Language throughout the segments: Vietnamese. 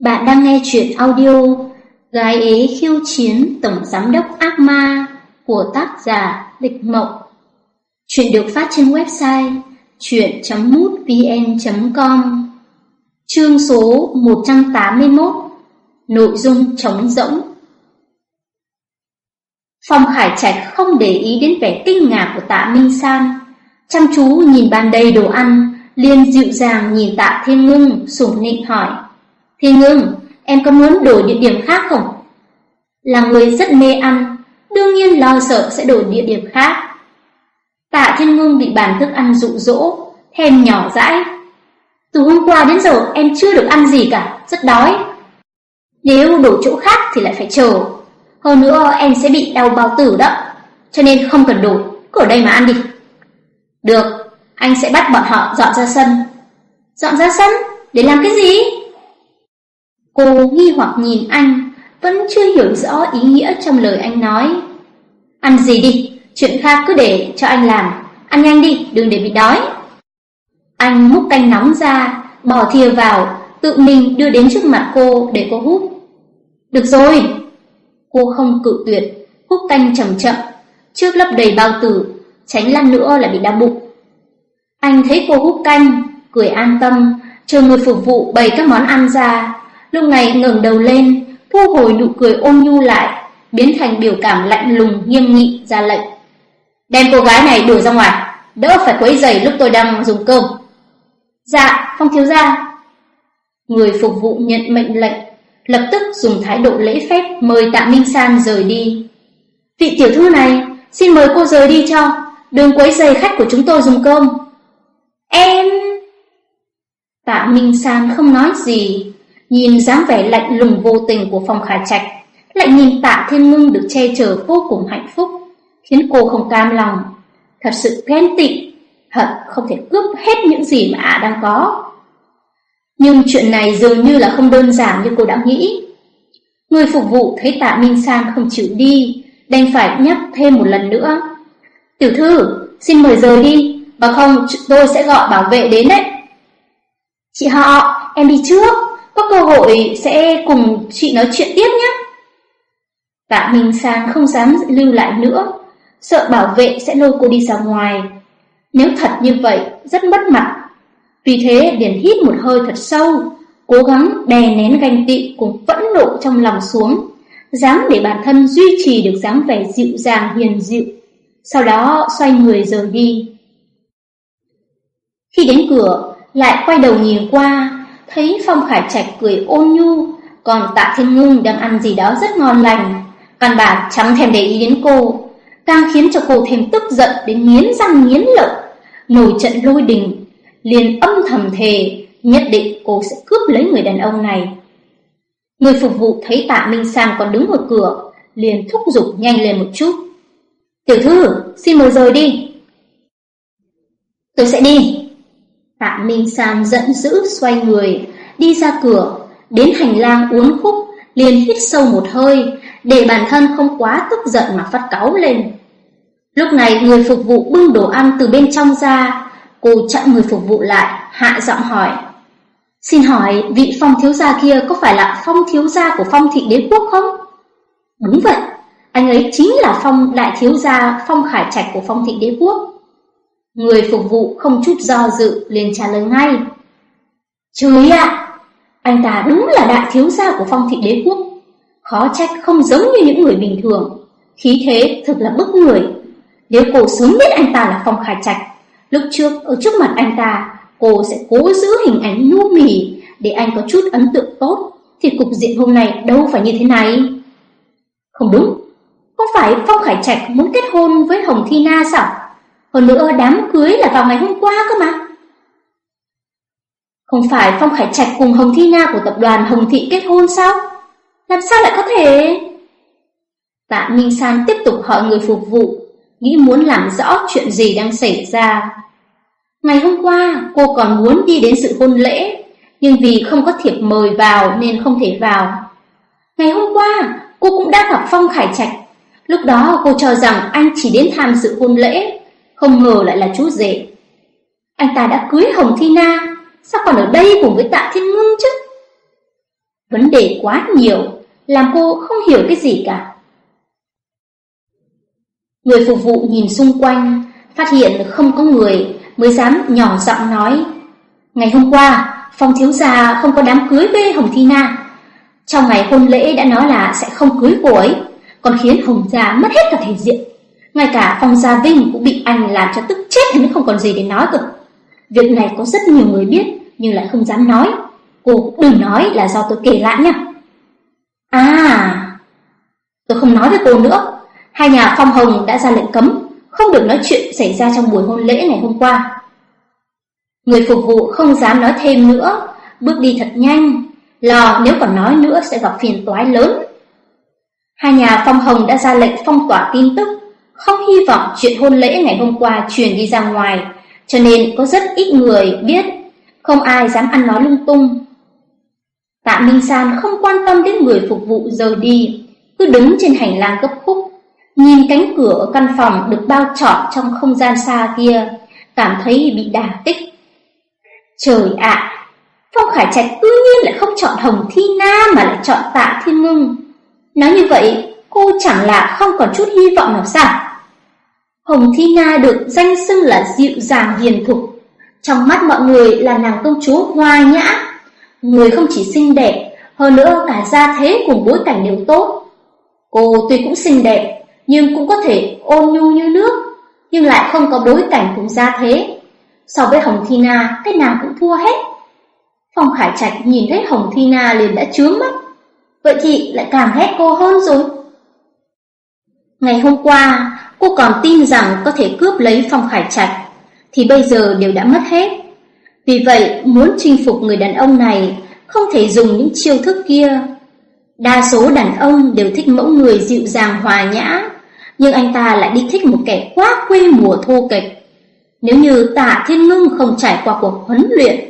Bạn đang nghe chuyện audio Gái ế khiêu chiến tổng giám đốc ác ma của tác giả Địch Mộng. Chuyện được phát trên website chuyện.mútvn.com Chương số 181 Nội dung trống rỗng. Phong Khải Trạch không để ý đến vẻ kinh ngạc của tạ Minh San. Chăm chú nhìn bàn đầy đồ ăn, liền dịu dàng nhìn tạ Thiên Ngưng, sủng nịnh hỏi. Thiên Ngưng, em có muốn đổi địa điểm khác không? Là người rất mê ăn, đương nhiên lo sợ sẽ đổi địa điểm khác. Tạ Thiên Ngưng bị bàn thức ăn dụ dỗ, thèm nhỏ dãi. Từ hôm qua đến giờ em chưa được ăn gì cả, rất đói. Nếu đổi chỗ khác thì lại phải chờ. Hơn nữa em sẽ bị đau bao tử đó, cho nên không cần đổi, cứ ở đây mà ăn đi. Được, anh sẽ bắt bọn họ dọn ra sân. Dọn ra sân? Để làm cái gì? Cô nghi hoặc nhìn anh, vẫn chưa hiểu rõ ý nghĩa trong lời anh nói. Ăn gì đi, chuyện khác cứ để cho anh làm, ăn nhanh đi, đừng để bị đói. Anh múc canh nóng ra, bỏ thìa vào, tự mình đưa đến trước mặt cô để cô hút. Được rồi. Cô không cự tuyệt, hút canh chậm chậm, trước lấp đầy bao tử, tránh lăn nữa là bị đau bụng. Anh thấy cô hút canh, cười an tâm, chờ người phục vụ bày các món ăn ra, lúc này ngẩng đầu lên, thu hồi nụ cười ôn nhu lại, biến thành biểu cảm lạnh lùng nghiêm nghị ra lệnh. Đem cô gái này đuổi ra ngoài, đỡ phải quấy rầy lúc tôi đang dùng cơm. Dạ, Phong thiếu gia. Người phục vụ nhận mệnh lệnh, lập tức dùng thái độ lễ phép mời Tạ Minh San rời đi. Vị tiểu thư này, xin mời cô rời đi cho, đừng quấy rầy khách của chúng tôi dùng cơm. Em... Tạ Minh San không nói gì, Nhìn dáng vẻ lạnh lùng vô tình của Phong Khả Trạch, lại nhìn Tạ Thiên Ngưng được che chở vô cùng hạnh phúc, khiến cô không cam lòng, thật sự ghen tị, hận không thể cướp hết những gì mà ả đang có. Nhưng chuyện này dường như là không đơn giản như cô đã nghĩ. Người phục vụ thấy Tạ Minh San không chịu đi, đành phải nhắc thêm một lần nữa. Tiểu thư, xin mời rời đi, Và không tôi sẽ gọi bảo vệ đến đấy. Chị họ, em đi trước có cơ hội sẽ cùng chị nói chuyện tiếp nhé. Tạ Minh Sang không dám lưu lại nữa, sợ bảo vệ sẽ lôi cô đi ra ngoài. Nếu thật như vậy, rất mất mặt. Vì thế Điền hít một hơi thật sâu, cố gắng đè nén ganh tị cùng phẫn nộ trong lòng xuống, dám để bản thân duy trì được dáng vẻ dịu dàng hiền dịu. Sau đó xoay người rời đi. Khi đến cửa, lại quay đầu nhìn qua, thấy Phong Khải Trạch cười ôn nhu, còn Tạ Thiên Ngưng đang ăn gì đó rất ngon lành, căn bản chẳng thèm để ý đến cô, càng khiến cho cô thêm tức giận đến nghiến răng nghiến lợi, nổi trận lôi đình, liền âm thầm thề nhất định cô sẽ cướp lấy người đàn ông này. Người phục vụ thấy Tạ Minh Sang còn đứng ở cửa, liền thúc giục nhanh lên một chút. "Tiểu thư, xin mời rời đi." "Tôi sẽ đi." Tạ Minh Sam giận dữ xoay người, đi ra cửa, đến hành lang uốn khúc, liền hít sâu một hơi, để bản thân không quá tức giận mà phát cáu lên. Lúc này người phục vụ bưng đồ ăn từ bên trong ra, cô chặn người phục vụ lại, hạ giọng hỏi. Xin hỏi vị phong thiếu gia kia có phải là phong thiếu gia của phong thị đế quốc không? Đúng vậy, anh ấy chính là phong đại thiếu gia phong khải trạch của phong thị đế quốc. Người phục vụ không chút do dự liền trả lời ngay. Trời ạ, anh ta đúng là đại thiếu gia của phong thị đế quốc. Khó trách không giống như những người bình thường. Khí thế thực là bức người. Nếu cô sớm biết anh ta là phong khải trạch, lúc trước ở trước mặt anh ta, cô sẽ cố giữ hình ảnh nhu mì để anh có chút ấn tượng tốt, thì cục diện hôm nay đâu phải như thế này. Không đúng, không phải Phong Khải Trạch muốn kết hôn với Hồng Thi Na sao? Hơn nữa đám cưới là vào ngày hôm qua cơ mà. Không phải Phong Khải Trạch cùng Hồng Thi Na của tập đoàn Hồng Thị kết hôn sao? Làm sao lại có thể? Tạ Minh San tiếp tục hỏi người phục vụ, nghĩ muốn làm rõ chuyện gì đang xảy ra. Ngày hôm qua, cô còn muốn đi đến sự hôn lễ, nhưng vì không có thiệp mời vào nên không thể vào. Ngày hôm qua, cô cũng đã gặp Phong Khải Trạch. Lúc đó cô cho rằng anh chỉ đến tham sự hôn lễ, không ngờ lại là chú rể. Anh ta đã cưới Hồng Thi Na, sao còn ở đây cùng với Tạ Thiên Ngưng chứ? Vấn đề quá nhiều, làm cô không hiểu cái gì cả. Người phục vụ nhìn xung quanh, phát hiện không có người mới dám nhỏ giọng nói. Ngày hôm qua, Phong thiếu gia không có đám cưới với Hồng Thi Na. Trong ngày hôn lễ đã nói là sẽ không cưới cô ấy, còn khiến Hồng gia mất hết cả thể diện. Ngay cả Phong Gia Vinh cũng bị anh làm cho tức chết đến không còn gì để nói cơ. Việc này có rất nhiều người biết nhưng lại không dám nói. Cô đừng nói là do tôi kể lại nha. À, tôi không nói với cô nữa. Hai nhà Phong Hồng đã ra lệnh cấm, không được nói chuyện xảy ra trong buổi hôn lễ ngày hôm qua. Người phục vụ không dám nói thêm nữa, bước đi thật nhanh, lo nếu còn nói nữa sẽ gặp phiền toái lớn. Hai nhà Phong Hồng đã ra lệnh phong tỏa tin tức, không hy vọng chuyện hôn lễ ngày hôm qua truyền đi ra ngoài, cho nên có rất ít người biết, không ai dám ăn nói lung tung. Tạ Minh San không quan tâm đến người phục vụ rời đi, cứ đứng trên hành lang gấp khúc, nhìn cánh cửa ở căn phòng được bao trọn trong không gian xa kia, cảm thấy bị đả kích. Trời ạ, Phong Khải Trạch tự nhiên lại không chọn Hồng Thi Na mà lại chọn Tạ Thiên Ngưng. Nói như vậy, cô chẳng là không còn chút hy vọng nào sao? Hồng Thi Na được danh xưng là dịu dàng hiền thục. Trong mắt mọi người là nàng công chúa hoa nhã. Người không chỉ xinh đẹp, hơn nữa cả gia thế cùng bối cảnh đều tốt. Cô tuy cũng xinh đẹp, nhưng cũng có thể ôn nhu như nước, nhưng lại không có bối cảnh cùng gia thế. So với Hồng Thi Na, cái nào cũng thua hết. Phong Khải Trạch nhìn thấy Hồng Thi Na liền đã chướng mắt. Vậy thì lại càng ghét cô hơn rồi. Ngày hôm qua, cô còn tin rằng có thể cướp lấy Phong Khải Trạch, thì bây giờ đều đã mất hết. Vì vậy, muốn chinh phục người đàn ông này, không thể dùng những chiêu thức kia. Đa số đàn ông đều thích mẫu người dịu dàng hòa nhã, nhưng anh ta lại đi thích một kẻ quá quê mùa thô kịch. Nếu như Tạ Thiên Ngưng không trải qua cuộc huấn luyện,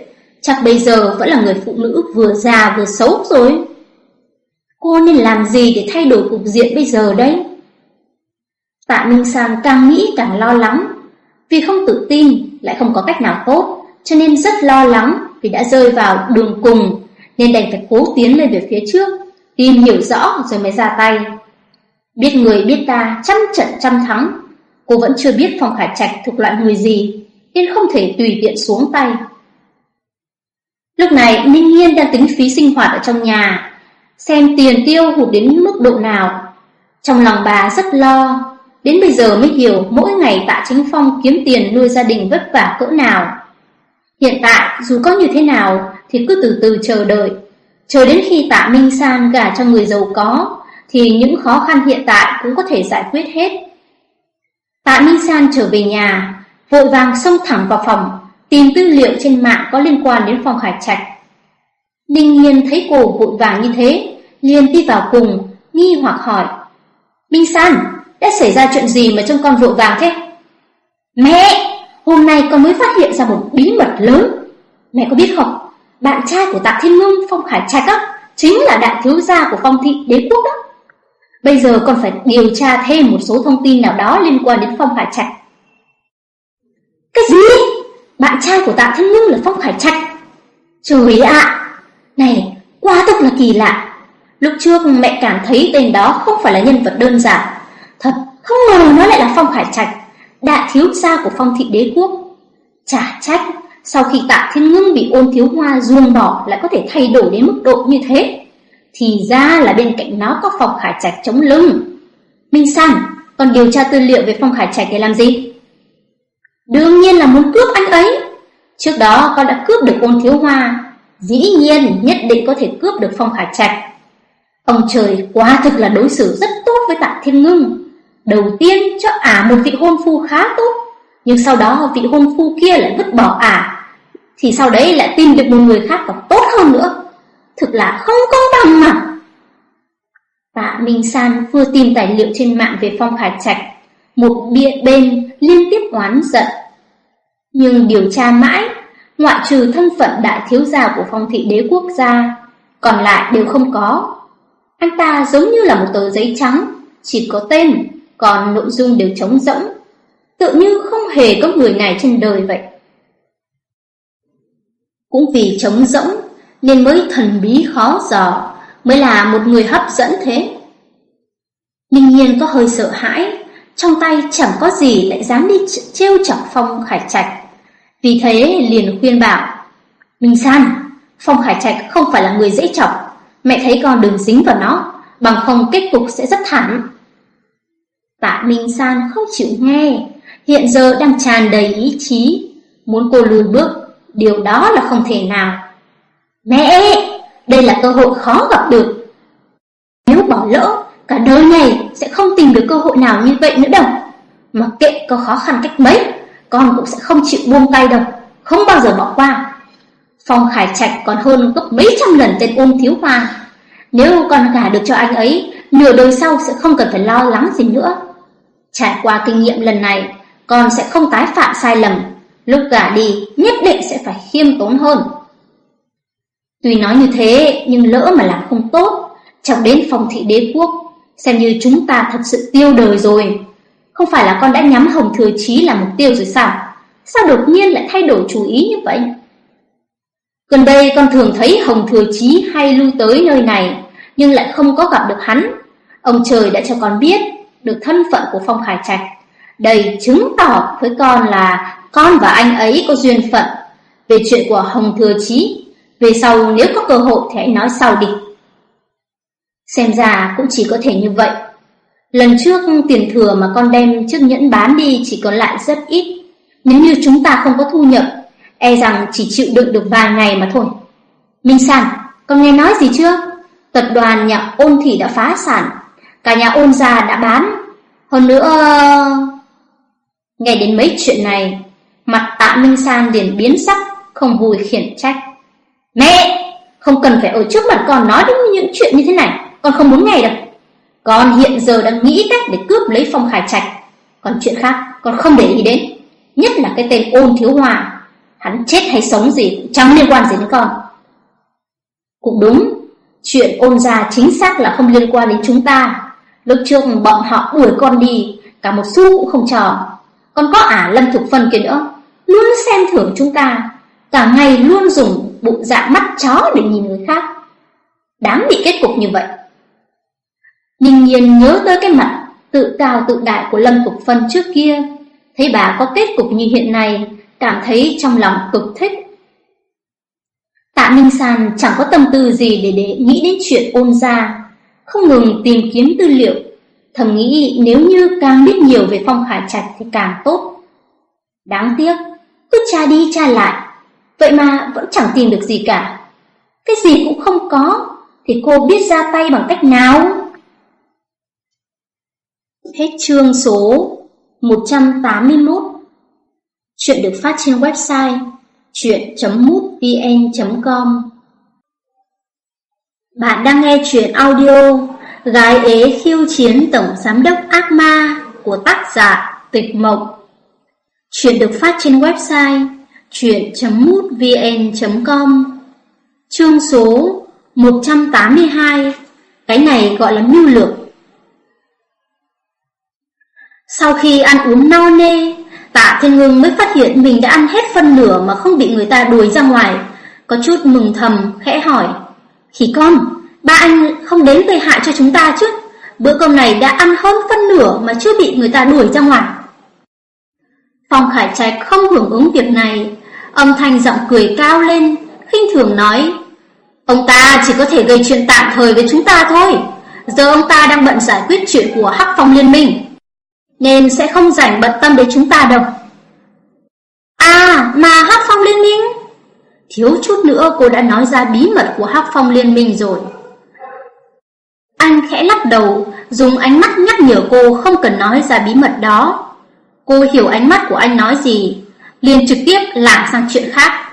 chắc bây giờ vẫn là người phụ nữ vừa già vừa xấu rồi. Cô nên làm gì để thay đổi cục diện bây giờ đấy? Tạ Minh San càng nghĩ càng lo lắng, vì không tự tin lại không có cách nào tốt, cho nên rất lo lắng vì đã rơi vào đường cùng nên đành phải cố tiến lên về phía trước, tìm hiểu rõ rồi mới ra tay. Biết người biết ta, trăm trận trăm thắng, cô vẫn chưa biết Phong Khải Trạch thuộc loại người gì, nên không thể tùy tiện xuống tay. Lúc này Ninh Nhiên đang tính phí sinh hoạt ở trong nhà, xem tiền tiêu hụt đến mức độ nào. Trong lòng bà rất lo, đến bây giờ mới hiểu mỗi ngày Tạ Chính Phong kiếm tiền nuôi gia đình vất vả cỡ nào. Hiện tại dù có như thế nào thì cứ từ từ chờ đợi, chờ đến khi Tạ Minh San gả cho người giàu có thì những khó khăn hiện tại cũng có thể giải quyết hết. Tạ Minh San trở về nhà, vội vàng xông thẳng vào phòng, tìm tư liệu trên mạng có liên quan đến phòng Hải Trạch. Ninh Nhiên thấy cô vội vàng như thế, liền đi vào cùng, nghi hoặc hỏi. Minh San, đã xảy ra chuyện gì mà trông con vội vàng thế? Mẹ, hôm nay con mới phát hiện ra một bí mật lớn. Mẹ có biết không, bạn trai của Tạ Thiên Ngưng, Phong Khải Trạch á, chính là đại thiếu gia của Phong Thị Đế Quốc đó. Bây giờ còn phải điều tra thêm một số thông tin nào đó liên quan đến Phong Khải Trạch. Cái gì? Bạn trai của Tạ Thiên Ngưng là Phong Khải Trạch? Trời ạ! Này, quá thật là kỳ lạ. Lúc trước mẹ cảm thấy tên đó không phải là nhân vật đơn giản. Thật, không ngờ nó lại là Phong Khải Trạch, đại thiếu gia của Phong Thị Đế Quốc. Chả trách, sau khi Tạ Thiên Ngưng bị ôn thiếu hoa ruông bỏ lại có thể thay đổi đến mức độ như thế. Thì ra là bên cạnh nó có Phong Khải Trạch chống lưng. Minh San, còn điều tra tư liệu về Phong Khải Trạch để làm gì? Đương nhiên là muốn cướp anh ấy. Trước đó con đã cướp được ôn thiếu hoa, dĩ nhiên nhất định có thể cướp được Phong Khải Trạch. Ông trời quá thực là đối xử rất tốt với Tạ Thiên Ngưng. Đầu tiên cho ả một vị hôn phu khá tốt, nhưng sau đó vị hôn phu kia lại vứt bỏ ả, thì sau đấy lại tìm được một người khác còn tốt hơn nữa. Thực là không công bằng mà. Tạ Minh San vừa tìm tài liệu trên mạng về Phong Khải Trạch, một bia bên liên tiếp oán giận. Nhưng điều tra mãi, ngoại trừ thân phận đại thiếu gia của phong thị đế quốc gia, còn lại đều không có. Anh ta giống như là một tờ giấy trắng, chỉ có tên, còn nội dung đều trống rỗng. Tự như không hề có người này trên đời vậy. Cũng vì trống rỗng nên mới thần bí khó dò, mới là một người hấp dẫn thế. Ninh Nhiên có hơi sợ hãi, trong tay chẳng có gì lại dám đi trêu chọc Phong Khải Trạch. Vì thế liền khuyên bảo, Minh San, Phong Khải Trạch không phải là người dễ chọc, mẹ thấy con đừng dính vào nó, bằng không kết cục sẽ rất thảm. Tạ Minh San không chịu nghe, hiện giờ đang tràn đầy ý chí, muốn cô lùi bước, điều đó là không thể nào. Mẹ, đây là cơ hội khó gặp được. Nếu bỏ lỡ, cả đời này sẽ không tìm được cơ hội nào như vậy nữa đâu. Mặc kệ có khó khăn cách mấy, con cũng sẽ không chịu buông tay đâu, không bao giờ bỏ qua. Phong Khải Trạch còn hơn gấp mấy trăm lần tên ôn thiếu hoa. Nếu con gả được cho anh ấy, nửa đời sau sẽ không cần phải lo lắng gì nữa. Trải qua kinh nghiệm lần này, con sẽ không tái phạm sai lầm. Lúc gả đi, nhất định sẽ phải khiêm tốn hơn. Tuy nói như thế, nhưng lỡ mà làm không tốt, chọc đến phòng thị đế quốc, xem như chúng ta thật sự tiêu đời rồi. Không phải là con đã nhắm Hồng Thừa Chí là mục tiêu rồi sao? Sao đột nhiên lại thay đổi chú ý như vậy? Gần đây con thường thấy Hồng Thừa Chí hay lưu tới nơi này, nhưng lại không có gặp được hắn. Ông trời đã cho con biết được thân phận của Phong Khải Trạch. Đây chứng tỏ với con là con và anh ấy có duyên phận. Về chuyện của Hồng Thừa Chí, về sau nếu có cơ hội thì hãy nói sau đi. Xem ra cũng chỉ có thể như vậy. Lần trước tiền thừa mà con đem chiếc nhẫn bán đi chỉ còn lại rất ít. Nếu như chúng ta không có thu nhập, e rằng chỉ chịu đựng được vài ngày mà thôi. Minh Sản, con nghe nói gì chưa? Tập đoàn nhà ôn thị đã phá sản, cả nhà ôn gia đã bán. Hơn nữa... Nghe đến mấy chuyện này, mặt tạ Minh San liền biến sắc, không vui khiển trách. Mẹ, không cần phải ở trước mặt con nói đến những chuyện như thế này, con không muốn nghe đâu. Con hiện giờ đang nghĩ cách để cướp lấy phong khải trạch, còn chuyện khác con không để ý đến, nhất là cái tên ôn thiếu hòa. Hắn chết hay sống gì cũng chẳng liên quan gì đến con. Cũng đúng, chuyện ôn gia chính xác là không liên quan đến chúng ta. Lúc trước bọn họ đuổi con đi, cả một xu cũng không chờ. Còn có ả Lâm Thục Phân kia nữa, luôn xem thưởng chúng ta, cả ngày luôn dùng bụng dạ mắt chó để nhìn người khác. Đáng bị kết cục như vậy. Ninh nhiên nhớ tới cái mặt tự cao tự đại của Lâm Thục Phân trước kia, thấy bà có kết cục như hiện nay, cảm thấy trong lòng cực thích. Tạ Minh San chẳng có tâm tư gì để, để nghĩ đến chuyện ôn gia, không ngừng tìm kiếm tư liệu, thầm nghĩ nếu như càng biết nhiều về Phong hải Trạch thì càng tốt. Đáng tiếc, cứ tra đi tra lại, vậy mà vẫn chẳng tìm được gì cả. Cái gì cũng không có, thì cô biết ra tay bằng cách nào? Hết chương số 181 Chuyện được phát trên website chuyện.mútvn.com bạn đang nghe chuyện audio Gái ế khiêu chiến tổng giám đốc ác ma của tác giả Tịch mộng Chuyện được phát trên website chuyện.mútvn.com Chương số 182 Cái này gọi là mưu lược. Sau khi ăn uống no nê Tạ Thiên Ngưng mới phát hiện mình đã ăn hết phân nửa mà không bị người ta đuổi ra ngoài. Có chút mừng thầm, khẽ hỏi Khỉ con, ba anh không đến gây hại cho chúng ta chứ Bữa cơm này đã ăn hơn phân nửa mà chưa bị người ta đuổi ra ngoài Phong Khải Trạch không hưởng ứng việc này Âm thanh giọng cười cao lên khinh thường nói Ông ta chỉ có thể gây chuyện tạm thời với chúng ta thôi Giờ ông ta đang bận giải quyết chuyện của Hắc Phong Liên minh nên sẽ không rảnh bận tâm đến chúng ta đâu. À, mà Hắc Phong Liên minh? Thiếu chút nữa cô đã nói ra bí mật của Hắc Phong Liên minh rồi. Anh khẽ lắc đầu, dùng ánh mắt nhắc nhở cô không cần nói ra bí mật đó. Cô hiểu ánh mắt của anh nói gì, liền trực tiếp làm sang chuyện khác.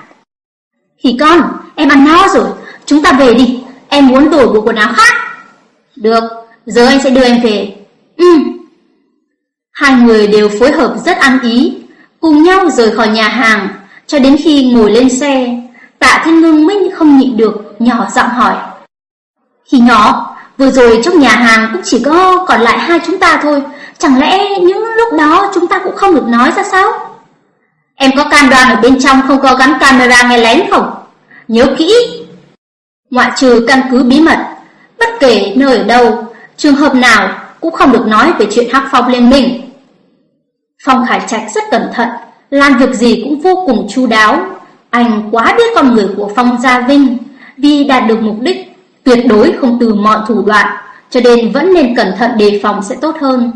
Thì con, em ăn no rồi, chúng ta về đi, em muốn đổi bộ quần áo khác. Được, giờ anh sẽ đưa em về. Ừ. Hai người đều phối hợp rất ăn ý, cùng nhau rời khỏi nhà hàng, cho đến khi ngồi lên xe, tạ thiên ngưng mới không nhịn được, nhỏ giọng hỏi. Khi nhỏ, vừa rồi trong nhà hàng cũng chỉ có còn lại hai chúng ta thôi, chẳng lẽ những lúc đó chúng ta cũng không được nói ra sao? Em có cam đoan ở bên trong không có gắn camera nghe lén không? Nhớ kỹ! Ngoại trừ căn cứ bí mật, bất kể nơi ở đâu, trường hợp nào cũng không được nói về chuyện Hắc Phong Liên Minh. Phong Khải Trạch rất cẩn thận, làm việc gì cũng vô cùng chu đáo. Anh quá biết con người của Phong Gia Vinh, vì đạt được mục đích, tuyệt đối không từ mọi thủ đoạn, cho nên vẫn nên cẩn thận đề phòng sẽ tốt hơn.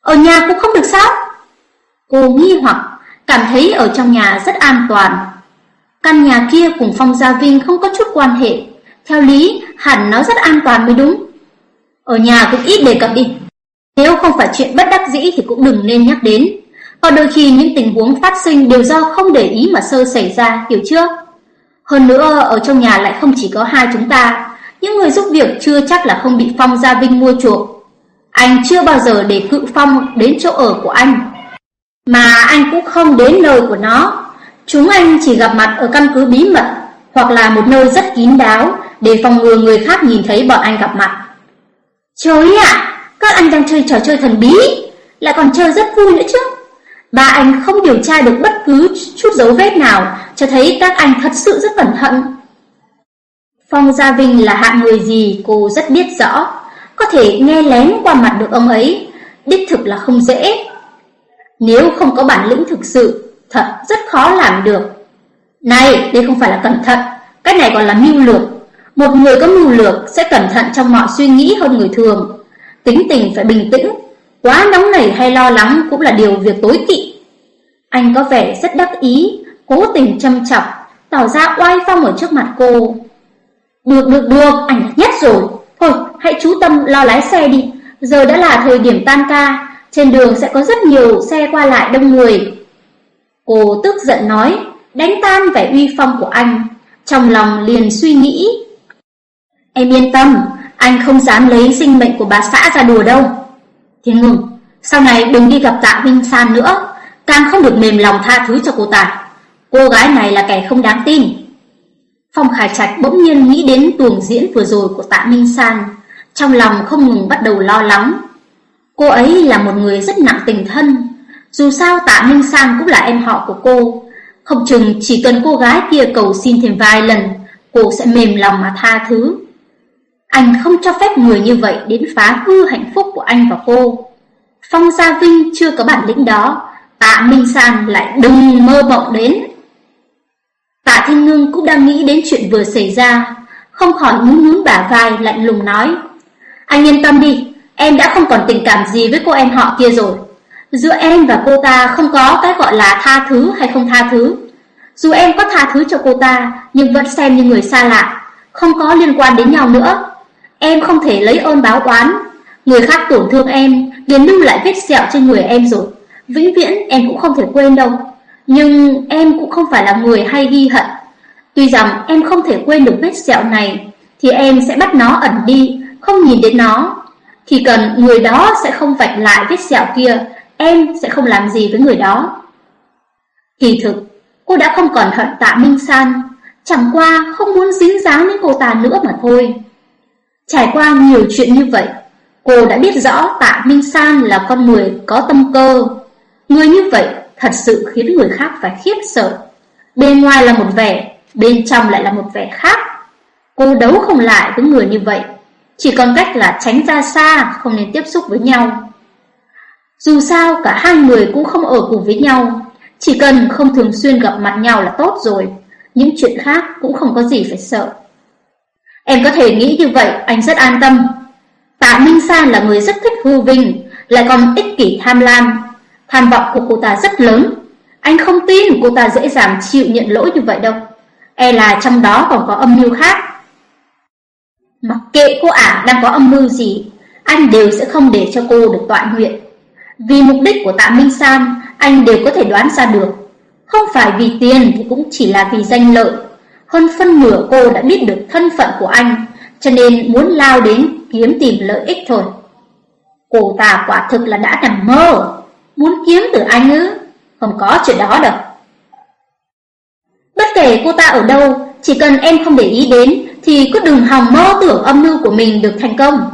Ở nhà cũng không được sao? Cô nghi hoặc, cảm thấy ở trong nhà rất an toàn. Căn nhà kia cùng Phong Gia Vinh không có chút quan hệ, theo lý hẳn nó rất an toàn mới đúng. Ở nhà cũng ít đề cập đi. Nếu không phải chuyện bất đắc dĩ thì cũng đừng nên nhắc đến. Có đôi khi những tình huống phát sinh đều do không để ý mà sơ xảy ra, hiểu chưa? Hơn nữa, ở trong nhà lại không chỉ có hai chúng ta, những người giúp việc chưa chắc là không bị Phong Gia Vinh mua chuộc. Anh chưa bao giờ để cự Phong đến chỗ ở của anh. Mà anh cũng không đến nơi của nó. Chúng anh chỉ gặp mặt ở căn cứ bí mật, hoặc là một nơi rất kín đáo, để phòng ngừa người khác nhìn thấy bọn anh gặp mặt. Trời ạ, các anh đang chơi trò chơi thần bí, lại còn chơi rất vui nữa chứ. Ba anh không điều tra được bất cứ chút dấu vết nào, cho thấy các anh thật sự rất cẩn thận. Phong Gia Vinh là hạng người gì cô rất biết rõ, có thể nghe lén qua mặt được ông ấy, đích thực là không dễ. Nếu không có bản lĩnh thực sự, thật rất khó làm được. Này, đây không phải là cẩn thận, cái này còn là mưu lược. Một người có mưu lược sẽ cẩn thận trong mọi suy nghĩ hơn người thường. Tính tình phải bình tĩnh, quá nóng nảy hay lo lắng cũng là điều việc tối kỵ. Anh có vẻ rất đắc ý, cố tình châm chọc, tỏ ra oai phong ở trước mặt cô. Được được được, anh nhất rồi. Thôi, hãy chú tâm lo lái xe đi. Giờ đã là thời điểm tan ca, trên đường sẽ có rất nhiều xe qua lại đông người. Cô tức giận nói, đánh tan vẻ uy phong của anh. Trong lòng liền suy nghĩ. Em yên tâm, anh không dám lấy sinh mệnh của bà xã ra đùa đâu. Thiên ngừng, sau này đừng đi gặp tạ minh San nữa, càng không được mềm lòng tha thứ cho cô ta. Cô gái này là kẻ không đáng tin. Phong Khải Trạch bỗng nhiên nghĩ đến tuồng diễn vừa rồi của tạ Minh San, trong lòng không ngừng bắt đầu lo lắng. Cô ấy là một người rất nặng tình thân, dù sao tạ Minh San cũng là em họ của cô, không chừng chỉ cần cô gái kia cầu xin thêm vài lần, cô sẽ mềm lòng mà tha thứ. Anh không cho phép người như vậy đến phá hư hạnh phúc của anh và cô. Phong Gia Vinh chưa có bản lĩnh đó, Tạ Minh San lại đừng mơ mộng đến. Tạ Thiên Ngưng cũng đang nghĩ đến chuyện vừa xảy ra, không khỏi nhún nhún bả vai lạnh lùng nói. Anh yên tâm đi, em đã không còn tình cảm gì với cô em họ kia rồi. Giữa em và cô ta không có cái gọi là tha thứ hay không tha thứ. Dù em có tha thứ cho cô ta, nhưng vẫn xem như người xa lạ, không có liên quan đến nhau nữa. Em không thể lấy ơn báo oán. Người khác tổn thương em, liền lưu lại vết sẹo trên người em rồi. Vĩnh viễn em cũng không thể quên đâu. Nhưng em cũng không phải là người hay ghi hận. Tuy rằng em không thể quên được vết sẹo này, thì em sẽ bắt nó ẩn đi, không nhìn đến nó. Thì cần người đó sẽ không vạch lại vết sẹo kia, em sẽ không làm gì với người đó. Kỳ thực, cô đã không còn hận tạ Minh San, chẳng qua không muốn dính dáng đến cô ta nữa mà thôi. Trải qua nhiều chuyện như vậy, cô đã biết rõ tạ Minh San là con người có tâm cơ. Người như vậy thật sự khiến người khác phải khiếp sợ. Bên ngoài là một vẻ, bên trong lại là một vẻ khác. Cô đấu không lại với người như vậy, chỉ còn cách là tránh ra xa, không nên tiếp xúc với nhau. Dù sao cả hai người cũng không ở cùng với nhau, chỉ cần không thường xuyên gặp mặt nhau là tốt rồi, những chuyện khác cũng không có gì phải sợ. Em có thể nghĩ như vậy, anh rất an tâm. Tạ Minh San là người rất thích hư vinh, lại còn ích kỷ tham lam. Tham vọng của cô ta rất lớn. Anh không tin cô ta dễ dàng chịu nhận lỗi như vậy đâu. E là trong đó còn có âm mưu khác. Mặc kệ cô ả đang có âm mưu gì, anh đều sẽ không để cho cô được tọa nguyện. Vì mục đích của Tạ Minh San, anh đều có thể đoán ra được. Không phải vì tiền thì cũng chỉ là vì danh lợi. Hơn phân nửa cô đã biết được thân phận của anh, cho nên muốn lao đến kiếm tìm lợi ích thôi. Cô ta quả thực là đã nằm mơ, muốn kiếm từ anh ư, không có chuyện đó đâu. Bất kể cô ta ở đâu, chỉ cần em không để ý đến, thì cứ đừng hòng mơ tưởng âm mưu của mình được thành công.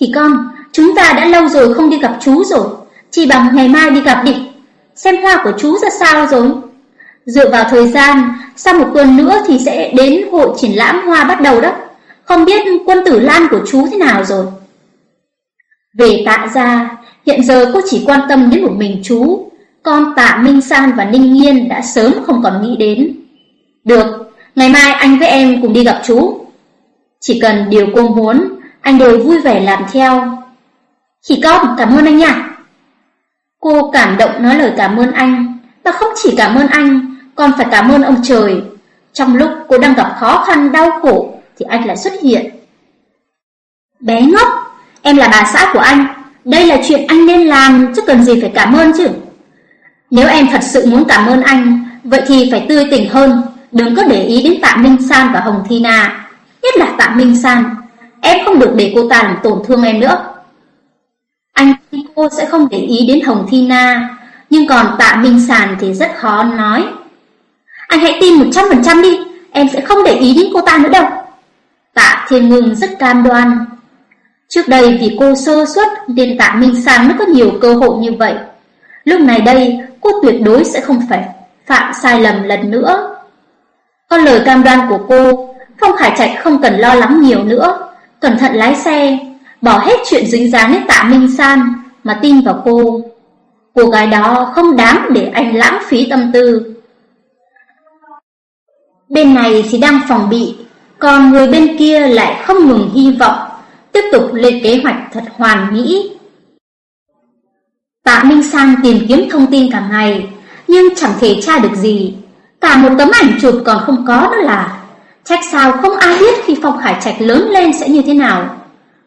Thì con, chúng ta đã lâu rồi không đi gặp chú rồi, chỉ bằng ngày mai đi gặp đi, xem hoa của chú ra sao rồi. Dựa vào thời gian, sau một tuần nữa thì sẽ đến hội triển lãm hoa bắt đầu đó. Không biết quân tử Lan của chú thế nào rồi? Về tạ ra Hiện giờ cô chỉ quan tâm đến một mình chú. Con tạ Minh San và Ninh Nhiên đã sớm không còn nghĩ đến. Được Ngày mai anh với em cùng đi gặp chú. Chỉ cần điều cô muốn Anh đều vui vẻ làm theo. Khỉ con cảm ơn anh nha. Cô cảm động nói lời cảm ơn anh. Ta không chỉ cảm ơn anh, Còn phải cảm ơn ông trời. Trong lúc cô đang gặp khó khăn, đau khổ, Thì anh lại xuất hiện. Bé ngốc, Em là bà xã của anh. Đây là chuyện anh nên làm, Chứ cần gì phải cảm ơn chứ. Nếu em thật sự muốn cảm ơn anh, Vậy thì phải tươi tỉnh hơn. Đừng có để ý đến Tạ Minh San và Hồng Thi Na, Nhất là Tạ Minh San. Em không được để cô ta làm tổn thương em nữa. Anh, cô sẽ không để ý đến Hồng Thi Na. Nhưng còn Tạ Minh Sàn thì rất khó nói. Anh hãy tin 100% đi Em sẽ không để ý đến cô ta nữa đâu. Tạ Thiên Ngưng rất cam đoan. Trước đây vì cô sơ suất nên Tạ Minh Sàn mới có nhiều cơ hội như vậy. Lúc này đây cô tuyệt đối sẽ không phải phạm sai lầm lần nữa. Có lời cam đoan của cô, Phong Khải Trạch không cần lo lắng nhiều nữa, cẩn thận lái xe, bỏ hết chuyện dính dáng đến Tạ Minh San mà tin vào cô. Cô gái đó không đáng để anh lãng phí tâm tư. Bên này thì đang phòng bị, còn người bên kia lại không ngừng hy vọng, tiếp tục lên kế hoạch thật hoàn mỹ. Tạ Minh San tìm kiếm thông tin cả ngày, nhưng chẳng thể tra được gì. Cả một tấm ảnh chụp còn không có nữa là Trách sao không ai biết khi Phong Khải Trạch lớn lên sẽ như thế nào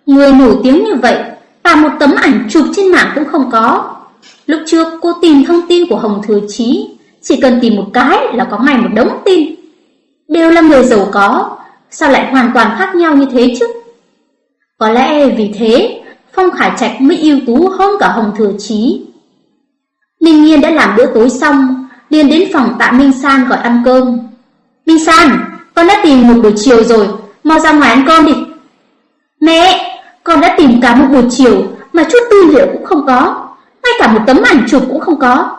Người nổi tiếng như vậy Cả một tấm ảnh chụp trên mạng cũng không có Lúc trước cô tìm thông tin của Hồng Thừa Chí Chỉ cần tìm một cái là có ngay một đống tin Đều là người giàu có Sao lại hoàn toàn khác nhau như thế chứ Có lẽ vì thế Phong Khải Trạch mới ưu tú hơn cả Hồng Thừa Chí Ninh Nhiên đã làm bữa tối xong liền đến phòng tạ Minh San gọi ăn cơm. Minh San, con đã tìm một buổi chiều rồi, mau ra ngoài ăn cơm đi. Mẹ, con đã tìm cả một buổi chiều mà chút tư liệu cũng không có, ngay cả một tấm ảnh chụp cũng không có.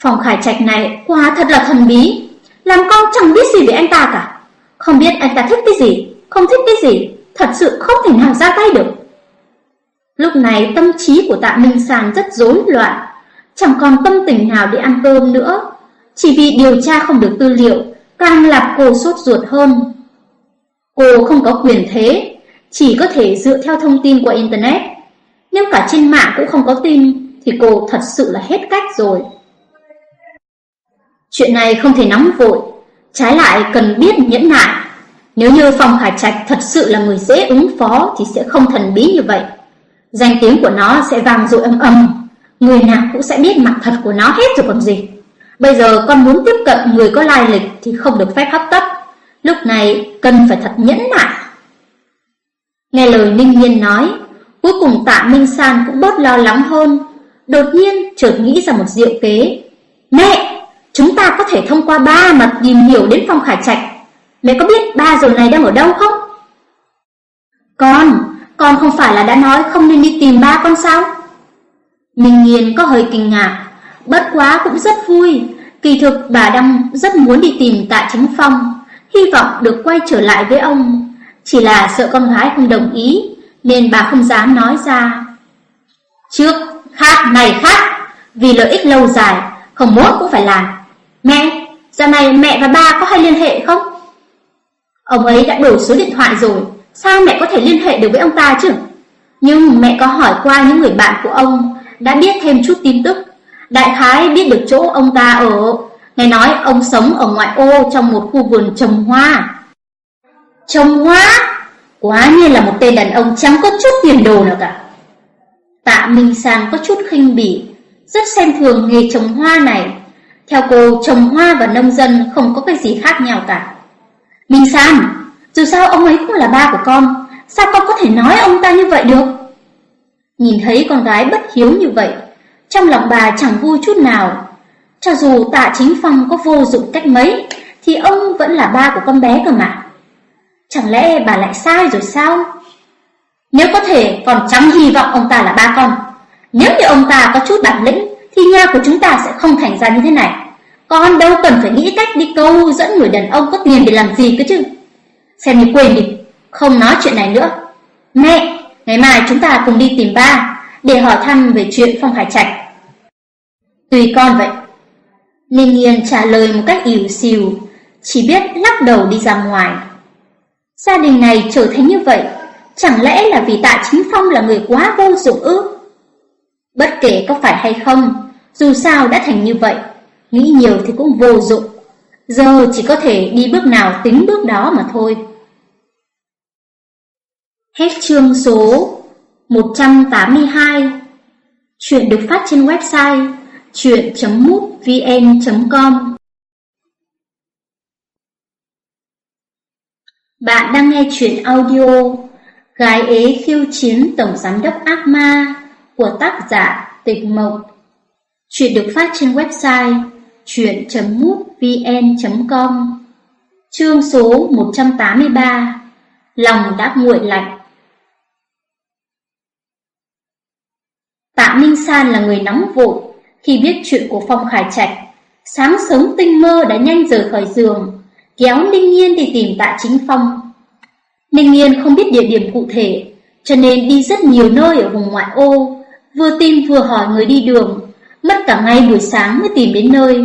Phòng khải trạch này quá thật là thần bí, làm con chẳng biết gì về anh ta cả. Không biết anh ta thích cái gì, không thích cái gì, thật sự không thể nào ra tay được. Lúc này tâm trí của tạ Minh Sàn rất rối loạn, chẳng còn tâm tình nào để ăn cơm nữa. Chỉ vì điều tra không được tư liệu, càng làm cô sốt ruột hơn. Cô không có quyền thế, chỉ có thể dựa theo thông tin qua Internet. Nếu cả trên mạng cũng không có tin, thì cô thật sự là hết cách rồi. Chuyện này không thể nóng vội, trái lại cần biết nhẫn nại. Nếu như Phong Khải Trạch thật sự là người dễ ứng phó thì sẽ không thần bí như vậy. Danh tiếng của nó sẽ vang dội âm âm, người nào cũng sẽ biết mặt thật của nó hết rồi còn gì. Bây giờ con muốn tiếp cận người có lai lịch thì không được phép hấp tấp. Lúc này cần phải thật nhẫn nại. Nghe lời Ninh Nhiên nói, cuối cùng tạ Minh San cũng bớt lo lắng hơn. Đột nhiên chợt nghĩ ra một diệu kế. Mẹ, chúng ta có thể thông qua ba mà tìm hiểu đến phong khải trạch. Mẹ có biết ba giờ này đang ở đâu không? Con, con không phải là đã nói không nên đi tìm ba con sao? minh Nhiên có hơi kinh ngạc. Bất quá cũng rất vui, kỳ thực bà đang rất muốn đi tìm Tạ Chính Phong, hy vọng được quay trở lại với ông. Chỉ là sợ con gái không đồng ý, nên bà không dám nói ra. Trước, khác, này khác, vì lợi ích lâu dài, không muốn cũng phải làm. Mẹ, giờ này mẹ và ba có hay liên hệ không? Ông ấy đã đổi số điện thoại rồi, sao mẹ có thể liên hệ được với ông ta chứ? Nhưng mẹ có hỏi qua những người bạn của ông, đã biết thêm chút tin tức Đại khái biết được chỗ ông ta ở Nghe nói ông sống ở ngoại ô trong một khu vườn trồng hoa Trồng hoa? Quá nhiên là một tên đàn ông chẳng có chút tiền đồ nào cả Tạ Minh Sang có chút khinh bỉ Rất xem thường nghề trồng hoa này Theo cô trồng hoa và nông dân không có cái gì khác nhau cả Minh San Dù sao ông ấy cũng là ba của con Sao con có thể nói ông ta như vậy được Nhìn thấy con gái bất hiếu như vậy trong lòng bà chẳng vui chút nào. Cho dù tạ chính phong có vô dụng cách mấy, thì ông vẫn là ba của con bé cơ mà. Chẳng lẽ bà lại sai rồi sao? Nếu có thể, còn chẳng hy vọng ông ta là ba con. Nếu như ông ta có chút bản lĩnh, thì nhà của chúng ta sẽ không thành ra như thế này. Con đâu cần phải nghĩ cách đi câu dẫn người đàn ông có tiền để làm gì cơ chứ. Xem như quên đi, Không nói chuyện này nữa. Mẹ, ngày mai chúng ta cùng đi tìm ba để hỏi thăm về chuyện Phong hải Trạch. Tùy con vậy. Ninh nhiên trả lời một cách ỉu xìu, chỉ biết lắc đầu đi ra ngoài. Gia đình này trở thành như vậy, chẳng lẽ là vì Tạ Chính Phong là người quá vô dụng ư? Bất kể có phải hay không, dù sao đã thành như vậy, nghĩ nhiều thì cũng vô dụng. Giờ chỉ có thể đi bước nào tính bước đó mà thôi. Hết chương số 182 Chuyện được phát trên website chuyện.mútvn.com Bạn đang nghe chuyện audio Gái ế khiêu chiến Tổng Giám đốc Ác Ma của tác giả Tịch Mộc Chuyện được phát trên website truyện.mútvn.com. Chương số 183 Lòng đã nguội lạnh Tạ Minh San là người nóng vội khi biết chuyện của Phong Khải Trạch. Sáng sớm tinh mơ đã nhanh rời khỏi giường, kéo Ninh Nhiên đi tìm Tạ Chính Phong. Ninh Nhiên không biết địa điểm cụ thể, cho nên đi rất nhiều nơi ở vùng ngoại ô, vừa tìm vừa hỏi người đi đường, mất cả ngày buổi sáng mới tìm đến nơi.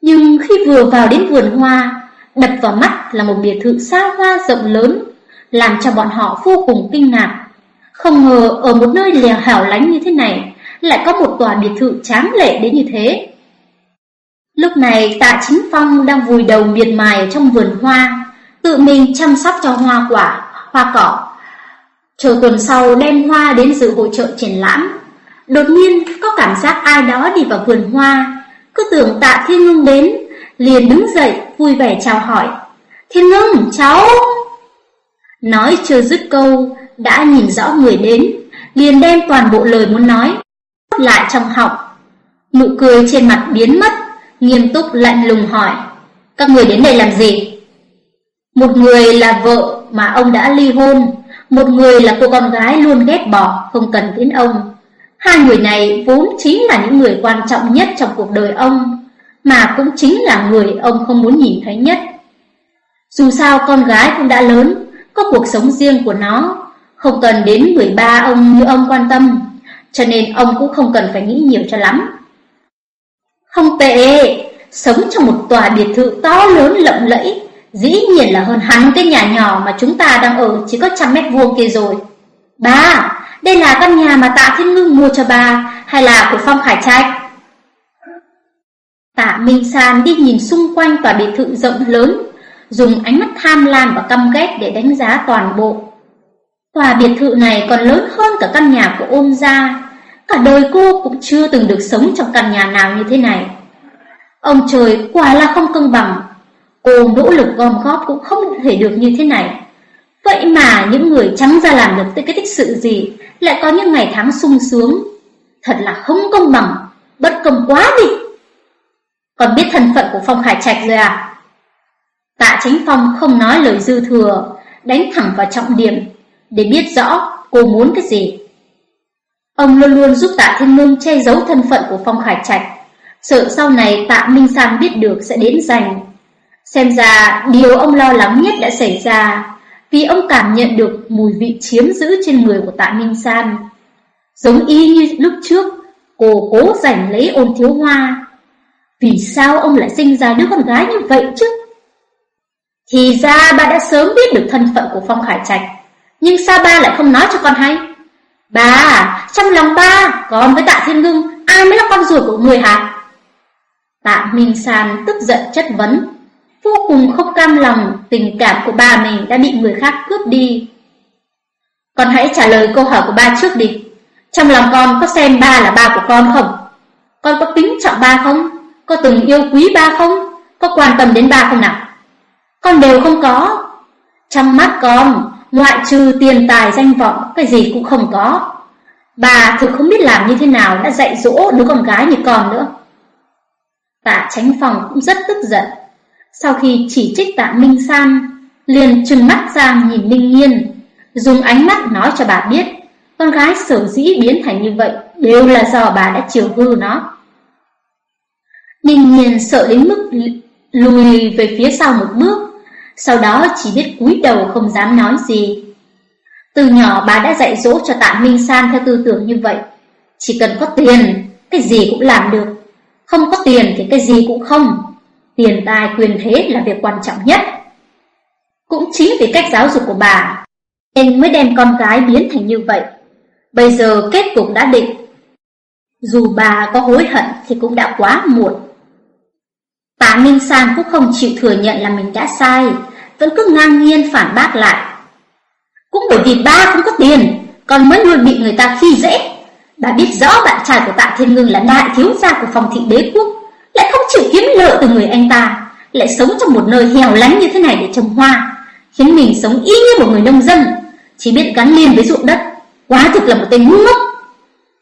Nhưng khi vừa vào đến vườn hoa, đập vào mắt là một biệt thự xa hoa rộng lớn, làm cho bọn họ vô cùng kinh ngạc. Không ngờ ở một nơi lèo hảo lánh như thế này lại có một tòa biệt thự tráng lệ đến như thế. Lúc này tạ chính phong đang vùi đầu miệt mài trong vườn hoa, tự mình chăm sóc cho hoa quả, hoa cỏ. Chờ tuần sau đem hoa đến dự hội trợ triển lãm. Đột nhiên có cảm giác ai đó đi vào vườn hoa, cứ tưởng tạ thiên ngưng đến, liền đứng dậy vui vẻ chào hỏi. Thiên ngưng, cháu! Nói chưa dứt câu, đã nhìn rõ người đến, liền đem toàn bộ lời muốn nói lại trong họng. Nụ cười trên mặt biến mất, nghiêm túc lạnh lùng hỏi, các người đến đây làm gì? Một người là vợ mà ông đã ly hôn, một người là cô con gái luôn ghét bỏ, không cần đến ông. Hai người này vốn chính là những người quan trọng nhất trong cuộc đời ông, mà cũng chính là người ông không muốn nhìn thấy nhất. Dù sao con gái cũng đã lớn, có cuộc sống riêng của nó, không cần đến người ba ông như ông quan tâm cho nên ông cũng không cần phải nghĩ nhiều cho lắm. Không tệ, sống trong một tòa biệt thự to lớn lộng lẫy, dĩ nhiên là hơn hẳn cái nhà nhỏ mà chúng ta đang ở chỉ có trăm mét vuông kia rồi. Ba, đây là căn nhà mà Tạ Thiên Ngưng mua cho bà, hay là của Phong Khải Trạch? Tạ Minh San đi nhìn xung quanh tòa biệt thự rộng lớn, dùng ánh mắt tham lam và căm ghét để đánh giá toàn bộ. Tòa biệt thự này còn lớn hơn cả căn nhà của ôn gia, Cả đời cô cũng chưa từng được sống trong căn nhà nào như thế này. Ông trời quả là không công bằng. Cô nỗ lực gom góp cũng không thể được như thế này. Vậy mà những người trắng ra làm được tới cái tích sự gì lại có những ngày tháng sung sướng. Thật là không công bằng, bất công quá đi. Còn biết thân phận của Phong Khải Trạch rồi à? Tạ Chính Phong không nói lời dư thừa, đánh thẳng vào trọng điểm, để biết rõ cô muốn cái gì. Ông luôn luôn giúp tạ thiên lương che giấu thân phận của Phong Khải Trạch, sợ sau này tạ Minh Sang biết được sẽ đến giành. Xem ra điều ông lo lắng nhất đã xảy ra, vì ông cảm nhận được mùi vị chiếm giữ trên người của tạ Minh San. Giống y như lúc trước, cô cố giành lấy ôn thiếu hoa. Vì sao ông lại sinh ra đứa con gái như vậy chứ? Thì ra ba đã sớm biết được thân phận của Phong Khải Trạch, nhưng sao ba lại không nói cho con hay? ba trong lòng ba, con với tạ thiên ngưng, ai mới là con ruột của người hả? Tạ Minh San tức giận chất vấn, vô cùng không cam lòng tình cảm của ba mình đã bị người khác cướp đi. Con hãy trả lời câu hỏi của ba trước đi. Trong lòng con có xem ba là ba của con không? Con có tính trọng ba không? Có từng yêu quý ba không? Có quan tâm đến ba không nào? Con đều không có. Trong mắt con, ngoại trừ tiền tài danh vọng, cái gì cũng không có. Bà thực không biết làm như thế nào đã dạy dỗ đứa con gái như con nữa. Tạ tránh phòng cũng rất tức giận. Sau khi chỉ trích tạ Minh San, liền trừng mắt ra nhìn Ninh Nhiên, dùng ánh mắt nói cho bà biết, con gái sở dĩ biến thành như vậy đều là do bà đã chiều hư nó. Ninh Nhiên sợ đến mức lùi về phía sau một bước, sau đó chỉ biết cúi đầu không dám nói gì. Từ nhỏ bà đã dạy dỗ cho Tạ Minh San theo tư tưởng như vậy. Chỉ cần có tiền, cái gì cũng làm được. Không có tiền thì cái gì cũng không. Tiền tài quyền thế là việc quan trọng nhất. Cũng chính vì cách giáo dục của bà, nên mới đem con gái biến thành như vậy. Bây giờ kết cục đã định. Dù bà có hối hận thì cũng đã quá muộn. Tạ Minh San cũng không chịu thừa nhận là mình đã sai, vẫn cứ ngang nhiên phản bác lại. Cũng bởi vì ba không có tiền, còn mới luôn bị người ta khi dễ. Bà biết rõ bạn trai của Tạ Thiên Ngưng là đại thiếu gia của phòng thị đế quốc, lại không chịu kiếm lợi từ người anh ta, lại sống trong một nơi hẻo lánh như thế này để trồng hoa, khiến mình sống y như một người nông dân, chỉ biết gắn liền với ruộng đất, quá thực là một tên ngu ngốc.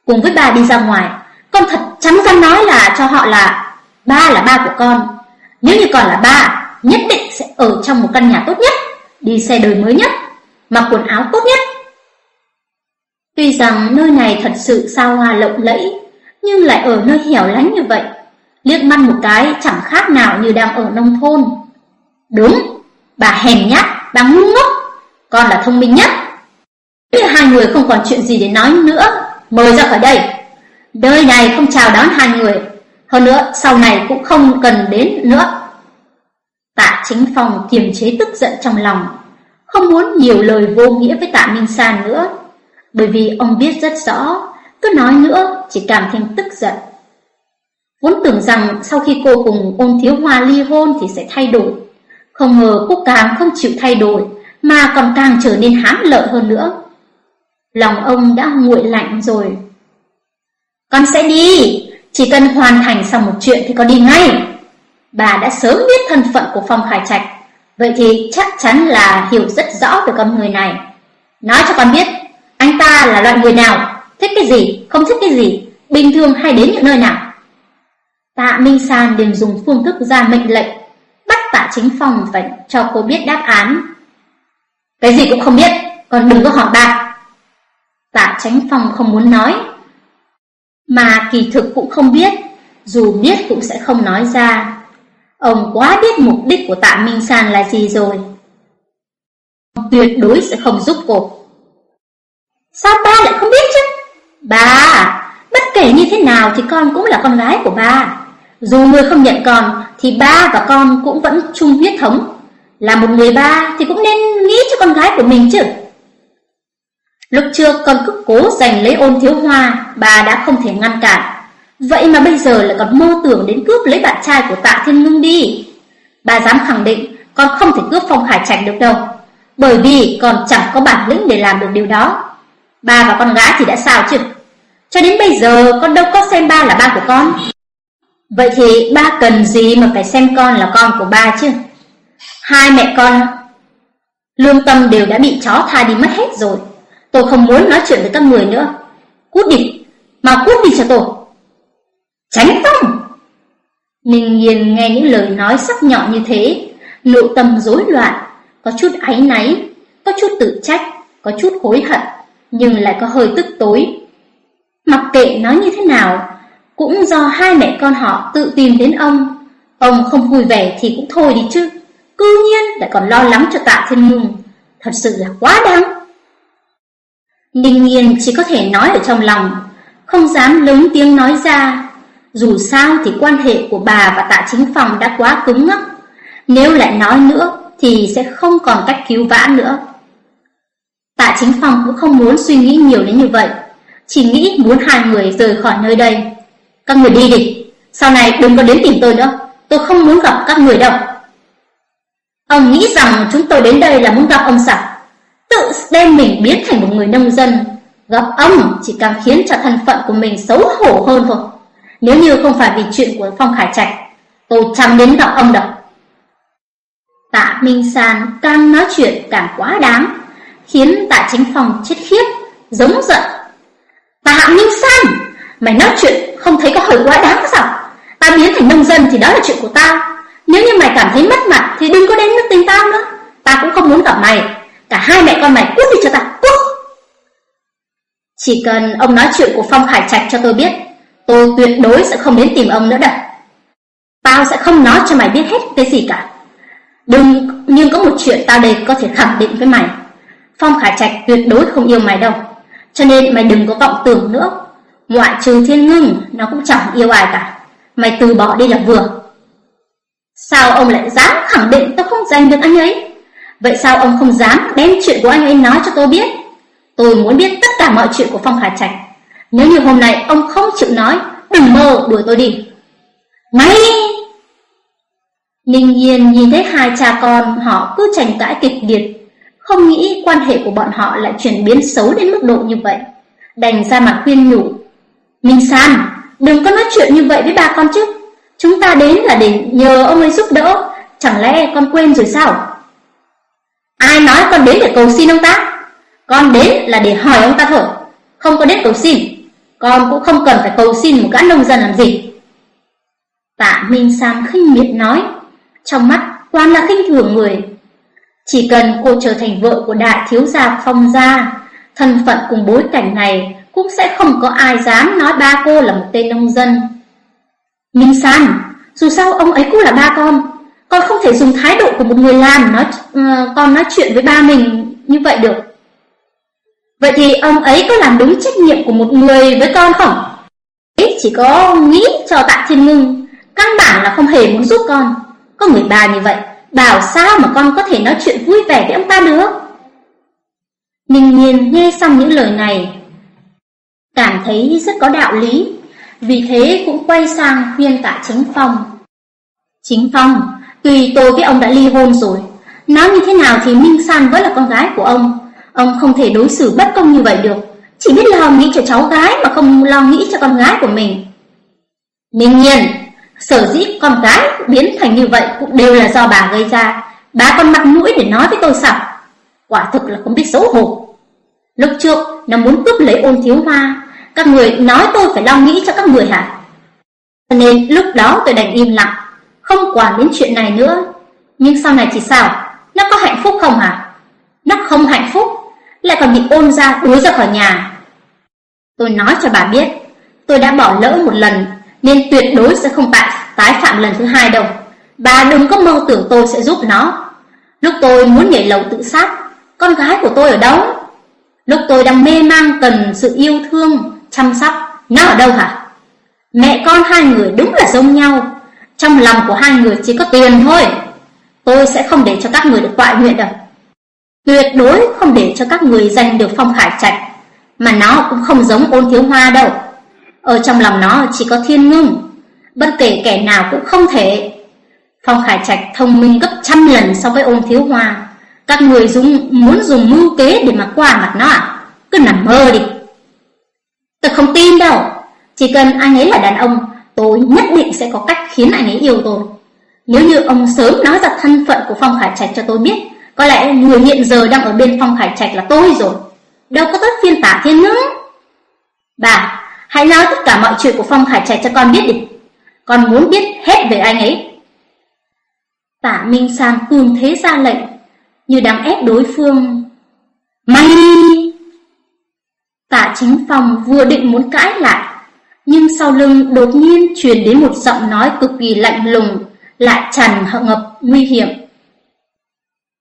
Cùng với bà đi ra ngoài, con thật trắng răng nói là cho họ là ba là ba của con. Nếu như còn là ba, nhất định sẽ ở trong một căn nhà tốt nhất, đi xe đời mới nhất, mặc quần áo tốt nhất. Tuy rằng nơi này thật sự xa hoa lộng lẫy, nhưng lại ở nơi hẻo lánh như vậy, liếc mắt một cái chẳng khác nào như đang ở nông thôn. Đúng, bà hèn nhát, bà ngu ngốc, con là thông minh nhất. Hai người không còn chuyện gì để nói nữa, mời ra khỏi đây. đời này không chào đón hai người, hơn nữa sau này cũng không cần đến nữa. Tạ Chính Phong kiềm chế tức giận trong lòng, không muốn nhiều lời vô nghĩa với Tạ Minh San nữa, bởi vì ông biết rất rõ, cứ nói nữa chỉ càng thêm tức giận. Vốn tưởng rằng sau khi cô cùng ôn thiếu hoa ly hôn thì sẽ thay đổi, không ngờ cô càng không chịu thay đổi, mà còn càng trở nên hám lợi hơn nữa. Lòng ông đã nguội lạnh rồi. Con sẽ đi, chỉ cần hoàn thành xong một chuyện thì con đi ngay. Bà đã sớm biết thân phận của Phong Khải Trạch, vậy thì chắc chắn là hiểu rất rõ về con người này. Nói cho con biết, anh ta là loại người nào, thích cái gì, không thích cái gì, bình thường hay đến những nơi nào. Tạ Minh San liền dùng phương thức ra mệnh lệnh, bắt tạ chính Phong phải cho cô biết đáp án. Cái gì cũng không biết, còn đừng có hỏi bạn. Tạ Chính Phong không muốn nói, mà kỳ thực cũng không biết, dù biết cũng sẽ không nói ra. Ông quá biết mục đích của tạ Minh San là gì rồi. Tuyệt đối sẽ không giúp cô. Sao ba lại không biết chứ? Ba, bất kể như thế nào thì con cũng là con gái của ba. Dù người không nhận con thì ba và con cũng vẫn chung huyết thống. Là một người ba thì cũng nên nghĩ cho con gái của mình chứ. Lúc trước con cứ cố giành lấy ôn thiếu hoa, bà đã không thể ngăn cản. Vậy mà bây giờ lại còn mơ tưởng đến cướp lấy bạn trai của tạ thiên ngưng đi. Bà dám khẳng định con không thể cướp phong hải trạch được đâu. Bởi vì con chẳng có bản lĩnh để làm được điều đó. Ba và con gái thì đã sao chứ? Cho đến bây giờ con đâu có xem ba là ba của con. Vậy thì ba cần gì mà phải xem con là con của ba chứ? Hai mẹ con lương tâm đều đã bị chó tha đi mất hết rồi. Tôi không muốn nói chuyện với các người nữa. Cút đi, mà cút đi cho tôi. Tránh tông Ninh Nhiên nghe những lời nói sắc nhọn như thế, nội tâm rối loạn, có chút áy náy, có chút tự trách, có chút hối hận, nhưng lại có hơi tức tối. Mặc kệ nói như thế nào, cũng do hai mẹ con họ tự tìm đến ông. Ông không vui vẻ thì cũng thôi đi chứ. Cư nhiên lại còn lo lắng cho tạ thiên nhung, Thật sự là quá đáng. Ninh Nhiên chỉ có thể nói ở trong lòng, không dám lớn tiếng nói ra. Dù sao thì quan hệ của bà và tạ chính phòng đã quá cứng ngắc. Nếu lại nói nữa thì sẽ không còn cách cứu vãn nữa. Tạ chính phòng cũng không muốn suy nghĩ nhiều đến như vậy, chỉ nghĩ muốn hai người rời khỏi nơi đây. Các người đi đi, sau này đừng có đến tìm tôi nữa, tôi không muốn gặp các người đâu. Ông nghĩ rằng chúng tôi đến đây là muốn gặp ông sao? Tự đem mình biến thành một người nông dân, gặp ông chỉ càng khiến cho thân phận của mình xấu hổ hơn thôi. Nếu như không phải vì chuyện của Phong Khải Trạch, tôi chẳng đến gặp ông đâu. Tạ Minh San càng nói chuyện càng quá đáng, khiến Tạ Chính Phong chết khiếp, giống giận. Tạ Minh San, mày nói chuyện không thấy có hơi quá đáng sao? Ta biến thành nông dân thì đó là chuyện của tao. Nếu như mày cảm thấy mất mặt thì đừng có đến nước tình tao nữa. Ta cũng không muốn gặp mày. Cả hai mẹ con mày cút đi cho ta, cút! Chỉ cần ông nói chuyện của Phong Khải Trạch cho tôi biết, tôi tuyệt đối sẽ không đến tìm ông nữa đâu. Tao sẽ không nói cho mày biết hết cái gì cả. Đừng, nhưng có một chuyện tao đây có thể khẳng định với mày. Phong Khải Trạch tuyệt đối không yêu mày đâu. Cho nên mày đừng có vọng tưởng nữa. Ngoại trừ thiên ngưng, nó cũng chẳng yêu ai cả. Mày từ bỏ đi là vừa. Sao ông lại dám khẳng định tôi không giành được anh ấy? Vậy sao ông không dám đem chuyện của anh ấy nói cho tôi biết? Tôi muốn biết tất cả mọi chuyện của Phong Hà Trạch. Nếu như hôm nay ông không chịu nói, đừng mơ đuổi tôi đi. Mày! Ninh Nhiên nhìn thấy hai cha con họ cứ tranh cãi kịch liệt, không nghĩ quan hệ của bọn họ lại chuyển biến xấu đến mức độ như vậy. Đành ra mặt khuyên nhủ. Minh San, đừng có nói chuyện như vậy với bà con chứ. Chúng ta đến là để nhờ ông ấy giúp đỡ, chẳng lẽ con quên rồi sao? Ai nói con đến để cầu xin ông ta? Con đến là để hỏi ông ta thôi, không có đến cầu xin. Con cũng không cần phải cầu xin một gã nông dân làm gì. Tạ Minh San khinh miệt nói, trong mắt toàn là khinh thường người. Chỉ cần cô trở thành vợ của đại thiếu gia phong gia, thân phận cùng bối cảnh này cũng sẽ không có ai dám nói ba cô là một tên nông dân. Minh San, dù sao ông ấy cũng là ba con, con không thể dùng thái độ của một người làm nói uh, con nói chuyện với ba mình như vậy được. Vậy thì ông ấy có làm đúng trách nhiệm của một người với con không? Ấy chỉ có nghĩ cho tạ thiên ngưng, căn bản là không hề muốn giúp con. Có người bà như vậy, bảo sao mà con có thể nói chuyện vui vẻ với ông ta được? Ninh Nhiên nghe xong những lời này, cảm thấy rất có đạo lý, vì thế cũng quay sang khuyên cả Chính Phong. Chính Phong, tuy tôi với ông đã ly hôn rồi, nói như thế nào thì Minh San vẫn là con gái của ông, ông không thể đối xử bất công như vậy được, chỉ biết lo nghĩ cho cháu gái mà không lo nghĩ cho con gái của mình. minh Nhiên, Sở dĩ con gái biến thành như vậy cũng đều là do bà gây ra. Bà còn mặt mũi để nói với tôi sao? Quả thực là không biết xấu hổ. Lúc trước, nó muốn cướp lấy ôn thiếu hoa. Các người nói tôi phải lo nghĩ cho các người hả? Nên lúc đó tôi đành im lặng, không quản đến chuyện này nữa. Nhưng sau này thì sao? Nó có hạnh phúc không hả? Nó không hạnh phúc, lại còn bị ôn ra đuổi ra khỏi nhà. Tôi nói cho bà biết, tôi đã bỏ lỡ một lần nên tuyệt đối sẽ không tái, tái phạm lần thứ hai đâu. Bà đừng có mơ tưởng tôi sẽ giúp nó. Lúc tôi muốn nhảy lầu tự sát, con gái của tôi ở đâu? Lúc tôi đang mê mang cần sự yêu thương, chăm sóc, nó ở đâu hả? Mẹ con hai người đúng là giống nhau. Trong lòng của hai người chỉ có tiền thôi. Tôi sẽ không để cho các người được tọa nguyện đâu. Tuyệt đối không để cho các người giành được phong khải trạch. Mà nó cũng không giống ôn thiếu hoa đâu. Ở trong lòng nó chỉ có thiên ngưng Bất kể kẻ nào cũng không thể Phong Khải Trạch thông minh gấp trăm lần so với ôn thiếu hoa Các người dùng, muốn dùng mưu kế để mà qua mặt nó à Cứ nằm mơ đi Tôi không tin đâu Chỉ cần anh ấy là đàn ông Tôi nhất định sẽ có cách khiến anh ấy yêu tôi Nếu như ông sớm nói ra thân phận của Phong Khải Trạch cho tôi biết Có lẽ người hiện giờ đang ở bên Phong Khải Trạch là tôi rồi Đâu có tất phiên tả thiên ngữ Bà Hãy nói tất cả mọi chuyện của Phong Khải Trạch cho con biết đi. Con muốn biết hết về anh ấy. Tạ Minh San cường thế ra lệnh, như đang ép đối phương. Mày! Tạ Chính phòng vừa định muốn cãi lại, nhưng sau lưng đột nhiên truyền đến một giọng nói cực kỳ lạnh lùng, lại tràn ngập nguy hiểm.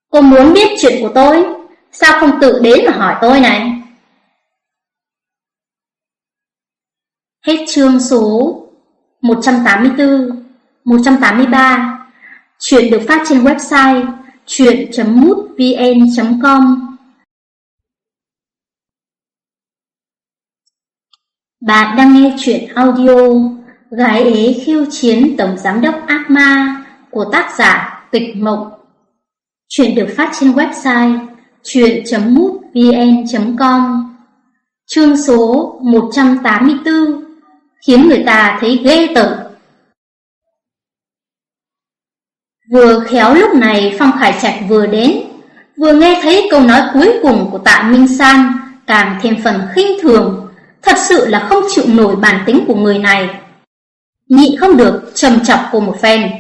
Cô muốn biết chuyện của tôi, sao không tự đến mà hỏi tôi này? Hết chương số 184, 183. Chuyện được phát trên website chuyện.mútvn.com Bạn đang nghe chuyện audio Gái ế khiêu chiến Tổng Giám đốc Ác Ma của tác giả Tịch Mộng. Chuyện được phát trên website chuyện.mútvn.com Chương số 184 khiến người ta thấy ghê tởm. Vừa khéo lúc này Phong Khải Trạch vừa đến, vừa nghe thấy câu nói cuối cùng của Tạ Minh San, càng thêm phần khinh thường, thật sự là không chịu nổi bản tính của người này. Nhịn không được, trầm chọc cô một phen.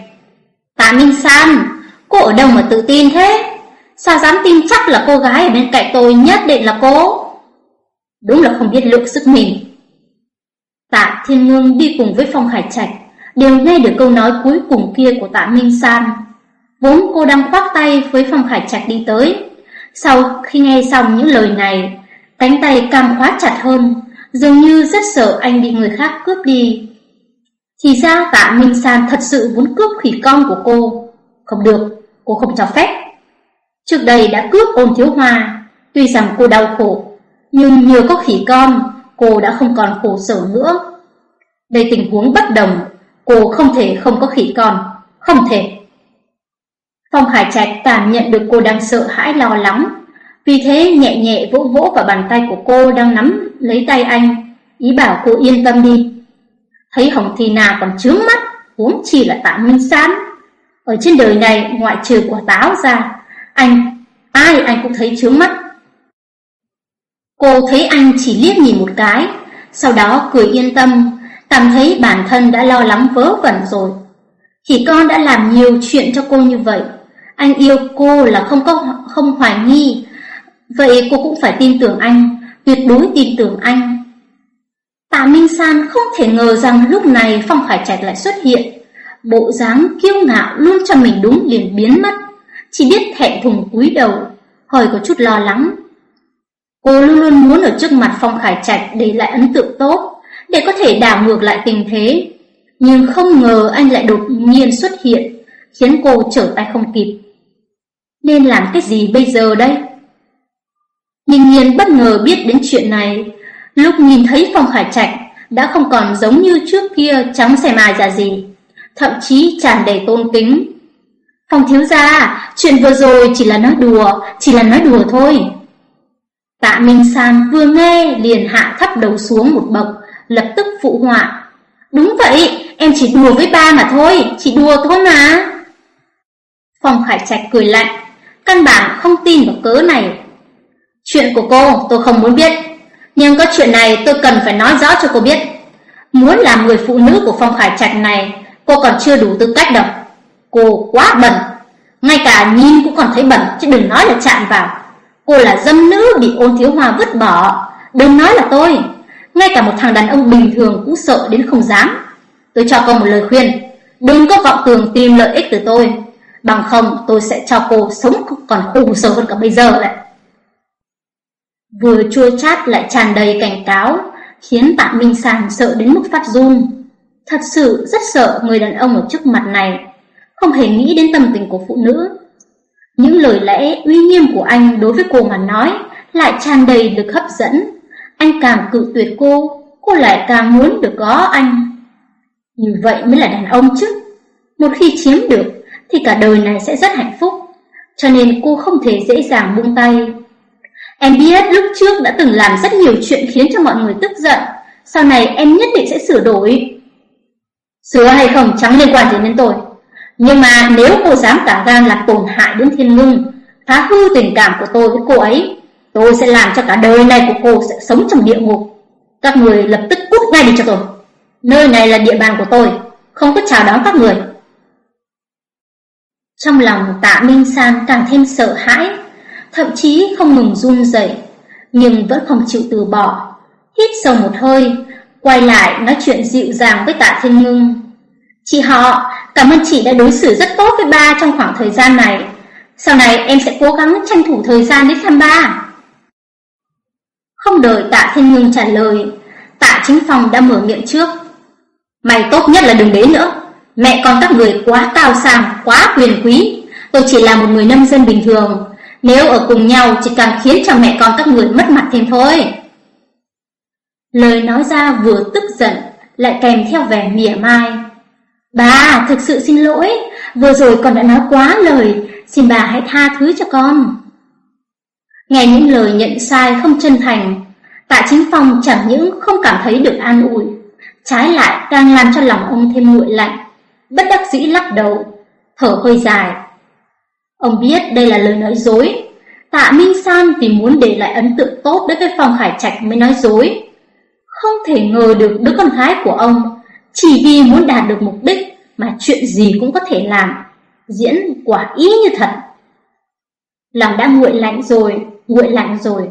Tạ Minh San, cô ở đâu mà tự tin thế? Sao dám tin chắc là cô gái ở bên cạnh tôi nhất định là cô? Đúng là không biết lượng sức mình. Tạ Thiên ngương đi cùng với Phong Khải Trạch đều nghe được câu nói cuối cùng kia của Tạ Minh San. Vốn cô đang khoác tay với Phong Khải Trạch đi tới. Sau khi nghe xong những lời này, cánh tay càng khóa chặt hơn, dường như rất sợ anh bị người khác cướp đi. Thì ra tạ Minh San thật sự muốn cướp khỉ con của cô. Không được, cô không cho phép. Trước đây đã cướp ôn thiếu hoa, tuy rằng cô đau khổ, nhưng nhờ có khỉ con, cô đã không còn khổ sở nữa. Đây tình huống bất đồng, cô không thể không có khỉ con, không thể. Phong Hải Trạch cảm nhận được cô đang sợ hãi lo lắng, vì thế nhẹ nhẹ vỗ vỗ vào bàn tay của cô đang nắm lấy tay anh, ý bảo cô yên tâm đi. Thấy Hồng Thi Na còn trướng mắt, huống chi là Tạ Minh San. Ở trên đời này ngoại trừ quả táo ra, anh, ai anh cũng thấy trướng mắt. Cô thấy anh chỉ liếc nhìn một cái, sau đó cười yên tâm, cảm thấy bản thân đã lo lắng vớ vẩn rồi. Khi con đã làm nhiều chuyện cho cô như vậy, anh yêu cô là không có không hoài nghi, vậy cô cũng phải tin tưởng anh, tuyệt đối tin tưởng anh. Tạ Minh San không thể ngờ rằng lúc này Phong Khải Trạch lại xuất hiện, bộ dáng kiêu ngạo luôn cho mình đúng liền biến mất, chỉ biết thẹn thùng cúi đầu, hơi có chút lo lắng. Cô luôn luôn muốn ở trước mặt Phong Khải Trạch để lại ấn tượng tốt, để có thể đảo ngược lại tình thế, nhưng không ngờ anh lại đột nhiên xuất hiện, khiến cô trở tay không kịp. Nên làm cái gì bây giờ đây? Ninh nhiên bất ngờ biết đến chuyện này, lúc nhìn thấy Phong Khải Trạch đã không còn giống như trước kia trắng xẻ mài ra gì, thậm chí tràn đầy tôn kính. Phong thiếu gia, chuyện vừa rồi chỉ là nói đùa, chỉ là nói đùa thôi. Tạ Minh San vừa nghe liền hạ thấp đầu xuống một bậc, lập tức phụ họa. Đúng vậy, em chỉ đùa với ba mà thôi, chỉ đùa thôi mà. Phong Khải Trạch cười lạnh, căn bản không tin vào cớ này. Chuyện của cô tôi không muốn biết, nhưng có chuyện này tôi cần phải nói rõ cho cô biết. Muốn làm người phụ nữ của Phong Khải Trạch này, cô còn chưa đủ tư cách đâu. Cô quá bẩn, ngay cả nhìn cũng còn thấy bẩn chứ đừng nói là chạm vào. Cô là dâm nữ bị ôn thiếu hòa vứt bỏ, đừng nói là tôi. Ngay cả một thằng đàn ông bình thường cũng sợ đến không dám. Tôi cho cô một lời khuyên, đừng có vọng tưởng tìm lợi ích từ tôi, bằng không tôi sẽ cho cô sống còn khổ sở hơn cả bây giờ lại Vừa chua chát lại tràn đầy cảnh cáo, khiến Tạ Minh Sàn sợ đến mức phát run. Thật sự rất sợ người đàn ông ở trước mặt này, không hề nghĩ đến tâm tình của phụ nữ. Những lời lẽ uy nghiêm của anh đối với cô mà nói lại tràn đầy lực hấp dẫn. Anh càng cự tuyệt cô, cô lại càng muốn được có anh. Như vậy mới là đàn ông chứ. Một khi chiếm được thì cả đời này sẽ rất hạnh phúc. Cho nên cô không thể dễ dàng buông tay. Em biết lúc trước đã từng làm rất nhiều chuyện khiến cho mọi người tức giận. Sau này em nhất định sẽ sửa đổi. Sửa hay không chẳng liên quan gì đến tôi. Nhưng mà nếu cô dám cả gan làm tổn hại đến thiên ngưng, phá hư tình cảm của tôi với cô ấy, tôi sẽ làm cho cả đời này của cô sẽ sống trong địa ngục. Các người lập tức cút ngay đi cho tôi. Nơi này là địa bàn của tôi, không có chào đón các người. Trong lòng tạ Minh Sang càng thêm sợ hãi, thậm chí không ngừng run rẩy, nhưng vẫn không chịu từ bỏ. Hít sâu một hơi, quay lại nói chuyện dịu dàng với tạ Thiên Ngưng. Chị họ, cảm ơn chị đã đối xử rất tốt với ba trong khoảng thời gian này. Sau này em sẽ cố gắng tranh thủ thời gian đến thăm ba. Không đợi tạ Thiên Ngưng trả lời, tạ chính phòng đã mở miệng trước. Mày tốt nhất là đừng đến nữa. Mẹ con các người quá cao sang, quá quyền quý. Tôi chỉ là một người nông dân bình thường. Nếu ở cùng nhau chỉ càng khiến cho mẹ con các người mất mặt thêm thôi. Lời nói ra vừa tức giận, lại kèm theo vẻ mỉa mai. Bà, thực sự xin lỗi, vừa rồi con đã nói quá lời, xin bà hãy tha thứ cho con. Nghe những lời nhận sai không chân thành, tạ chính phong chẳng những không cảm thấy được an ủi, trái lại càng làm cho lòng ông thêm nguội lạnh, bất đắc dĩ lắc đầu, thở hơi dài. Ông biết đây là lời nói dối, tạ Minh San vì muốn để lại ấn tượng tốt đối với Phong Khải Trạch mới nói dối. Không thể ngờ được đứa con gái của ông chỉ vì muốn đạt được mục đích mà chuyện gì cũng có thể làm, diễn quả ý như thật. Lòng đã nguội lạnh rồi, nguội lạnh rồi.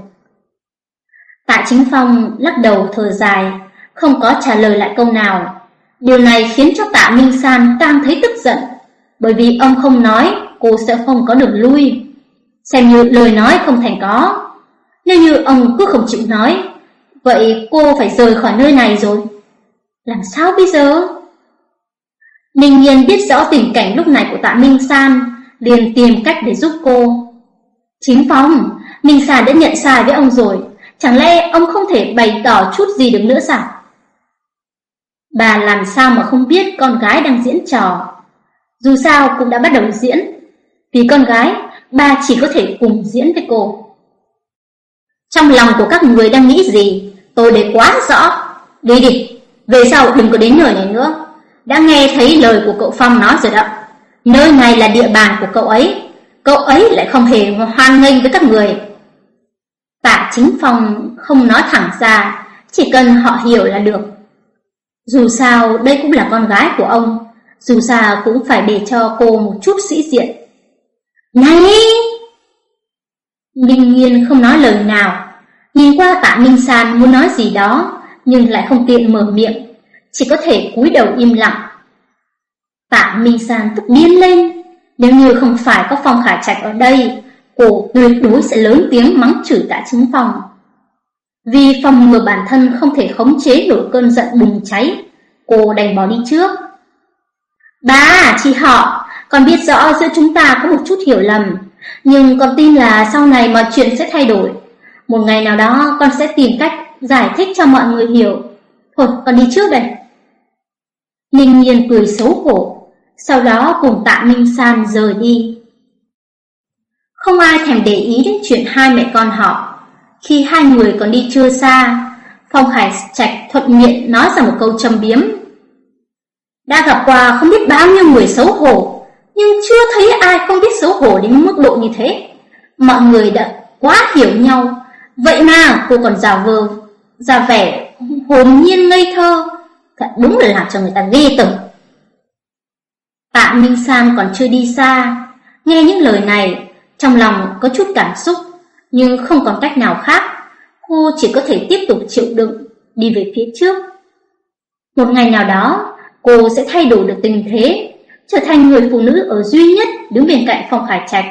Tạ Chính Phong lắc đầu thở dài, không có trả lời lại câu nào. Điều này khiến cho Tạ Minh San càng thấy tức giận, bởi vì ông không nói, cô sẽ không có đường lui. Xem như lời nói không thành có. Nếu như ông cứ không chịu nói, vậy cô phải rời khỏi nơi này rồi. Làm sao bây giờ? Ninh Nhiên biết rõ tình cảnh lúc này của tạ Minh San, liền tìm cách để giúp cô. Chính phong, Minh San đã nhận sai với ông rồi, chẳng lẽ ông không thể bày tỏ chút gì được nữa sao? Bà làm sao mà không biết con gái đang diễn trò. Dù sao cũng đã bắt đầu diễn. Vì con gái, bà chỉ có thể cùng diễn với cô. Trong lòng của các người đang nghĩ gì, tôi để quá rõ. Đi đi, về sau đừng có đến nơi này nữa. Đã nghe thấy lời của cậu Phong nói rồi đó. Nơi này là địa bàn của cậu ấy. Cậu ấy lại không hề hoan nghênh với các người. Tạ chính Phong không nói thẳng ra, chỉ cần họ hiểu là được. Dù sao đây cũng là con gái của ông, dù sao cũng phải để cho cô một chút sĩ diện. Này! Minh Nhiên không nói lời nào, nhìn qua tạ Minh San muốn nói gì đó, nhưng lại không tiện mở miệng, chỉ có thể cúi đầu im lặng. Tạ Minh San tức điên lên, nếu như không phải có Phong Khả Trạch ở đây, cô tuyệt đối sẽ lớn tiếng mắng chửi tạ chính Phong. Vì phòng ngừa bản thân không thể khống chế nổi cơn giận bùng cháy, cô đành bỏ đi trước. ba chị họ, con biết rõ giữa chúng ta có một chút hiểu lầm, nhưng con tin là sau này mọi chuyện sẽ thay đổi. Một ngày nào đó con sẽ tìm cách giải thích cho mọi người hiểu. Thôi, con đi trước đây. Ninh Nhiên cười xấu hổ, sau đó cùng tạ Minh San rời đi. Không ai thèm để ý đến chuyện hai mẹ con họ. Khi hai người còn đi chưa xa, Phong Hải Trạch thuận miệng nói ra một câu châm biếm. Đã gặp qua không biết bao nhiêu người xấu hổ, nhưng chưa thấy ai không biết xấu hổ đến mức độ như thế. Mọi người đã quá hiểu nhau, vậy mà cô còn giả vờ, giả vẻ hồn nhiên ngây thơ, thật đúng là làm cho người ta ghê tởm. Tạ Minh Sam còn chưa đi xa, nghe những lời này, trong lòng có chút cảm xúc nhưng không còn cách nào khác, cô chỉ có thể tiếp tục chịu đựng, đi về phía trước. Một ngày nào đó, cô sẽ thay đổi được tình thế, trở thành người phụ nữ ở duy nhất đứng bên cạnh Phong Khải Trạch.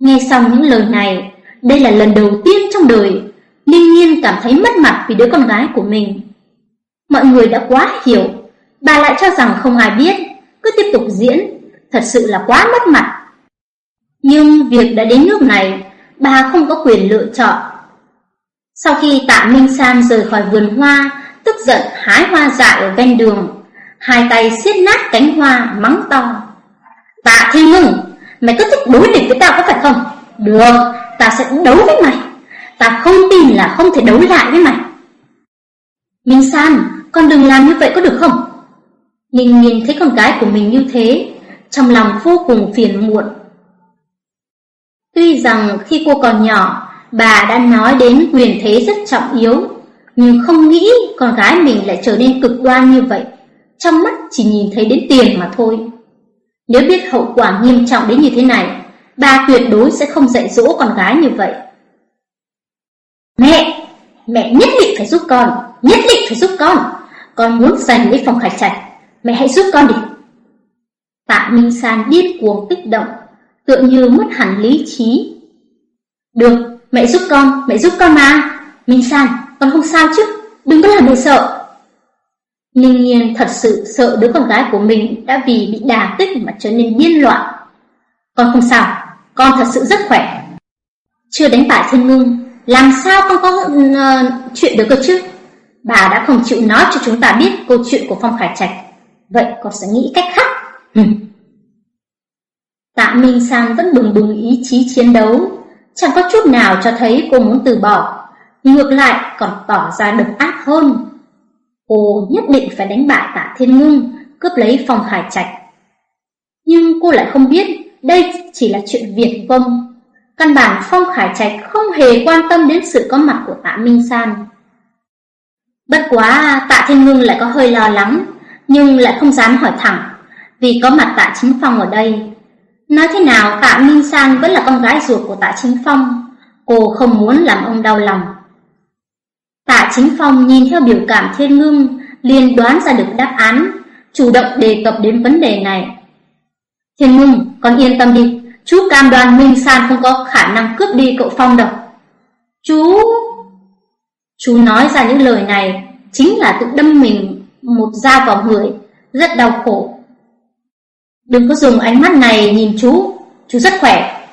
Nghe xong những lời này, đây là lần đầu tiên trong đời, linh Nhiên cảm thấy mất mặt vì đứa con gái của mình. Mọi người đã quá hiểu, bà lại cho rằng không ai biết, cứ tiếp tục diễn, thật sự là quá mất mặt. Nhưng việc đã đến nước này, bà không có quyền lựa chọn. Sau khi tạ Minh San rời khỏi vườn hoa, tức giận hái hoa dại ở ven đường, hai tay siết nát cánh hoa mắng to. Tạ Thiên Ngưng, mày cứ thích đối địch với tao có phải không? Được, tao sẽ đấu với mày. tao không tin là không thể đấu lại với mày. Minh San, con đừng làm như vậy có được không? Ninh nhìn thấy con gái của mình như thế, trong lòng vô cùng phiền muộn. Tuy rằng khi cô còn nhỏ, bà đã nói đến quyền thế rất trọng yếu, nhưng không nghĩ con gái mình lại trở nên cực đoan như vậy. Trong mắt chỉ nhìn thấy đến tiền mà thôi. Nếu biết hậu quả nghiêm trọng đến như thế này, bà tuyệt đối sẽ không dạy dỗ con gái như vậy. Mẹ! Mẹ nhất định phải giúp con! Nhất định phải giúp con! Con muốn giành lấy phòng khải trạch. Mẹ hãy giúp con đi! Tạ Minh San điên cuồng kích động, tựa như mất hẳn lý trí. Được, mẹ giúp con, mẹ giúp con mà. Minh San, con không sao chứ, đừng có làm mẹ sợ. Ninh Nhiên thật sự sợ đứa con gái của mình đã vì bị đả tích mà trở nên điên loạn. Con không sao, con thật sự rất khỏe. Chưa đánh bại thiên ngưng, làm sao con có uh, chuyện được cơ chứ? Bà đã không chịu nói cho chúng ta biết câu chuyện của Phong Khải Trạch. Vậy con sẽ nghĩ cách khác. Ừ. Tạ Minh San vẫn bừng bừng ý chí chiến đấu, chẳng có chút nào cho thấy cô muốn từ bỏ, ngược lại còn tỏ ra độc ác hơn. Cô nhất định phải đánh bại Tạ Thiên Ngưng, cướp lấy Phong Hải Trạch. Nhưng cô lại không biết đây chỉ là chuyện việt vông. Căn bản Phong Khải Trạch không hề quan tâm đến sự có mặt của Tạ Minh San. Bất quá Tạ Thiên Ngưng lại có hơi lo lắng, nhưng lại không dám hỏi thẳng, vì có mặt Tạ Chính Phong ở đây. Nói thế nào Tạ Minh San vẫn là con gái ruột của Tạ Chính Phong, cô không muốn làm ông đau lòng. Tạ Chính Phong nhìn theo biểu cảm thiên ngưng, liền đoán ra được đáp án, chủ động đề cập đến vấn đề này. Thiên Ngưng, con yên tâm đi, chú cam đoan Minh San không có khả năng cướp đi cậu Phong đâu. Chú... Chú nói ra những lời này chính là tự đâm mình một dao vào người, rất đau khổ. Đừng có dùng ánh mắt này nhìn chú, chú rất khỏe.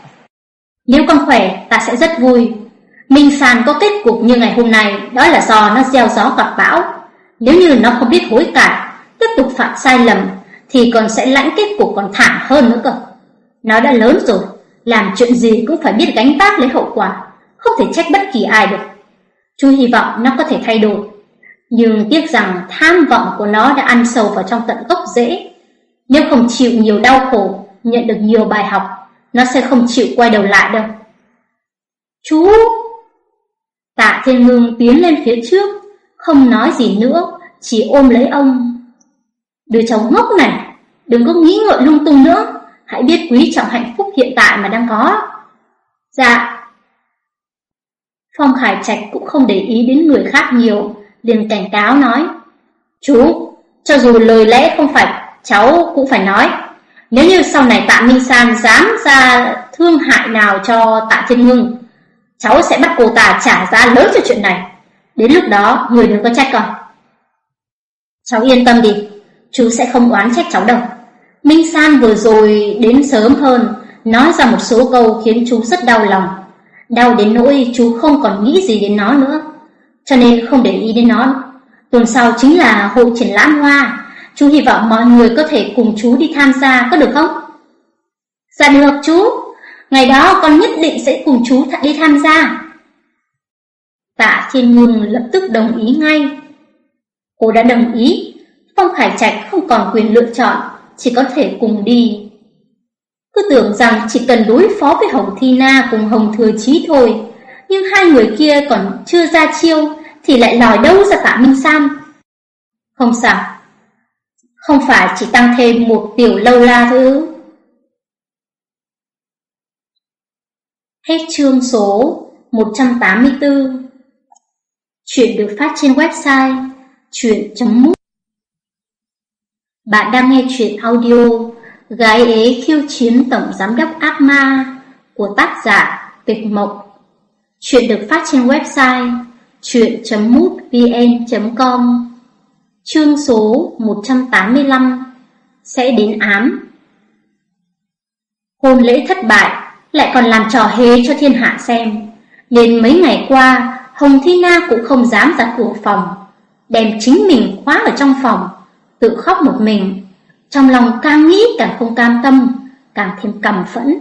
Nếu con khỏe, ta sẽ rất vui. Minh San có kết cục như ngày hôm nay, đó là do nó gieo gió gặp bão. Nếu như nó không biết hối cải, tiếp tục phạm sai lầm, thì còn sẽ lãnh kết cục còn thảm hơn nữa cơ. Nó đã lớn rồi, làm chuyện gì cũng phải biết gánh vác lấy hậu quả, không thể trách bất kỳ ai được. Chú hy vọng nó có thể thay đổi, nhưng tiếc rằng tham vọng của nó đã ăn sâu vào trong tận gốc rễ. Nếu không chịu nhiều đau khổ, nhận được nhiều bài học, nó sẽ không chịu quay đầu lại đâu. Chú! Tạ Thiên Ngưng tiến lên phía trước, không nói gì nữa, chỉ ôm lấy ông. Đứa cháu ngốc này, đừng có nghĩ ngợi lung tung nữa, hãy biết quý trọng hạnh phúc hiện tại mà đang có. Dạ. Phong Khải Trạch cũng không để ý đến người khác nhiều, liền cảnh cáo nói. Chú, cho dù lời lẽ không phải cháu cũng phải nói. Nếu như sau này tạ Minh San dám ra thương hại nào cho tạ Thiên Ngưng, cháu sẽ bắt cô ta trả giá lớn cho chuyện này. Đến lúc đó, người đừng có trách con. Cháu yên tâm đi, chú sẽ không oán trách cháu đâu. Minh San vừa rồi đến sớm hơn, nói ra một số câu khiến chú rất đau lòng. Đau đến nỗi chú không còn nghĩ gì đến nó nữa, cho nên không để ý đến nó. Tuần sau chính là hội triển lãm hoa, chú hy vọng mọi người có thể cùng chú đi tham gia, có được không? Dạ được chú, ngày đó con nhất định sẽ cùng chú đi tham gia. Tạ Thiên Ngưng lập tức đồng ý ngay. Cô đã đồng ý, Phong Khải Trạch không còn quyền lựa chọn, chỉ có thể cùng đi. Cứ tưởng rằng chỉ cần đối phó với Hồng Thi Na cùng Hồng Thừa Chí thôi, nhưng hai người kia còn chưa ra chiêu thì lại lòi đâu ra tạ Minh Sam. Không sao, không phải chỉ tăng thêm một tiểu lâu la thôi Hết chương số 184 Chuyện được phát trên website chuyện.mút Bạn đang nghe chuyện audio Gái ế khiêu chiến tổng giám đốc ác ma của tác giả Tịch Mộc Chuyện được phát trên website chuyện.mútvn.com Chương số 185 Sẽ đến ám. Hôn lễ thất bại. Lại còn làm trò hề cho thiên hạ xem. Nên mấy ngày qua Hồng Thi Na cũng không dám ra cửa phòng Đem chính mình khóa ở trong phòng Tự khóc một mình. Trong lòng càng nghĩ càng không cam tâm Càng thêm cầm phẫn.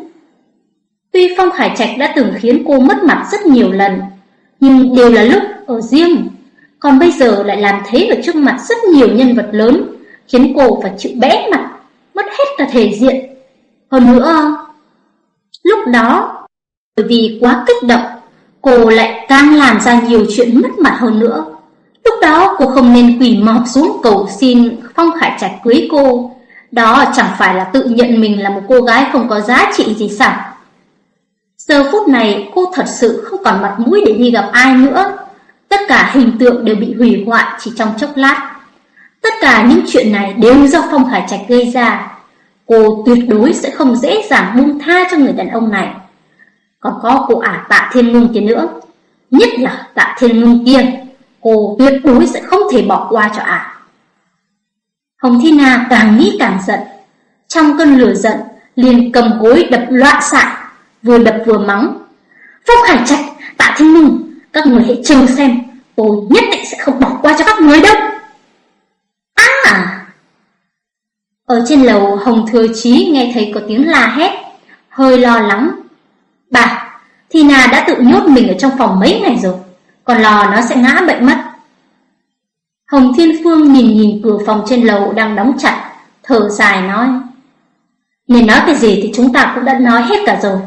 Tuy Phong Khải Trạch đã từng khiến cô mất mặt rất nhiều lần Nhưng đều là lúc ở riêng. Còn bây giờ lại làm thế ở trước mặt rất nhiều nhân vật lớn, khiến cô phải chịu bẽ mặt, mất hết cả thể diện. Hơn nữa, lúc đó, bởi vì quá kích động, cô lại càng làm ra nhiều chuyện mất mặt hơn nữa. Lúc đó cô không nên quỳ mọp xuống cầu xin Phong Khải Trạch cưới cô. Đó chẳng phải là tự nhận mình là một cô gái không có giá trị gì sao? Giờ phút này cô thật sự không còn mặt mũi để đi gặp ai nữa. Tất cả hình tượng đều bị hủy hoại chỉ trong chốc lát. Tất cả những chuyện này đều do Phong Khải Trạch gây ra. Cô tuyệt đối sẽ không dễ dàng buông tha cho người đàn ông này. Còn có cô ả tạ thiên ngưng kia nữa. Nhất là tạ thiên ngưng kia. Cô tuyệt đối sẽ không thể bỏ qua cho ả. Hồng Thi Na càng nghĩ càng giận. Trong cơn lửa giận, liền cầm gối đập loạn xạ, vừa đập vừa mắng. phúc hải Trạch, tạ thiên ngưng, các người hãy chờ xem, tôi nhất định sẽ không bỏ qua cho các người đâu. À! Ở trên lầu Hồng Thừa Chí nghe thấy có tiếng la hét, hơi lo lắng. Bà, Thì Nà đã tự nhốt mình ở trong phòng mấy ngày rồi, còn lo nó sẽ ngã bệnh mất. Hồng Thiên Phương nhìn nhìn cửa phòng trên lầu đang đóng chặt, thở dài nói. Nên nói cái gì thì chúng ta cũng đã nói hết cả rồi,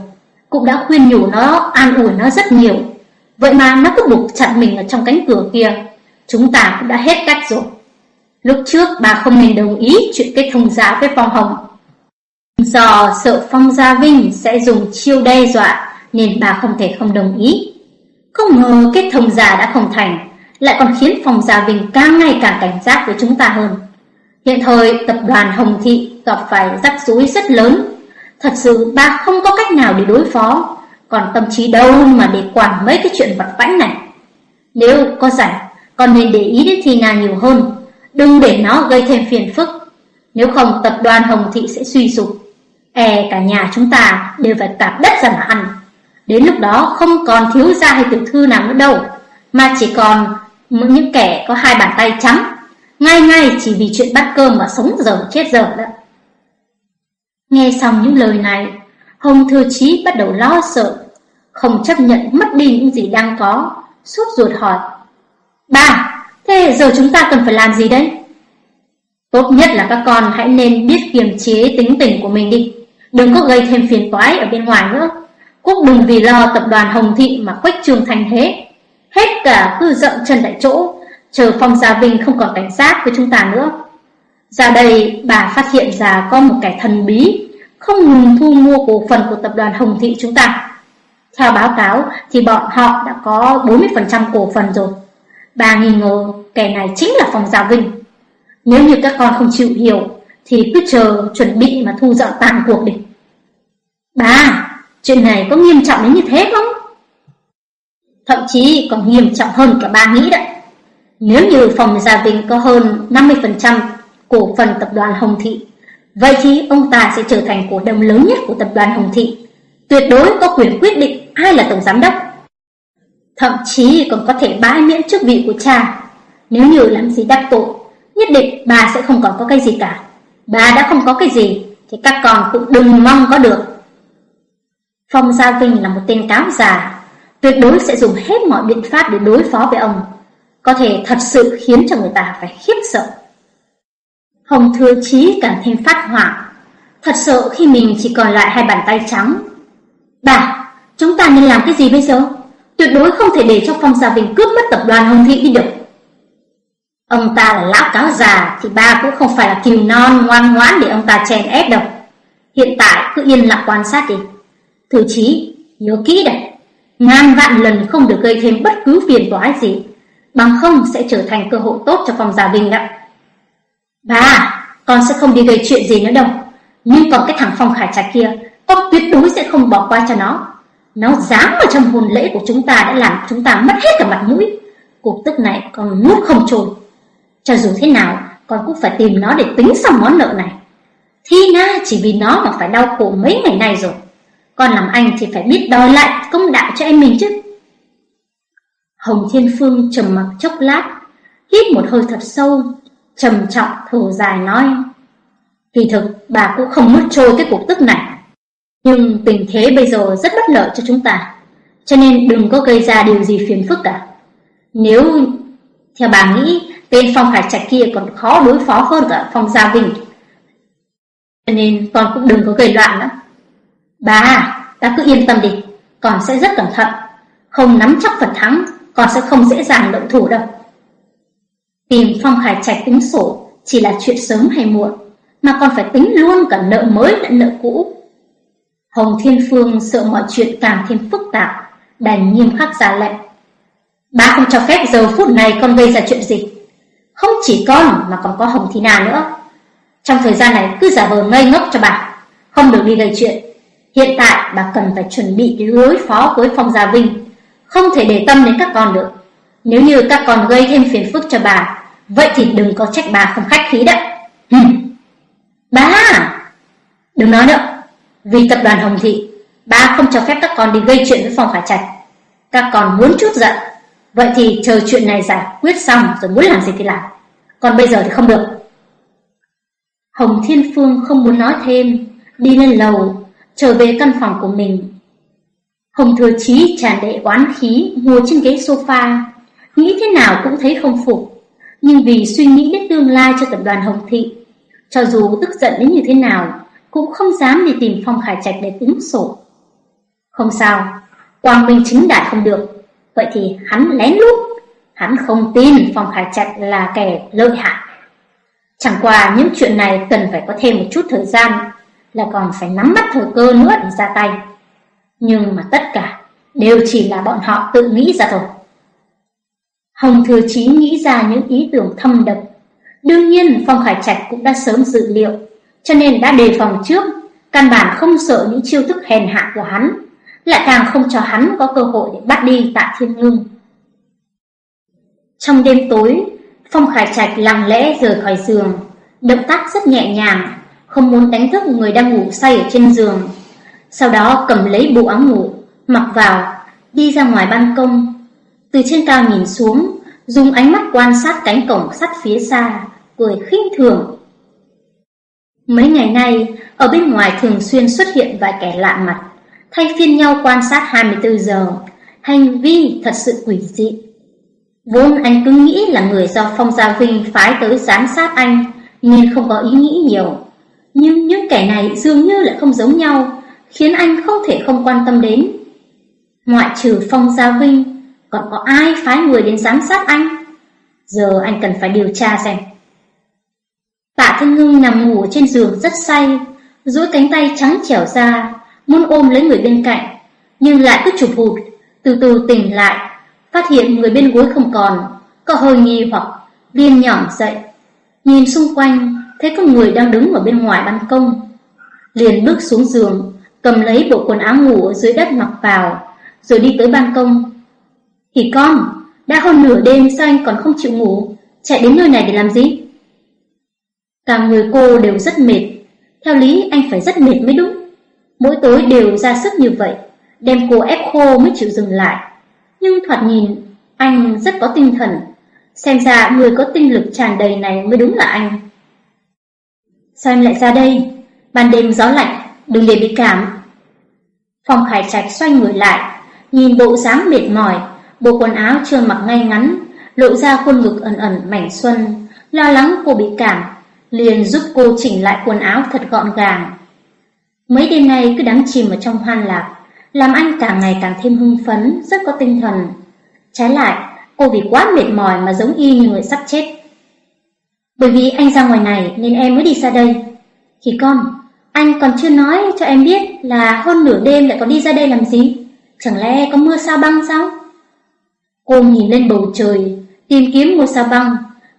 cũng đã khuyên nhủ nó, an ủi nó rất nhiều. Vậy mà nó cứ buộc chặt mình ở trong cánh cửa kia Chúng ta cũng đã hết cách rồi Lúc trước bà không nên đồng ý chuyện kết thông giá với Phong Hồng Do sợ Phong Gia Vinh sẽ dùng chiêu đe dọa Nên bà không thể không đồng ý Không ngờ kết thông giá đã không thành Lại còn khiến Phong Gia Vinh càng ngày càng cảnh giác với chúng ta hơn Hiện thời tập đoàn Hồng Thị gặp phải rắc rối rất lớn. Thật sự bà không có cách nào để đối phó, còn tâm trí đâu mà để quản mấy cái chuyện vật vãnh này. Nếu có rảnh, còn nên để ý đến Thina nhiều hơn, đừng để nó gây thêm phiền phức. Nếu không tập đoàn Hồng Thị sẽ suy sụp. E cả nhà chúng ta đều phải cạp đất ra mà ăn. Đến lúc đó không còn thiếu gia hay tiểu thư nào nữa đâu, mà chỉ còn những kẻ có hai bàn tay trắng ngay ngay chỉ vì chuyện bắt cơm mà sống giờ chết giờ đó. Nghe xong những lời này, Hồng Thừa Chí bắt đầu lo sợ, không chấp nhận mất đi những gì đang có, suốt ruột hỏi. Ba thế giờ chúng ta cần phải làm gì đấy? Tốt nhất là các con hãy nên biết kiềm chế tính tình của mình đi, đừng có gây thêm phiền toái ở bên ngoài nữa. Quốc đừng vì lo tập đoàn Hồng Thị mà quách trường thành thế. Hết cả cứ dậm chân tại chỗ, chờ Phong Gia Vinh không còn cảnh giác với chúng ta nữa. Ra đây, bà phát hiện ra có một kẻ thần bí, không ngừng thu mua cổ phần của tập đoàn Hồng Thị chúng ta. Theo báo cáo thì bọn họ đã có 40% cổ phần rồi. Bà nghi ngờ kẻ này chính là phòng giáo Vinh. Nếu như các con không chịu hiểu, thì cứ chờ chuẩn bị mà thu dọn tàn cuộc đi. Bà, chuyện này có nghiêm trọng đến như thế không? Thậm chí còn nghiêm trọng hơn cả bà nghĩ đấy. Nếu như phòng Gia Vinh có hơn 50% cổ phần tập đoàn Hồng Thị, vậy thì ông ta sẽ trở thành cổ đông lớn nhất của tập đoàn Hồng Thị, tuyệt đối có quyền quyết định ai là tổng giám đốc. Thậm chí còn có thể bãi miễn chức vị của cha. Nếu như làm gì đắc tội, nhất định bà sẽ không còn có cái gì cả. Bà đã không có cái gì, thì các con cũng đừng mong có được. Phong Gia Vinh là một tên cáo già, tuyệt đối sẽ dùng hết mọi biện pháp để đối phó với ông có thể thật sự khiến cho người ta phải khiếp sợ. Hồng Thừa Chí càng thêm phát hỏa, thật sợ khi mình chỉ còn lại hai bàn tay trắng. Bà, chúng ta nên làm cái gì bây giờ? Tuyệt đối không thể để cho Phong Gia Bình cướp mất tập đoàn Hồng Thị đi được. Ông ta là lão cáo già thì ba cũng không phải là kiều non ngoan ngoãn để ông ta chèn ép đâu. Hiện tại cứ yên lặng quan sát đi. thử Chí, nhớ kỹ đấy, ngàn vạn lần không được gây thêm bất cứ phiền toái gì bằng không sẽ trở thành cơ hội tốt cho phong gia Vinh đó. ba con sẽ không đi gây chuyện gì nữa đâu. Nhưng còn cái thằng Phong Khải Trạch kia, con tuyệt đối sẽ không bỏ qua cho nó. Nó dám ở trong hồn lễ của chúng ta đã làm chúng ta mất hết cả mặt mũi. Cuộc tức này còn nuốt không trôi. Cho dù thế nào, con cũng phải tìm nó để tính xong món nợ này. Thi na chỉ vì nó mà phải đau khổ mấy ngày nay rồi. Con làm anh thì phải biết đòi lại công đạo cho em mình chứ. Hồng Thiên Phương trầm mặc chốc lát, hít một hơi thật sâu, trầm trọng thở dài nói. Kỳ thực, bà cũng không nuốt trôi cái cuộc tức này. Nhưng tình thế bây giờ rất bất lợi cho chúng ta, cho nên đừng có gây ra điều gì phiền phức cả. Nếu, theo bà nghĩ, tên Phong hải Trạch kia còn khó đối phó hơn cả Phong Gia Vinh. Cho nên con cũng đừng có gây loạn nữa. Bà, ta cứ yên tâm đi, con sẽ rất cẩn thận, không nắm chắc phần thắng con sẽ không dễ dàng động thủ đâu. Tìm Phong hải Trạch tính sổ chỉ là chuyện sớm hay muộn, mà còn phải tính luôn cả nợ mới lẫn nợ cũ. Hồng Thiên Phương sợ mọi chuyện càng thêm phức tạp, đành nghiêm khắc ra lệnh. Bà không cho phép giờ phút này con gây ra chuyện gì. Không chỉ con mà còn có Hồng Thi Na nữa. Trong thời gian này cứ giả vờ ngây ngốc cho bà, không được đi gây chuyện. Hiện tại bà cần phải chuẩn bị đối phó với Phong Gia Vinh không thể để tâm đến các con được. Nếu như các con gây thêm phiền phức cho bà, vậy thì đừng có trách bà không khách khí đấy. Hừm. Bà! Đừng nói nữa. Vì tập đoàn Hồng Thị, ba không cho phép các con đi gây chuyện với phòng phải Trạch. Các con muốn chút giận, vậy thì chờ chuyện này giải quyết xong rồi muốn làm gì thì làm. Còn bây giờ thì không được. Hồng Thiên Phương không muốn nói thêm, đi lên lầu, trở về căn phòng của mình Hồng Thừa Chí tràn đầy oán khí ngồi trên ghế sofa, nghĩ thế nào cũng thấy không phục, nhưng vì suy nghĩ đến tương lai cho tập đoàn Hồng Thị, cho dù tức giận đến như thế nào, cũng không dám đi tìm Phong Khải Trạch để tính sổ. Không sao, quang minh chính đại không được, vậy thì hắn lén lút, hắn không tin Phong Khải Trạch là kẻ lợi hại. Chẳng qua những chuyện này cần phải có thêm một chút thời gian, là còn phải nắm bắt thời cơ nữa để ra tay. Nhưng mà tất cả đều chỉ là bọn họ tự nghĩ ra thôi. Hồng Thừa Chí nghĩ ra những ý tưởng thâm độc, Đương nhiên Phong Khải Trạch cũng đã sớm dự liệu, cho nên đã đề phòng trước, căn bản không sợ những chiêu thức hèn hạ của hắn, lại càng không cho hắn có cơ hội để bắt đi Tạ Thiên Ngưng. Trong đêm tối, Phong Khải Trạch lặng lẽ rời khỏi giường, động tác rất nhẹ nhàng, không muốn đánh thức người đang ngủ say ở trên giường. Sau đó cầm lấy bộ áo ngủ, mặc vào, đi ra ngoài ban công. Từ trên cao nhìn xuống, dùng ánh mắt quan sát cánh cổng sắt phía xa, cười khinh thường. Mấy ngày nay, ở bên ngoài thường xuyên xuất hiện vài kẻ lạ mặt, thay phiên nhau quan sát 24 giờ, hành vi thật sự quỷ dị. Vốn anh cứ nghĩ là người do Phong Gia Vinh phái tới giám sát anh, nên không có ý nghĩ nhiều. Nhưng những kẻ này dường như lại không giống nhau, khiến anh không thể không quan tâm đến. Ngoại trừ Phong Gia Vinh, còn có ai phái người đến giám sát anh? Giờ anh cần phải điều tra xem. Tạ Thiên Ngưng nằm ngủ trên giường rất say, duỗi cánh tay trắng trẻo ra, muốn ôm lấy người bên cạnh, nhưng lại cứ chụp hụt, từ từ tỉnh lại, phát hiện người bên gối không còn, có hơi nghi hoặc liền nhỏm dậy, nhìn xung quanh thấy có người đang đứng ở bên ngoài ban công, liền bước xuống giường, cầm lấy bộ quần áo ngủ ở dưới đất mặc vào, rồi đi tới ban công. "Thì con, đã hơn nửa đêm sao anh còn không chịu ngủ, chạy đến nơi này để làm gì?" Cả người cô đều rất mệt, theo lý anh phải rất mệt mới đúng. Mỗi tối đều ra sức như vậy, đem cô ép khô mới chịu dừng lại. Nhưng thoạt nhìn, anh rất có tinh thần. Xem ra người có tinh lực tràn đầy này mới đúng là anh. Sao em lại ra đây? Ban đêm gió lạnh, đừng để bị cảm. phòng Khải Trạch xoay người lại, nhìn bộ dáng mệt mỏi, bộ quần áo chưa mặc ngay ngắn, lộ ra khuôn ngực ẩn ẩn mảnh xuân, lo lắng cô bị cảm, liền giúp cô chỉnh lại quần áo thật gọn gàng. Mấy đêm nay cứ đắm chìm ở trong hoan lạc, làm anh càng ngày càng thêm hưng phấn, rất có tinh thần. Trái lại, cô vì quá mệt mỏi mà giống y như người sắp chết. Bởi vì anh ra ngoài này nên em mới đi ra đây. Thì con, anh còn chưa nói cho em biết là hơn nửa đêm lại có đi ra đây làm gì? Chẳng lẽ có mưa sao băng sao? Cô nhìn lên bầu trời, tìm kiếm ngôi sao băng,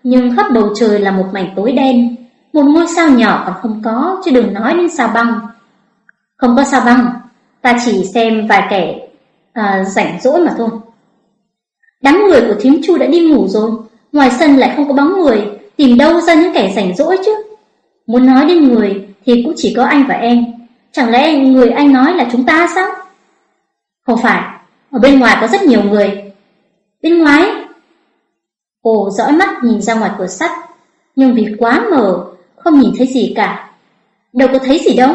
nhưng khắp bầu trời là một mảnh tối đen, một ngôi sao nhỏ còn không có, chứ đừng nói đến sao băng. Không có sao băng, ta chỉ xem vài kẻ à, rảnh rỗi mà thôi. Đám người của thím chu đã đi ngủ rồi, ngoài sân lại không có bóng người, tìm đâu ra những kẻ rảnh rỗi chứ. Muốn nói đến người thì cũng chỉ có anh và em, chẳng lẽ người anh nói là chúng ta sao? Không phải, ở bên ngoài có rất nhiều người. Bên ngoài? Cô dõi mắt nhìn ra ngoài cửa sắt, nhưng vì quá mờ, không nhìn thấy gì cả. Đâu có thấy gì đâu.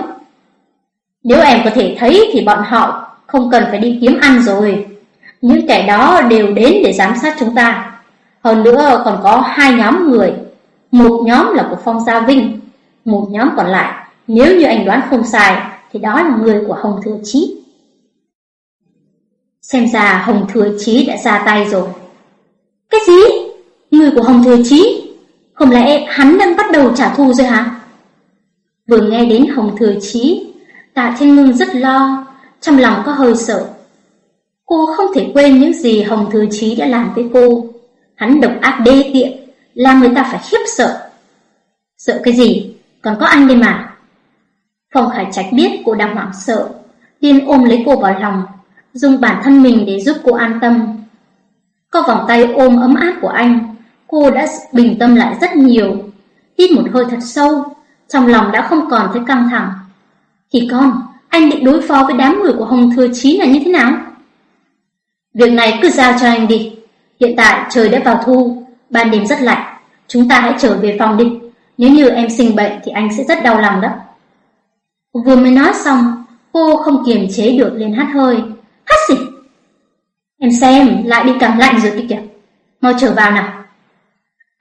Nếu em có thể thấy thì bọn họ không cần phải đi kiếm ăn rồi. Những kẻ đó đều đến để giám sát chúng ta. Hơn nữa còn có hai nhóm người. Một nhóm là của Phong Gia Vinh, một nhóm còn lại, nếu như anh đoán không sai, thì đó là người của Hồng Thừa Chí. Xem ra Hồng Thừa Chí đã ra tay rồi. Cái gì? Người của Hồng Thừa Chí? Không lẽ hắn đang bắt đầu trả thù rồi hả? Vừa nghe đến Hồng Thừa Chí, Tạ Thiên Ngưng rất lo, trong lòng có hơi sợ. Cô không thể quên những gì Hồng Thừa Chí đã làm với cô. Hắn độc ác đê tiện, làm người ta phải khiếp sợ. Sợ cái gì? Còn có anh đây mà. Phong Khải Trạch biết cô đang hoảng sợ, liền ôm lấy cô vào lòng, dùng bản thân mình để giúp cô an tâm. Có vòng tay ôm ấm áp của anh, cô đã bình tâm lại rất nhiều. Hít một hơi thật sâu, trong lòng đã không còn thấy căng thẳng. Thì con, anh định đối phó với đám người của Hồng Thừa Chí là như thế nào? Việc này cứ giao cho anh đi. Hiện tại trời đã vào thu, ban đêm rất lạnh. Chúng ta hãy trở về phòng đi. Nếu như em sinh bệnh thì anh sẽ rất đau lòng đó. Vừa mới nói xong, cô không kiềm chế được lên hát hơi. Hát gì? Em xem, lại đi cảm lạnh rồi kìa. Mau trở vào nào.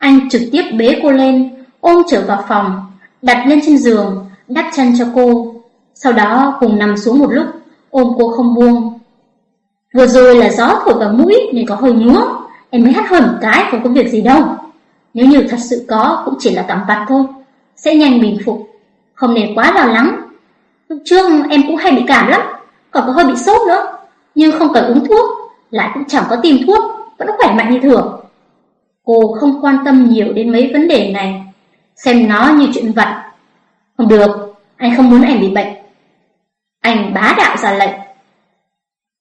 Anh trực tiếp bế cô lên, ôm trở vào phòng, đặt lên trên giường, đắp chân cho cô. Sau đó cùng nằm xuống một lúc, ôm cô không buông. Vừa rồi là gió thổi vào mũi nên có hơi ngứa, em mới hắt hơi một cái không có việc gì đâu. Nếu như thật sự có cũng chỉ là cảm vặt thôi, sẽ nhanh bình phục, không nên quá lo lắng. Lúc trước em cũng hay bị cảm lắm, còn có hơi bị sốt nữa, nhưng không cần uống thuốc, lại cũng chẳng có tìm thuốc, vẫn khỏe mạnh như thường. Cô không quan tâm nhiều đến mấy vấn đề này, xem nó như chuyện vặt. Không được, anh không muốn anh bị bệnh. Anh bá đạo ra lệnh.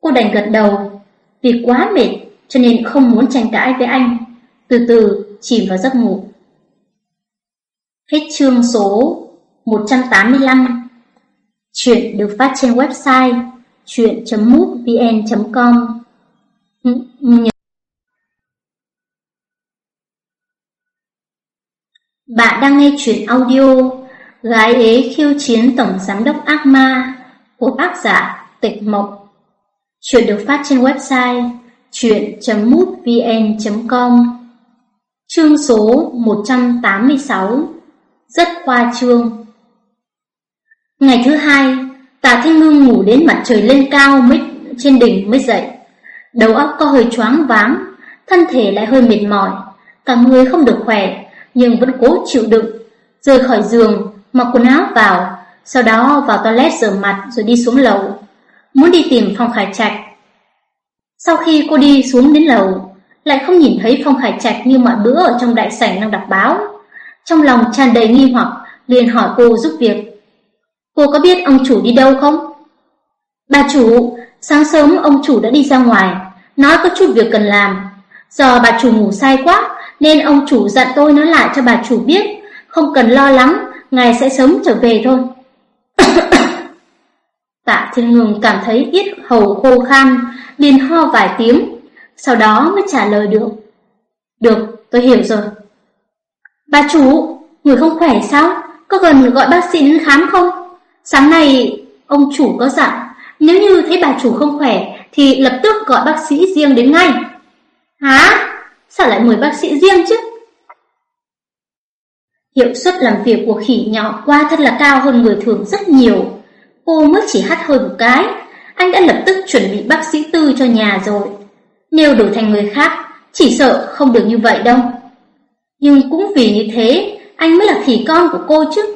Cô đành gật đầu, vì quá mệt cho nên không muốn tranh cãi với anh, từ từ chìm vào giấc ngủ. Hết chương số 185 Chuyện được phát trên website chuyện.mútvn.com Bạn đang nghe chuyện audio Gái ế khiêu chiến tổng giám đốc ác ma của bác giả Tịch Mộc. Chuyện được phát trên website chuyện.mútvn.com Chương số 186 Rất khoa trương Ngày thứ hai, Tà Thanh Ngưng ngủ đến mặt trời lên cao mới trên đỉnh mới dậy. Đầu óc có hơi choáng váng, thân thể lại hơi mệt mỏi, cả người không được khỏe, nhưng vẫn cố chịu đựng. Rời khỏi giường, mặc quần áo vào, sau đó vào toilet rửa mặt rồi đi xuống lầu, muốn đi tìm Phong Khải Trạch. Sau khi cô đi xuống đến lầu, lại không nhìn thấy Phong Khải Trạch như mọi bữa ở trong đại sảnh đang đọc báo. Trong lòng tràn đầy nghi hoặc, liền hỏi cô giúp việc. Cô có biết ông chủ đi đâu không? Bà chủ, sáng sớm ông chủ đã đi ra ngoài, nói có chút việc cần làm. Giờ bà chủ ngủ say quá, nên ông chủ dặn tôi nói lại cho bà chủ biết, không cần lo lắng, ngài sẽ sớm trở về thôi. Tạ Thiên Ngừng cảm thấy yết hầu khô khan, liền ho vài tiếng, sau đó mới trả lời được. Được, tôi hiểu rồi. Bà chủ, người không khỏe sao? Có cần gọi bác sĩ đến khám không? Sáng nay, ông chủ có dặn, nếu như thấy bà chủ không khỏe thì lập tức gọi bác sĩ riêng đến ngay. Hả? Sao lại mời bác sĩ riêng chứ? Hiệu suất làm việc của khỉ nhỏ qua thật là cao hơn người thường rất nhiều. Cô mới chỉ hắt hơi một cái, anh đã lập tức chuẩn bị bác sĩ tư cho nhà rồi. Nếu đổi thành người khác, chỉ sợ không được như vậy đâu. Nhưng cũng vì như thế, anh mới là khỉ con của cô chứ.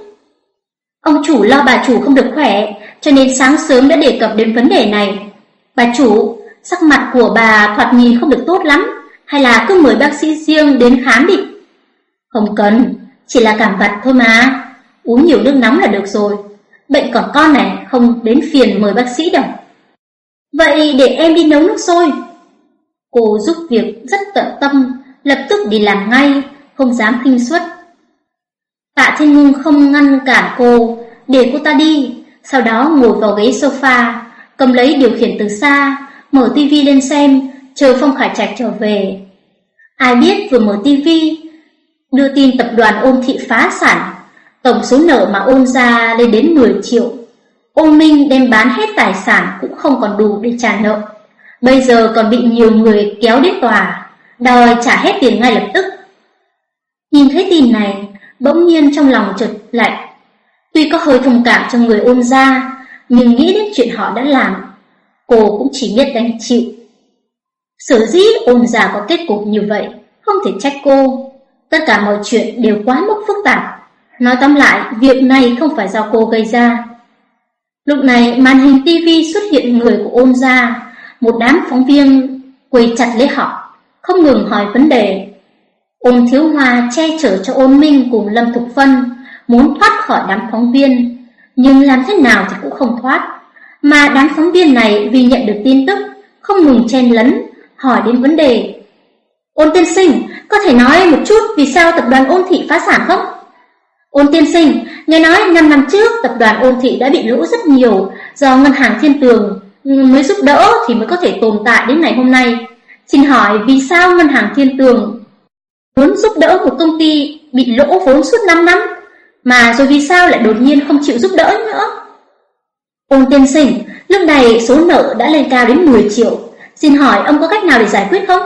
Ông chủ lo bà chủ không được khỏe, cho nên sáng sớm đã đề cập đến vấn đề này. Bà chủ, sắc mặt của bà thoạt nhìn không được tốt lắm, hay là cứ mời bác sĩ riêng đến khám đi. Không cần, chỉ là cảm vặt thôi mà, uống nhiều nước nóng là được rồi. Bệnh còn con này không đến phiền mời bác sĩ đâu. Vậy để em đi nấu nước sôi. Cô giúp việc rất tận tâm, lập tức đi làm ngay, không dám khinh suất. Tạ Thiên Ngưng không ngăn cản cô, để cô ta đi, sau đó ngồi vào ghế sofa, cầm lấy điều khiển từ xa, mở tivi lên xem, chờ Phong Khải Trạch trở về. Ai biết vừa mở tivi, đưa tin tập đoàn ôn thị phá sản, tổng số nợ mà ôn ra lên đến 10 triệu. Ôn Minh đem bán hết tài sản cũng không còn đủ để trả nợ. Bây giờ còn bị nhiều người kéo đến tòa, đòi trả hết tiền ngay lập tức. Nhìn thấy tin này, bỗng nhiên trong lòng chợt lạnh. Tuy có hơi thông cảm cho người ôn gia, nhưng nghĩ đến chuyện họ đã làm, cô cũng chỉ biết đánh chịu. Sở dĩ ôn gia có kết cục như vậy, không thể trách cô. Tất cả mọi chuyện đều quá mức phức tạp. Nói tóm lại, việc này không phải do cô gây ra. Lúc này, màn hình tivi xuất hiện người của ôn gia, một đám phóng viên quỳ chặt lấy họ, không ngừng hỏi vấn đề. Ôn Thiếu Hoa che chở cho ôn minh cùng Lâm Thục Phân, muốn thoát khỏi đám phóng viên, nhưng làm thế nào thì cũng không thoát. Mà đám phóng viên này vì nhận được tin tức, không ngừng chen lấn, hỏi đến vấn đề. Ôn tiên sinh, có thể nói một chút vì sao tập đoàn ôn thị phá sản không? Ôn tiên sinh, nghe nói 5 năm trước tập đoàn ôn thị đã bị lỗ rất nhiều do ngân hàng thiên tường mới giúp đỡ thì mới có thể tồn tại đến ngày hôm nay. Xin hỏi vì sao ngân hàng thiên tường muốn giúp đỡ một công ty bị lỗ vốn suốt 5 năm mà rồi vì sao lại đột nhiên không chịu giúp đỡ nữa? Ôn tiên sinh, lúc này số nợ đã lên cao đến 10 triệu. Xin hỏi ông có cách nào để giải quyết không?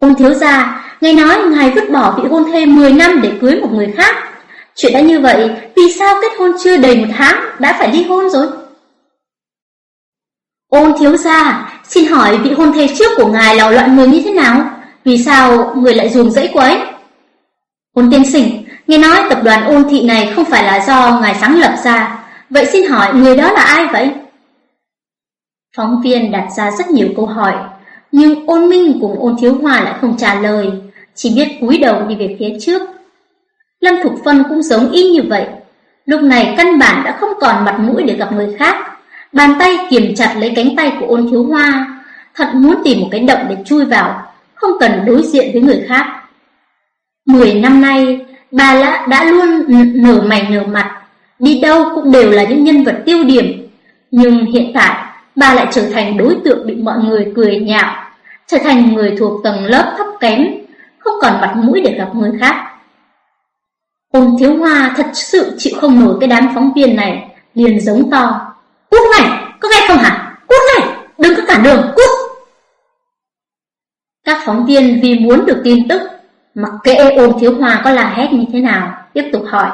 ông thiếu gia, nghe nói ngài vứt bỏ vị hôn thê 10 năm để cưới một người khác. Chuyện đã như vậy, vì sao kết hôn chưa đầy một tháng đã phải ly hôn rồi? Ôn thiếu gia, xin hỏi vị hôn thê trước của ngài là loại người như thế nào? Vì sao người lại dùng dãy quấy? Ôn tiên sinh, nghe nói tập đoàn ôn thị này không phải là do ngài sáng lập ra, vậy xin hỏi người đó là ai vậy? Phóng viên đặt ra rất nhiều câu hỏi, nhưng ôn minh cùng ôn thiếu hòa lại không trả lời, chỉ biết cúi đầu đi về phía trước. Lâm Thục Phân cũng giống y như vậy, lúc này căn bản đã không còn mặt mũi để gặp người khác. Bàn tay kiềm chặt lấy cánh tay của ôn thiếu hoa, thật muốn tìm một cái động để chui vào, không cần đối diện với người khác. Mười năm nay, bà đã, đã luôn nở mày nở mặt, đi đâu cũng đều là những nhân vật tiêu điểm. Nhưng hiện tại, bà lại trở thành đối tượng bị mọi người cười nhạo, trở thành người thuộc tầng lớp thấp kém, không còn mặt mũi để gặp người khác. Ôn thiếu hoa thật sự chịu không nổi cái đám phóng viên này, liền giống to. Cút này, có nghe không hả? Cút này, đừng có cản đường, cút! Các phóng viên vì muốn được tin tức, mặc kệ ôn thiếu hoa có là hét như thế nào, tiếp tục hỏi.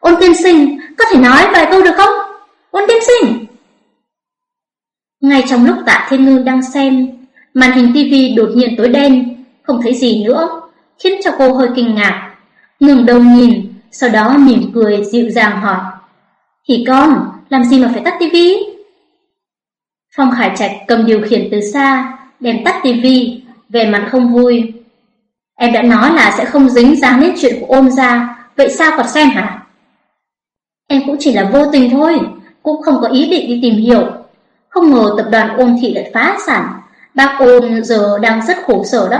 Ôn tiên sinh, có thể nói vài câu được không? Ôn tiên sinh! Ngay trong lúc tạ thiên ngư đang xem, màn hình tivi đột nhiên tối đen, không thấy gì nữa, khiến cho cô hơi kinh ngạc. Ngừng đầu nhìn, sau đó mỉm cười dịu dàng hỏi. Hỉ con, làm gì mà phải tắt tivi? Phong Khải Trạch cầm điều khiển từ xa, đem tắt tivi, về mặt không vui. Em đã nói là sẽ không dính dáng đến chuyện của ôn gia vậy sao còn xem hả? Em cũng chỉ là vô tình thôi, cũng không có ý định đi tìm hiểu. Không ngờ tập đoàn ôn thị lại phá sản, bác ôn giờ đang rất khổ sở đó.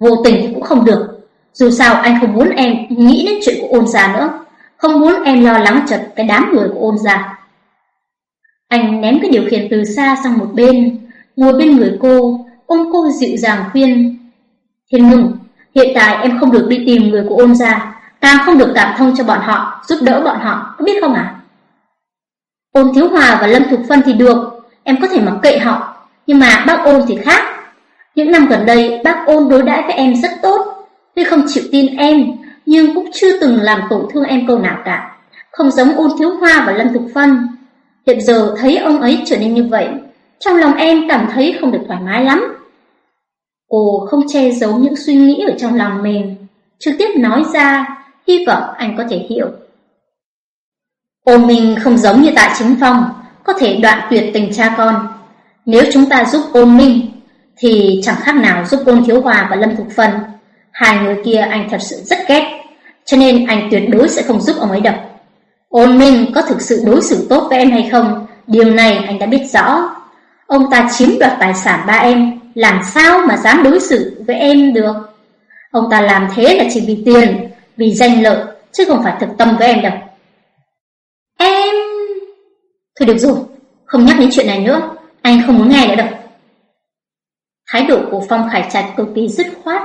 Vô tình cũng không được, dù sao anh không muốn em nghĩ đến chuyện của ôn gia nữa, không muốn em lo lắng chật cái đám người của ôn gia. Anh ném cái điều khiển từ xa sang một bên, ngồi bên người cô, ôm cô dịu dàng khuyên. Thiên ngừng, hiện tại em không được đi tìm người của ôn gia, càng không được cảm thông cho bọn họ, giúp đỡ bọn họ, có biết không à? Ôn Thiếu Hòa và Lâm Thục Phân thì được, em có thể mặc kệ họ, nhưng mà bác ôn thì khác. Những năm gần đây, bác ôn đối đãi với em rất tốt, tuy không chịu tin em, nhưng cũng chưa từng làm tổn thương em câu nào cả. Không giống ôn Thiếu Hoa và Lâm Thục Phân. Hiện giờ thấy ông ấy trở nên như vậy, trong lòng em cảm thấy không được thoải mái lắm. Cô không che giấu những suy nghĩ ở trong lòng mình, trực tiếp nói ra, hy vọng anh có thể hiểu. Ôn Minh không giống như tại chính phong, có thể đoạn tuyệt tình cha con. Nếu chúng ta giúp ôn Minh, thì chẳng khác nào giúp ôn Thiếu Hòa và Lâm Thục Phân. Hai người kia anh thật sự rất ghét, cho nên anh tuyệt đối sẽ không giúp ông ấy đâu. Ôn Minh có thực sự đối xử tốt với em hay không, điều này anh đã biết rõ. Ông ta chiếm đoạt tài sản ba em, làm sao mà dám đối xử với em được? Ông ta làm thế là chỉ vì tiền, vì danh lợi, chứ không phải thực tâm với em đâu. Em... Thôi được rồi, không nhắc đến chuyện này nữa, anh không muốn nghe nữa đâu. Thái độ của Phong Khải Trạch cực kỳ dứt khoát,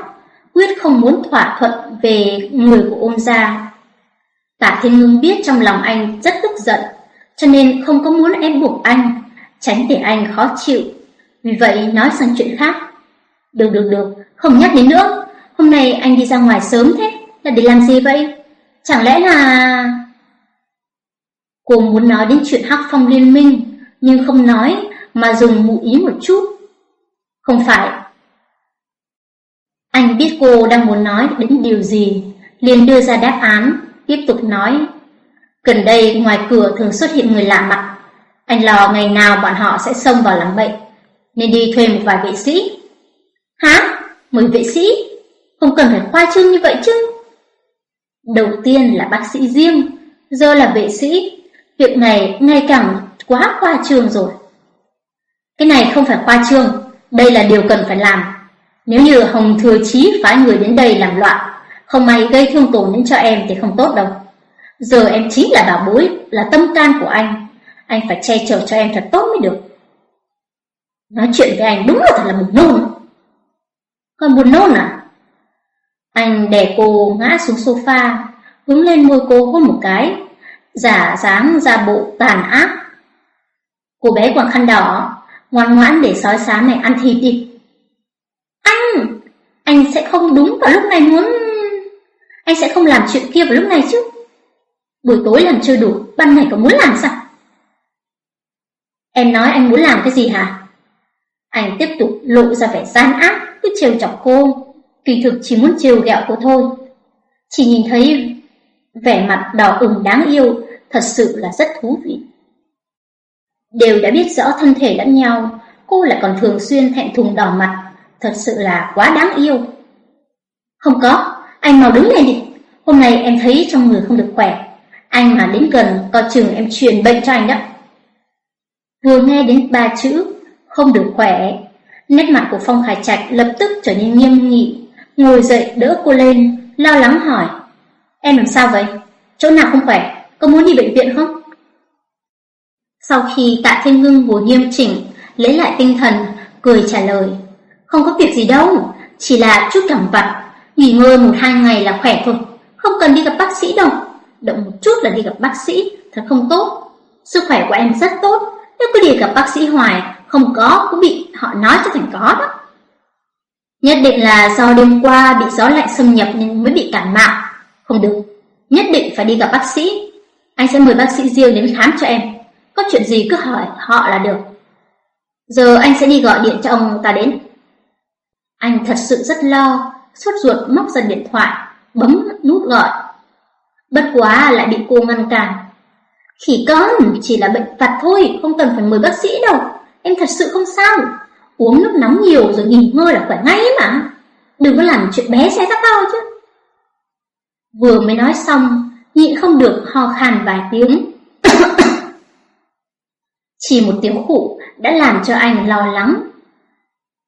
quyết không muốn thỏa thuận về người của ôn gia. Tạ Thiên Ngưng biết trong lòng anh rất tức giận, cho nên không có muốn em buộc anh, tránh để anh khó chịu. Vì vậy nói sang chuyện khác. Được được được, không nhắc đến nữa. Hôm nay anh đi ra ngoài sớm thế, là để làm gì vậy? Chẳng lẽ là... Cô muốn nói đến chuyện hắc phong liên minh, nhưng không nói mà dùng mụ ý một chút. Không phải. Anh biết cô đang muốn nói đến điều gì, liền đưa ra đáp án, tiếp tục nói. Gần đây ngoài cửa thường xuất hiện người lạ mặt, anh lo ngày nào bọn họ sẽ xông vào làm bệnh, nên đi thuê một vài vệ sĩ. Hả? Mười vệ sĩ? Không cần phải khoa trương như vậy chứ. Đầu tiên là bác sĩ riêng, giờ là vệ sĩ. Việc này ngày càng quá khoa trương rồi. Cái này không phải khoa trương, đây là điều cần phải làm. Nếu như Hồng Thừa Chí phái người đến đây làm loạn, không may gây thương tổn đến cho em thì không tốt đâu. Giờ em chính là bảo bối, là tâm can của anh. Anh phải che chở cho em thật tốt mới được. Nói chuyện với anh đúng là thật là buồn nôn. Còn buồn nôn à? Anh đè cô ngã xuống sofa, hướng lên môi cô hôn một cái, giả dáng ra bộ tàn ác. Cô bé quàng khăn đỏ, ngoan ngoãn để sói xám này ăn thịt đi. Anh, anh sẽ không đúng vào lúc này muốn... Anh sẽ không làm chuyện kia vào lúc này chứ. Buổi tối làm chưa đủ, ban ngày còn muốn làm sao? Em nói anh muốn làm cái gì hả? Anh tiếp tục lộ ra vẻ gian ác, cứ trêu chọc cô. Kỳ thực chỉ muốn trêu ghẹo cô thôi. Chỉ nhìn thấy vẻ mặt đỏ ửng đáng yêu, thật sự là rất thú vị. Đều đã biết rõ thân thể lẫn nhau, cô lại còn thường xuyên thẹn thùng đỏ mặt, thật sự là quá đáng yêu. Không có, anh mau đứng lên đi. Hôm nay em thấy trong người không được khỏe. Anh mà đến gần, coi chừng em truyền bệnh cho anh đó. Vừa nghe đến ba chữ, không được khỏe, nét mặt của Phong Khải Trạch lập tức trở nên nghiêm nghị, ngồi dậy đỡ cô lên, lo lắng hỏi. Em làm sao vậy? Chỗ nào không khỏe? Có muốn đi bệnh viện không? Sau khi tạ thiên ngưng ngồi nghiêm chỉnh, lấy lại tinh thần, cười trả lời. Không có việc gì đâu, chỉ là chút cảm vặt, nghỉ ngơi một hai ngày là khỏe thôi, không cần đi gặp bác sĩ đâu. Động một chút là đi gặp bác sĩ, thật không tốt. Sức khỏe của em rất tốt, nếu cứ đi gặp bác sĩ hoài, không có cũng bị họ nói cho thành có đó. Nhất định là do đêm qua bị gió lạnh xâm nhập nên mới bị cảm mạo. Không được, nhất định phải đi gặp bác sĩ. Anh sẽ mời bác sĩ riêng đến khám cho em. Có chuyện gì cứ hỏi họ là được. Giờ anh sẽ đi gọi điện cho ông ta đến. Anh thật sự rất lo, sốt ruột móc ra điện thoại, bấm nút gọi. Bất quá lại bị cô ngăn cản. Khỉ con, chỉ là bệnh vặt thôi, không cần phải mời bác sĩ đâu. Em thật sự không sao. Uống nước nóng nhiều rồi nghỉ ngơi là khỏe ngay mà. Đừng có làm chuyện bé xé ra to chứ. Vừa mới nói xong, nhịn không được ho khan vài tiếng. Chỉ một tiếng khụ đã làm cho anh lo lắng.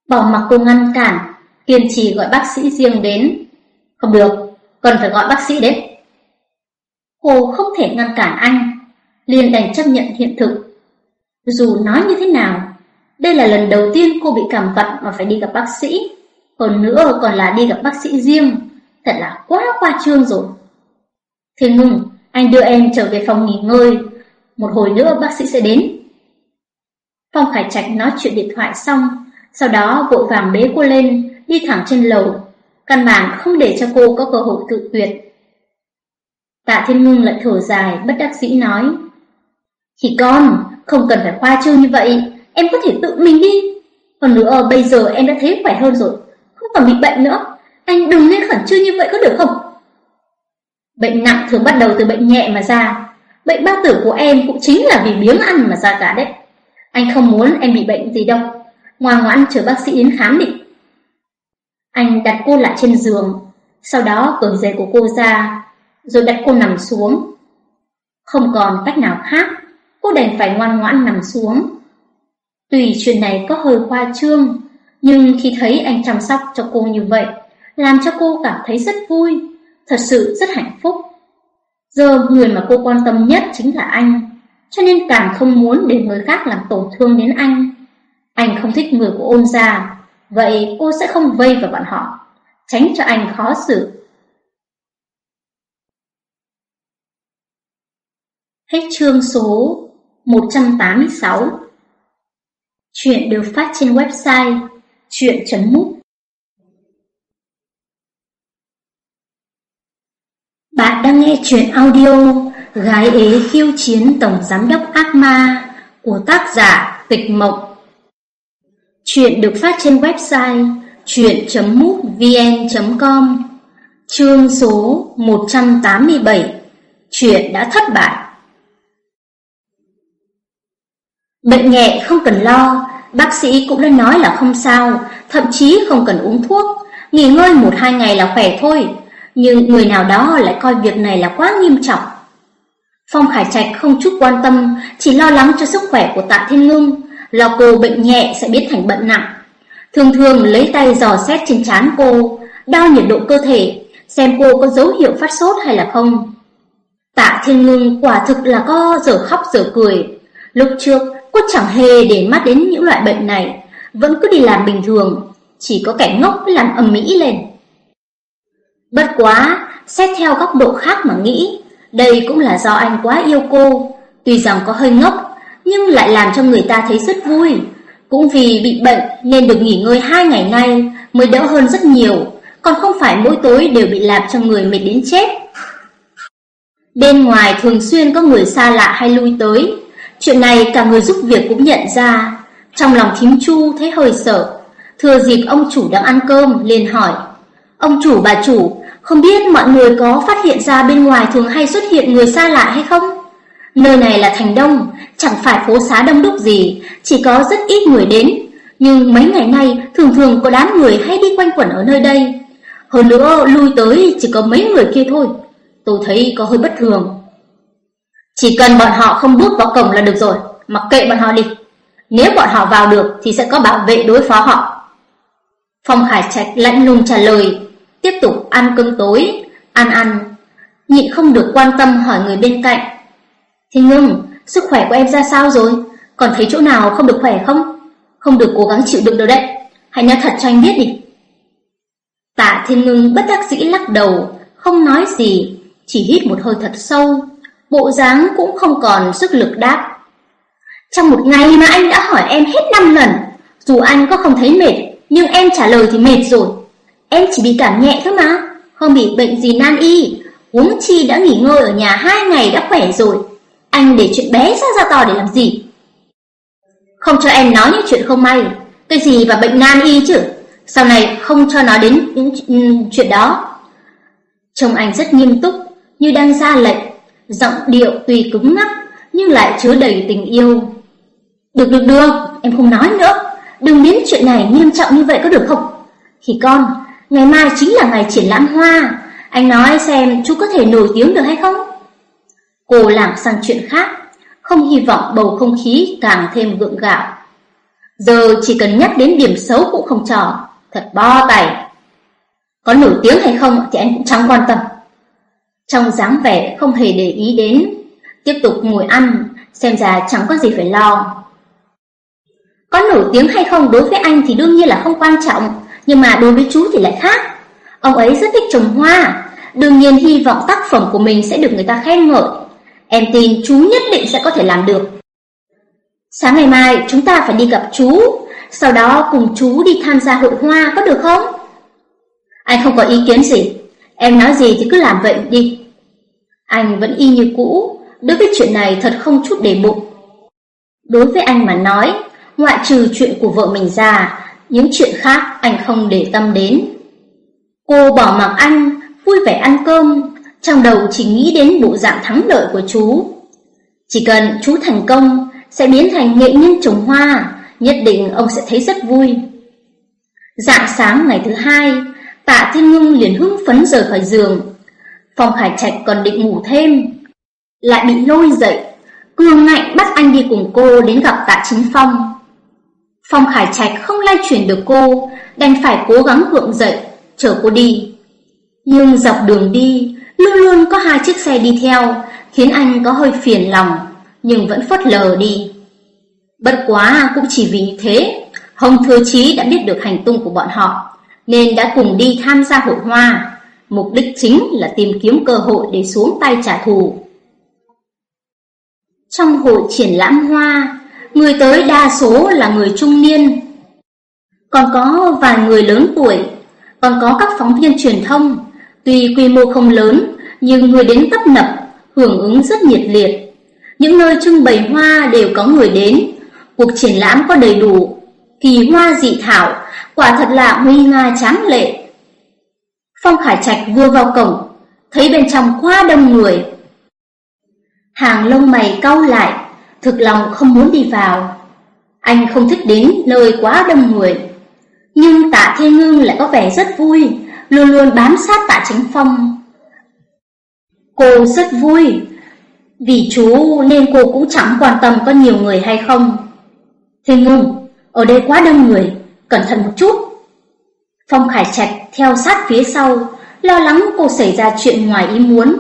Bỏ mặc cô ngăn cản, kiên trì gọi bác sĩ riêng đến. Không được, cần phải gọi bác sĩ đến. Cô không thể ngăn cản anh, liền đành chấp nhận hiện thực. Dù nói như thế nào, đây là lần đầu tiên cô bị cảm vận mà phải đi gặp bác sĩ. Hơn nữa còn là đi gặp bác sĩ riêng, thật là quá qua trương rồi. Thế ngừng, anh đưa em trở về phòng nghỉ ngơi, một hồi nữa bác sĩ sẽ đến. Phong Khải Trạch nói chuyện điện thoại xong, sau đó vội vàng bế cô lên, đi thẳng trên lầu, căn bản không để cho cô có cơ hội tự tuyệt. Tạ Thiên Ngưng lại thở dài, bất đắc dĩ nói. Thì con, không cần phải khoa trương như vậy, em có thể tự mình đi. Còn nữa bây giờ em đã thấy khỏe hơn rồi, không còn bị bệnh nữa. Anh đừng nên khẩn trương như vậy có được không? Bệnh nặng thường bắt đầu từ bệnh nhẹ mà ra. Bệnh bao tử của em cũng chính là vì biếng ăn mà ra cả đấy. Anh không muốn em bị bệnh gì đâu. Ngoan ngoãn chờ bác sĩ đến khám đi. Anh đặt cô lại trên giường, sau đó cởi giày của cô ra, rồi đặt cô nằm xuống. Không còn cách nào khác, cô đành phải ngoan ngoãn nằm xuống. Tuy chuyện này có hơi khoa trương, nhưng khi thấy anh chăm sóc cho cô như vậy, làm cho cô cảm thấy rất vui, thật sự rất hạnh phúc. Giờ người mà cô quan tâm nhất chính là anh, cho nên càng không muốn để người khác làm tổn thương đến anh. Anh không thích người của ôn gia, vậy cô sẽ không vây vào bọn họ, tránh cho anh khó xử. Hết chương số 186 Chuyện được phát trên website chuyện.múc Bạn đang nghe chuyện audio Gái ế khiêu chiến Tổng Giám đốc Ác Ma của tác giả Tịch Mộng Chuyện được phát trên website chuyện.mútvn.com Chương số 187 Chuyện đã thất bại Bệnh nhẹ không cần lo, bác sĩ cũng đã nói là không sao, thậm chí không cần uống thuốc, nghỉ ngơi một hai ngày là khỏe thôi. Nhưng người nào đó lại coi việc này là quá nghiêm trọng. Phong Khải Trạch không chút quan tâm, chỉ lo lắng cho sức khỏe của Tạ Thiên Ngưng, lo cô bệnh nhẹ sẽ biến thành bệnh nặng. Thường thường lấy tay dò xét trên trán cô, đo nhiệt độ cơ thể, xem cô có dấu hiệu phát sốt hay là không. Tạ Thiên Ngưng quả thực là có giờ khóc giờ cười. Lúc trước, cô chẳng hề để mắt đến những loại bệnh này, vẫn cứ đi làm bình thường, chỉ có kẻ ngốc mới làm ầm mỹ lên. Bất quá, xét theo góc độ khác mà nghĩ, đây cũng là do anh quá yêu cô, tuy rằng có hơi ngốc, nhưng lại làm cho người ta thấy rất vui. Cũng vì bị bệnh nên được nghỉ ngơi hai ngày nay mới đỡ hơn rất nhiều, còn không phải mỗi tối đều bị làm cho người mệt đến chết. Bên ngoài thường xuyên có người xa lạ hay lui tới, chuyện này cả người giúp việc cũng nhận ra. Trong lòng thím chu thấy hơi sợ, thừa dịp ông chủ đang ăn cơm liền hỏi: "Ông chủ bà chủ, không biết mọi người có phát hiện ra bên ngoài thường hay xuất hiện người xa lạ hay không? Nơi này là thành đông, chẳng phải phố xá đông đúc gì, chỉ có rất ít người đến. Nhưng mấy ngày nay thường thường có đám người hay đi quanh quẩn ở nơi đây. Hơn nữa lui tới chỉ có mấy người kia thôi Tôi thấy có hơi bất thường Chỉ cần bọn họ không bước vào cổng là được rồi Mặc kệ bọn họ đi Nếu bọn họ vào được thì sẽ có bảo vệ đối phó họ Phong Khải Trạch lạnh lùng trả lời Tiếp tục ăn cơm tối. Ăn ăn Nhịn không được quan tâm hỏi người bên cạnh. Thế ngưng Sức khỏe của em ra sao rồi? Còn thấy chỗ nào không được khỏe không? Không được cố gắng chịu đựng đâu đấy. Hãy nói thật cho anh biết đi. Tạ Thiên Ngưng bất đắc dĩ lắc đầu, Không nói gì, Chỉ hít một hơi thật sâu. Bộ dáng cũng không còn sức lực đáp. Trong một ngày mà anh đã hỏi em hết 5 lần, Dù anh có không thấy mệt, Nhưng em trả lời thì mệt rồi. Em chỉ bị cảm nhẹ thôi mà. Không bị bệnh gì nan y. Uống chi đã nghỉ ngơi ở nhà hai ngày đã khỏe rồi. Anh để chuyện bé ra ra to để làm gì? Không cho em nói những chuyện không may. Cái gì và bệnh nan y chứ? Sau này không cho nói đến những ừ, chuyện đó. Trông anh rất nghiêm túc, Như đang ra lệnh. Giọng điệu tuy cứng ngắc, Nhưng lại chứa đầy tình yêu. Được được được. Em không nói nữa. Đừng biến chuyện này nghiêm trọng như vậy có được không? Thì con Ngày mai chính là ngày triển lãm hoa anh nói xem chú có thể nổi tiếng được hay không? Cô làm sang chuyện khác, không hy vọng bầu không khí càng thêm gượng gạo. Giờ chỉ cần nhắc đến điểm xấu cũng không trò, thật bo tay. Có nổi tiếng hay không thì anh cũng chẳng quan tâm. Trong dáng vẻ không hề để ý đến, tiếp tục ngồi ăn, xem ra chẳng có gì phải lo. Có nổi tiếng hay không đối với anh thì đương nhiên là không quan trọng, nhưng mà đối với chú thì lại khác. Ông ấy rất thích trồng hoa, đương nhiên hy vọng tác phẩm của mình sẽ được người ta khen ngợi. Em tin chú nhất định sẽ có thể làm được. Sáng ngày mai chúng ta phải đi gặp chú, sau đó cùng chú đi tham gia hội hoa có được không? Anh không có ý kiến gì, em nói gì thì cứ làm vậy đi. Anh vẫn y như cũ, đối với chuyện này thật không chút để bụng. Đối với anh mà nói, ngoại trừ chuyện của vợ mình ra, những chuyện khác anh không để tâm đến. Cô bỏ mặc anh, vui vẻ ăn cơm, trong đầu chỉ nghĩ đến bộ dạng thắng lợi của chú. Chỉ cần chú thành công, sẽ biến thành nghệ nhân trồng hoa, nhất định ông sẽ thấy rất vui. Dạng sáng ngày thứ hai, tạ thiên ngưng liền hưng phấn rời khỏi giường. Phong Khải Trạch còn định ngủ thêm, lại bị lôi dậy, cường ngạnh bắt anh đi cùng cô đến gặp tạ chính phong. Phong Khải Trạch không lay chuyển được cô, đành phải cố gắng gượng dậy, chở cô đi. Nhưng dọc đường đi, luôn luôn có hai chiếc xe đi theo, khiến anh có hơi phiền lòng, nhưng vẫn phớt lờ đi. Bất quá cũng chỉ vì thế, Hồng Thừa Chí đã biết được hành tung của bọn họ, nên đã cùng đi tham gia hội hoa. Mục đích chính là tìm kiếm cơ hội để xuống tay trả thù. Trong hội triển lãm hoa, người tới đa số là người trung niên. Còn có vài người lớn tuổi, còn có các phóng viên truyền thông, Tuy quy mô không lớn, nhưng người đến tấp nập, hưởng ứng rất nhiệt liệt. Những nơi trưng bày hoa đều có người đến, cuộc triển lãm có đầy đủ, kỳ hoa dị thảo, quả thật là nguy nga tráng lệ. Phong Khải Trạch vừa vào cổng, thấy bên trong quá đông người. Hàng lông mày cau lại, thực lòng không muốn đi vào. Anh không thích đến nơi quá đông người. Nhưng tạ thiên ngưng lại có vẻ rất vui, luôn luôn bám sát tạ chính phong. Cô rất vui, vì chú nên cô cũng chẳng quan tâm có nhiều người hay không. thiên ngưng, ở đây quá đông người, cẩn thận một chút. Phong Khải Trạch theo sát phía sau, lo lắng cô xảy ra chuyện ngoài ý muốn.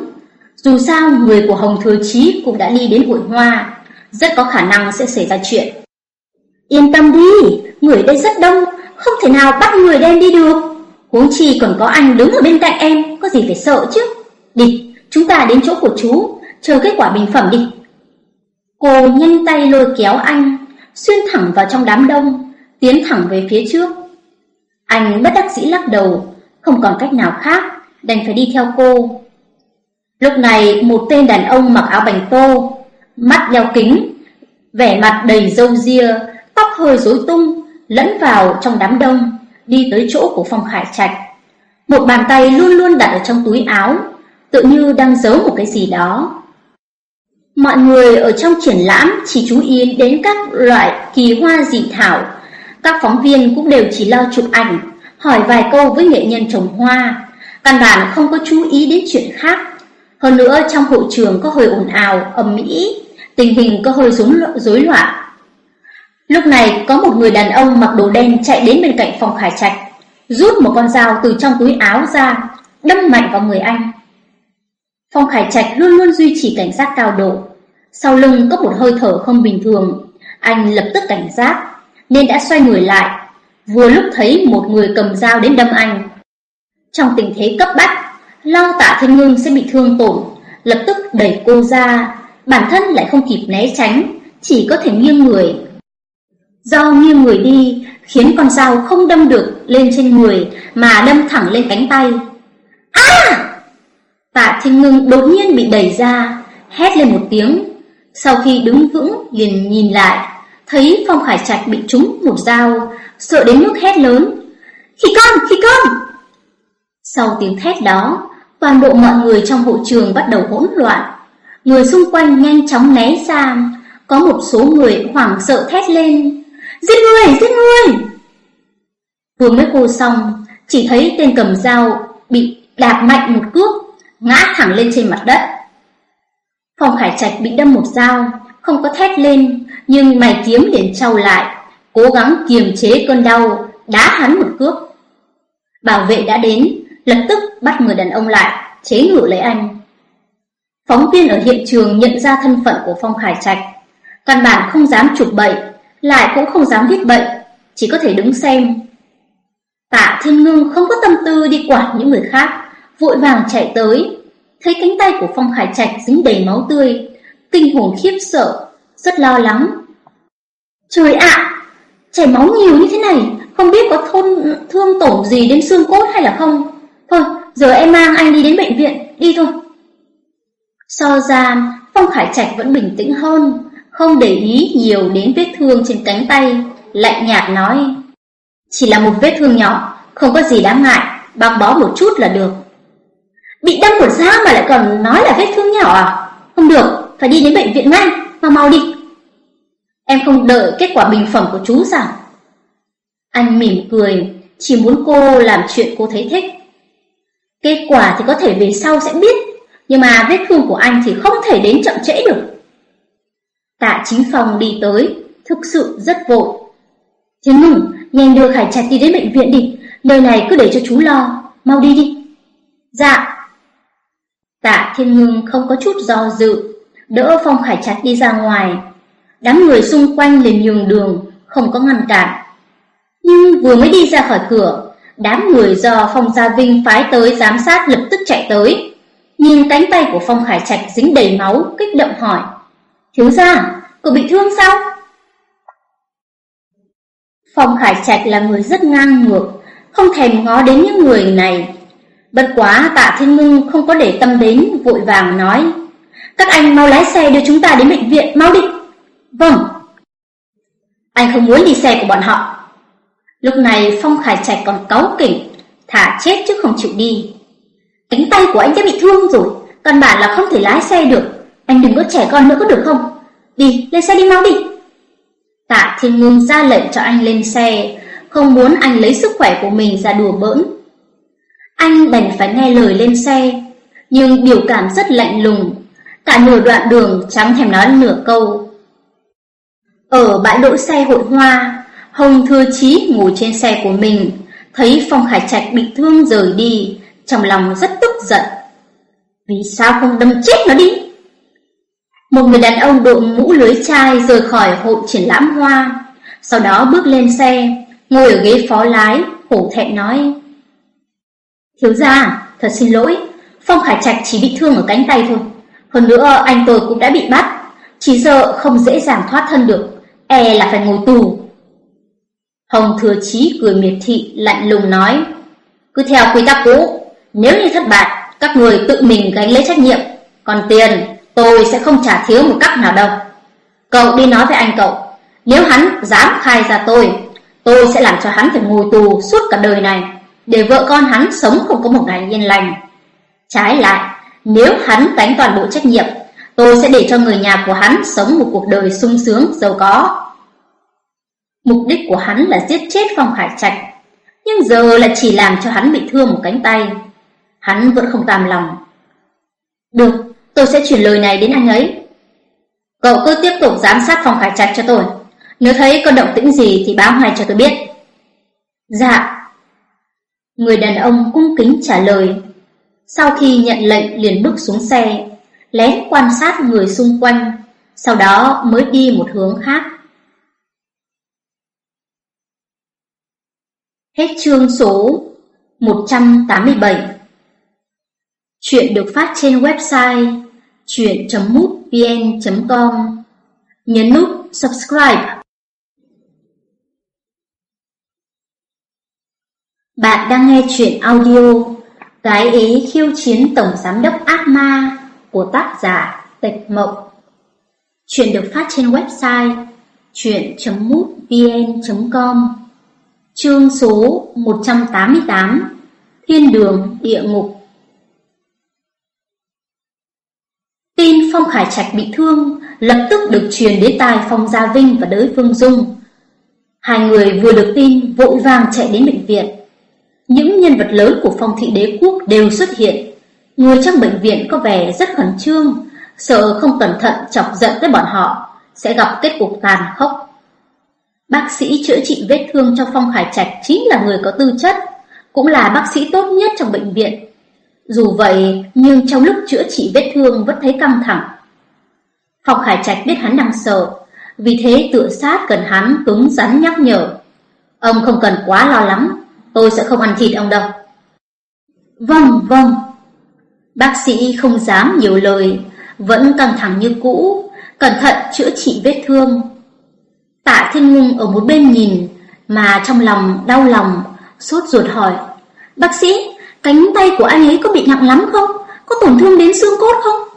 Dù sao, người của Hồng Thừa Chí cũng đã đi đến hội hoa, rất có khả năng sẽ xảy ra chuyện. Yên tâm đi, người đây rất đông, không thể nào bắt người đem đi được. Huống chi còn có anh đứng ở bên cạnh em, có gì phải sợ chứ? Đi, chúng ta đến chỗ của chú, chờ kết quả bình phẩm đi. Cô nhanh tay lôi kéo anh, xuyên thẳng vào trong đám đông, tiến thẳng về phía trước. Anh bất đắc dĩ lắc đầu, không còn cách nào khác, đành phải đi theo cô. Lúc này một tên đàn ông mặc áo bành tô, mắt đeo kính, vẻ mặt đầy râu ria, tóc hơi rối tung, lẫn vào trong đám đông, đi tới chỗ của Phong Khải Trạch. Một bàn tay luôn luôn đặt ở trong túi áo, tự như đang giấu một cái gì đó. Mọi người ở trong triển lãm chỉ chú ý đến các loại kỳ hoa dị thảo, các phóng viên cũng đều chỉ lo chụp ảnh, hỏi vài câu với nghệ nhân trồng hoa, căn bản không có chú ý đến chuyện khác. Hơn nữa trong hội trường có hơi ồn ào, ầm ĩ, tình hình có hơi rối loạn. Lúc này có một người đàn ông mặc đồ đen chạy đến bên cạnh phòng Khải Trạch, rút một con dao từ trong túi áo ra, đâm mạnh vào người anh. Phong Khải Trạch luôn luôn duy trì cảnh giác cao độ. Sau lưng có một hơi thở không bình thường, anh lập tức cảnh giác, nên đã xoay người lại, vừa lúc thấy một người cầm dao đến đâm anh. Trong tình thế cấp bách, lao tạ thiên ngưng sẽ bị thương tổn, lập tức đẩy cô ra, bản thân lại không kịp né tránh, chỉ có thể nghiêng người. Do nghiêng người đi, khiến con dao không đâm được lên trên người mà đâm thẳng lên cánh tay. À! Tạ Thiên Ngưng đột nhiên bị đẩy ra, hét lên một tiếng. Sau khi đứng vững liền nhìn lại, thấy Phong Khải Trạch bị trúng một dao, sợ đến mức hét lớn. Khi con, khi con! Sau tiếng thét đó, toàn bộ mọi người trong hội trường bắt đầu hỗn loạn. Người xung quanh nhanh chóng né ra, có một số người hoảng sợ thét lên. Giết người, giết người! Vừa mới cô xong, chỉ thấy tên cầm dao bị đạp mạnh một cước, ngã thẳng lên trên mặt đất. Phong Khải Trạch bị đâm một dao, không có thét lên, nhưng mày kiếm liền trao lại, cố gắng kiềm chế cơn đau, đá hắn một cước. Bảo vệ đã đến, lập tức bắt người đàn ông lại, chế ngự lấy anh. Phóng viên ở hiện trường nhận ra thân phận của Phong Khải Trạch, căn bản không dám chụp bậy, lại cũng không dám viết bậy, chỉ có thể đứng xem. Tạ Thiên Ngưng không có tâm tư đi quản những người khác, vội vàng chạy tới, thấy cánh tay của Phong Khải Trạch dính đầy máu tươi, kinh hồn khiếp sợ, rất lo lắng. Trời ạ, chảy máu nhiều như thế này, không biết có thôn thương tổn gì đến xương cốt hay là không? Thôi, giờ em mang anh đi đến bệnh viện, đi thôi. So ra, Phong Khải Trạch vẫn bình tĩnh hơn, không để ý nhiều đến vết thương trên cánh tay, lạnh nhạt nói. Chỉ là một vết thương nhỏ, không có gì đáng ngại, băng bó một chút là được. Bị đâm một dao mà lại còn nói là vết thương nhỏ à? Không được, phải đi đến bệnh viện ngay, mau mau đi. Em không đợi kết quả bình phẩm của chú sao? Anh mỉm cười, chỉ muốn cô làm chuyện cô thấy thích. Kết quả thì có thể về sau sẽ biết, nhưng mà vết thương của anh thì không thể đến chậm trễ được. Tạ chính phòng đi tới, thực sự rất vội. Thiên ngừng, nhanh đưa Khải Trạch đi đến bệnh viện đi, nơi này cứ để cho chú lo, mau đi đi. Dạ. Tạ Thiên Ngưng không có chút do dự, đỡ Phong Khải Trạch đi ra ngoài. Đám người xung quanh liền nhường đường, không có ngăn cản. Nhưng vừa mới đi ra khỏi cửa, đám người do Phong Gia Vinh phái tới giám sát lập tức chạy tới. Nhìn cánh tay của Phong Khải Trạch dính đầy máu, kích động hỏi. Thiếu gia, cậu bị thương sao? Phong Khải Trạch là người rất ngang ngược, không thèm ngó đến những người này. Bất quá tạ thiên ngưng không có để tâm đến, vội vàng nói. Các anh mau lái xe đưa chúng ta đến bệnh viện, mau đi. Vâng. Anh không muốn đi xe của bọn họ. Lúc này Phong Khải Trạch còn cáu kỉnh, thả chết chứ không chịu đi. Cánh tay của anh đã bị thương rồi, căn bản là không thể lái xe được. Anh đừng có trẻ con nữa có được không? Đi, lên xe đi mau đi. Tạ Thiên Ngưng ra lệnh cho anh lên xe, không muốn anh lấy sức khỏe của mình ra đùa bỡn. Anh đành phải nghe lời lên xe, nhưng biểu cảm rất lạnh lùng, cả nửa đoạn đường chẳng thèm nói nửa câu. Ở bãi đỗ xe hội hoa, Hồng Thừa Chí ngồi trên xe của mình, thấy Phong Khải Trạch bị thương rời đi, trong lòng rất giận. Vì sao không đâm chết nó đi? Một người đàn ông đội mũ lưới chai rời khỏi hội triển lãm hoa, sau đó bước lên xe, ngồi ở ghế phó lái, hổ thẹn nói. Thiếu gia, thật xin lỗi, Phong Khải Trạch chỉ bị thương ở cánh tay thôi. Hơn nữa anh tôi cũng đã bị bắt, chỉ sợ không dễ dàng thoát thân được, e là phải ngồi tù. Hồng Thừa Chí cười miệt thị, lạnh lùng nói, cứ theo quy tắc cũ, nếu như thất bại, các người tự mình gánh lấy trách nhiệm, còn tiền tôi sẽ không trả thiếu một cách nào đâu. Cậu đi nói với anh cậu, nếu hắn dám khai ra tôi, tôi sẽ làm cho hắn phải ngồi tù suốt cả đời này, để vợ con hắn sống không có một ngày yên lành. Trái lại, nếu hắn gánh toàn bộ trách nhiệm, tôi sẽ để cho người nhà của hắn sống một cuộc đời sung sướng, giàu có. Mục đích của hắn là giết chết Phong hải Trạch. Nhưng giờ là chỉ làm cho hắn bị thương một cánh tay. Hắn vẫn không cam lòng. Được, tôi sẽ chuyển lời này đến anh ấy. Cậu cứ tiếp tục giám sát phòng khải trạch cho tôi. Nếu thấy có động tĩnh gì thì báo ngay cho tôi biết. Dạ. Người đàn ông cung kính trả lời. Sau khi nhận lệnh liền bước xuống xe, lén quan sát người xung quanh, sau đó mới đi một hướng khác. Hết chương số 187 Chuyện được phát trên website chuyện.mútvn.com Nhấn nút subscribe. Bạn đang nghe chuyện audio Gái ế khiêu chiến tổng giám đốc ác ma của tác giả Tịch Mộc Chuyện được phát trên website chuyện.mútvn.com Chương số 188 Thiên đường địa ngục. Tin Phong Khải Trạch bị thương lập tức được truyền đến tai Phong Gia Vinh và đới Phương Dung. Hai người vừa được tin vội vàng chạy đến bệnh viện. Những nhân vật lớn của phong thị đế quốc đều xuất hiện. Người trong bệnh viện có vẻ rất khẩn trương, sợ không cẩn thận chọc giận tới bọn họ, sẽ gặp kết cục tàn khốc. Bác sĩ chữa trị vết thương cho Phong Khải Trạch chính là người có tư chất, cũng là bác sĩ tốt nhất trong bệnh viện. Dù vậy, nhưng trong lúc chữa trị vết thương vẫn thấy căng thẳng. Phong Khải Trạch biết hắn đang sợ, vì thế tựa sát gần hắn cứng rắn nhắc nhở. Ông không cần quá lo lắng, tôi sẽ không ăn thịt ông đâu. Vâng, vâng. Bác sĩ không dám nhiều lời, vẫn căng thẳng như cũ, cẩn thận chữa trị vết thương. Tạ Thiên Ngung ở một bên nhìn, mà trong lòng đau lòng, sốt ruột hỏi. Bác sĩ, cánh tay của anh ấy có bị nặng lắm không? Có tổn thương đến xương cốt không?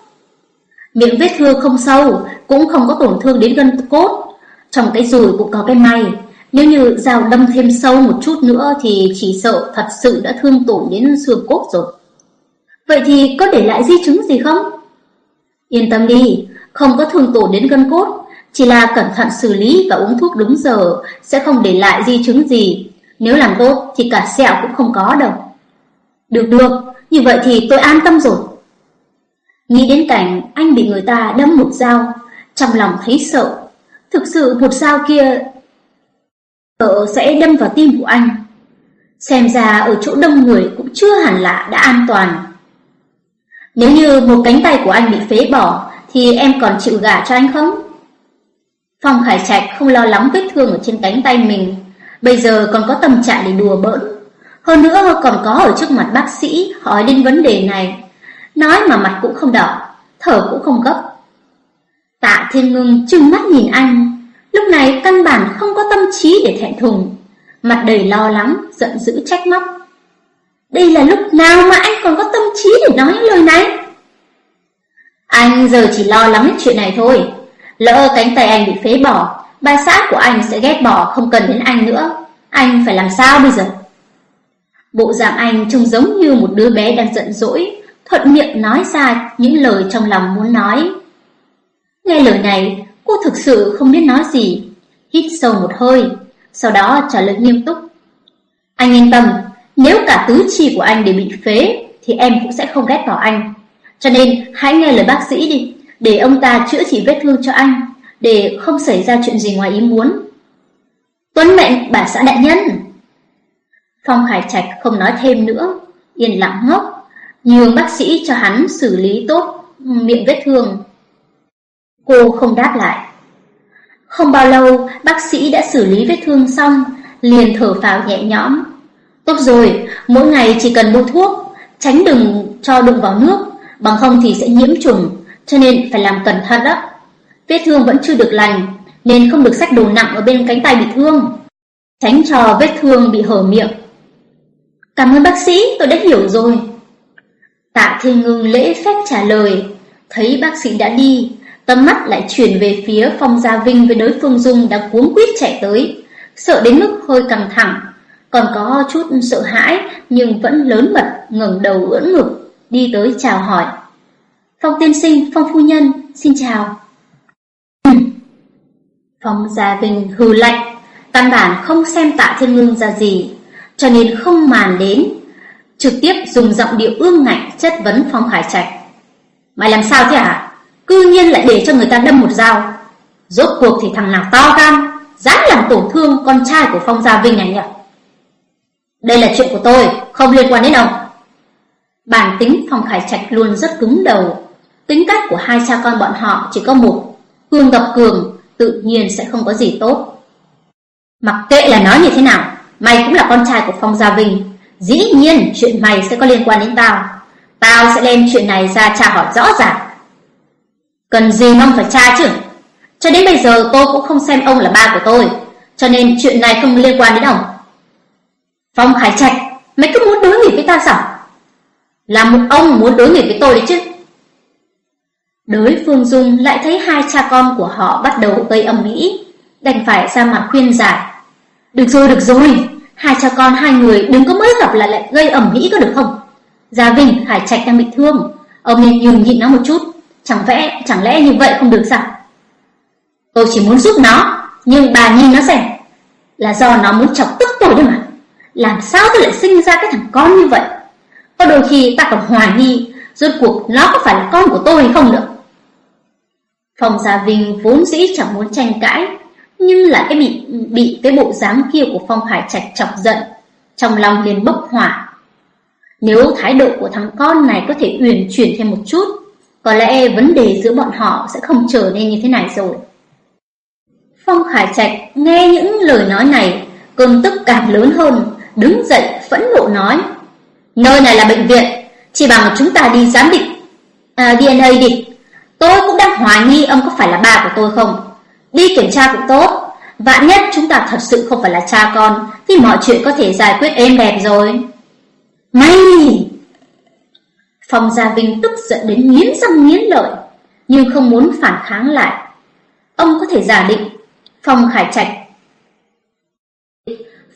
Miệng vết thương không sâu, cũng không có tổn thương đến gân cốt. Trong cái rùi cũng có cái may. Nếu như dao đâm thêm sâu một chút nữa thì chỉ sợ thật sự đã thương tổn đến xương cốt rồi. Vậy thì có để lại di chứng gì không? Yên tâm đi, không có thương tổn đến gân cốt, chỉ là cẩn thận xử lý và uống thuốc đúng giờ sẽ không để lại di chứng gì. Nếu làm tốt thì cả sẹo cũng không có đâu. Được được, như vậy thì tôi an tâm rồi. Nghĩ đến cảnh anh bị người ta đâm một dao, trong lòng thấy sợ. Thực sự một dao kia sợ sẽ đâm vào tim của anh. Xem ra ở chỗ đông người cũng chưa hẳn là đã an toàn. Nếu như một cánh tay của anh bị phế bỏ thì em còn chịu gả cho anh không? Phong Khải Trạch không lo lắng vết thương ở trên cánh tay mình, bây giờ còn có tâm trạng để đùa bỡn. Hơn nữa còn có ở trước mặt bác sĩ hỏi đến vấn đề này, nói mà mặt cũng không đỏ, thở cũng không gấp. Tạ Thiên Ngưng trừng mắt nhìn anh, lúc này căn bản không có tâm trí để thẹn thùng, mặt đầy lo lắng, giận dữ trách móc. Đây là lúc nào mà anh còn có tâm trí để nói những lời này? Anh giờ chỉ lo lắng chuyện này thôi, Lỡ cánh tay anh bị phế bỏ, bà xã của anh sẽ ghét bỏ không cần đến anh nữa. Anh phải làm sao bây giờ? Bộ dạng anh trông giống như một đứa bé đang giận dỗi, thuận miệng nói ra những lời trong lòng muốn nói. Nghe lời này, cô thực sự không biết nói gì, hít sâu một hơi, sau đó trả lời nghiêm túc. Anh yên tâm, nếu cả tứ chi của anh đều bị phế, thì em cũng sẽ không ghét bỏ anh. Cho nên hãy nghe lời bác sĩ đi, để ông ta chữa trị vết thương cho anh, để không xảy ra chuyện gì ngoài ý muốn. Tuấn mệnh bà xã đại nhân. Phong Hải Trạch không nói thêm nữa, yên lặng ngốc, nhường bác sĩ cho hắn xử lý tốt miệng vết thương. Cô không đáp lại. Không bao lâu, bác sĩ đã xử lý vết thương xong, liền thở phào nhẹ nhõm. Tốt rồi, mỗi ngày chỉ cần mua thuốc, tránh đừng cho đụng vào nước, bằng không thì sẽ nhiễm trùng, cho nên phải làm cẩn thận đó. Vết thương vẫn chưa được lành, nên không được xách đồ nặng ở bên cánh tay bị thương. Tránh cho vết thương bị hở miệng. Cảm ơn bác sĩ, tôi đã hiểu rồi. Tạ Thiên Ngưng lễ phép trả lời, thấy bác sĩ đã đi, tầm mắt lại chuyển về phía Phong Gia Vinh với đối phương Dung đã cuống quýt chạy tới, sợ đến mức hơi căng thẳng, còn có chút sợ hãi nhưng vẫn lớn mật ngẩng đầu ưỡn ngực, đi tới chào hỏi. Phong tiên sinh, Phong phu nhân, xin chào. Phong Gia Vinh hừ lạnh, căn bản không xem tạ thiên ngưng ra gì cho nên không màn đến, trực tiếp dùng giọng điệu ương ngạnh chất vấn Phong Khải Trạch. Mày làm sao thế hả? Cư nhiên lại để cho người ta đâm một dao. Rốt cuộc thì thằng nào to gan, dám làm tổn thương con trai của Phong Gia Vinh này nhỉ? Đây là chuyện của tôi, không liên quan đến ông. Bản tính Phong Khải Trạch luôn rất cứng đầu. Tính cách của hai cha con bọn họ chỉ có một, cường gặp cường, tự nhiên sẽ không có gì tốt. Mặc kệ là nói như thế nào, mày cũng là con trai của Phong Gia Vinh, dĩ nhiên chuyện mày sẽ có liên quan đến tao. Tao sẽ đem chuyện này ra tra hỏi rõ ràng. Cần gì mong phải tra chứ? Cho đến bây giờ tôi cũng không xem ông là ba của tôi, cho nên chuyện này không liên quan đến ông. Phong Khải Trạch, mày cứ muốn đối nghịch với ta sao? Là một ông muốn đối nghịch với tôi đấy chứ. Đối Phương Dung lại thấy hai cha con của họ bắt đầu gây âm mỹ, đành phải ra mặt khuyên giải. Được rồi, được rồi, hai cha con hai người đừng có mới gặp lại lại gây ẩm mỹ có được không? Gia Vinh, Hải Trạch đang bị thương, ông nên nhường nhịn nó một chút, chẳng vẽ, chẳng lẽ như vậy không được sao? Tôi chỉ muốn giúp nó, nhưng bà nhìn nó xem, là do nó muốn chọc tức tôi đấy mà. Làm sao tôi lại sinh ra cái thằng con như vậy? Có đôi khi ta còn hoài nghi Rốt cuộc nó có phải là con của tôi hay không nữa Phòng Gia Vinh vốn dĩ chẳng muốn tranh cãi nhưng lại cái bị bị cái bộ dáng kia của Phong Hải Trạch chọc giận Trong lòng liền bốc hỏa Nếu thái độ của thằng con này có thể uyển chuyển thêm một chút Có lẽ vấn đề giữa bọn họ sẽ không trở nên như thế này rồi Phong Khải Trạch nghe những lời nói này Cơn tức càng lớn hơn Đứng dậy phẫn nộ nói Nơi này là bệnh viện, chỉ bằng chúng ta đi giám định à, DNA đi. Tôi cũng đang hoài nghi ông có phải là ba của tôi không. Đi kiểm tra cũng tốt. Vạn nhất chúng ta thật sự không phải là cha con, thì mọi chuyện có thể giải quyết êm đẹp rồi. May! Phong Gia Vinh tức giận đến nghiến răng nghiến lợi, nhưng không muốn phản kháng lại. Ông có thể giả định Phong Khải Trạch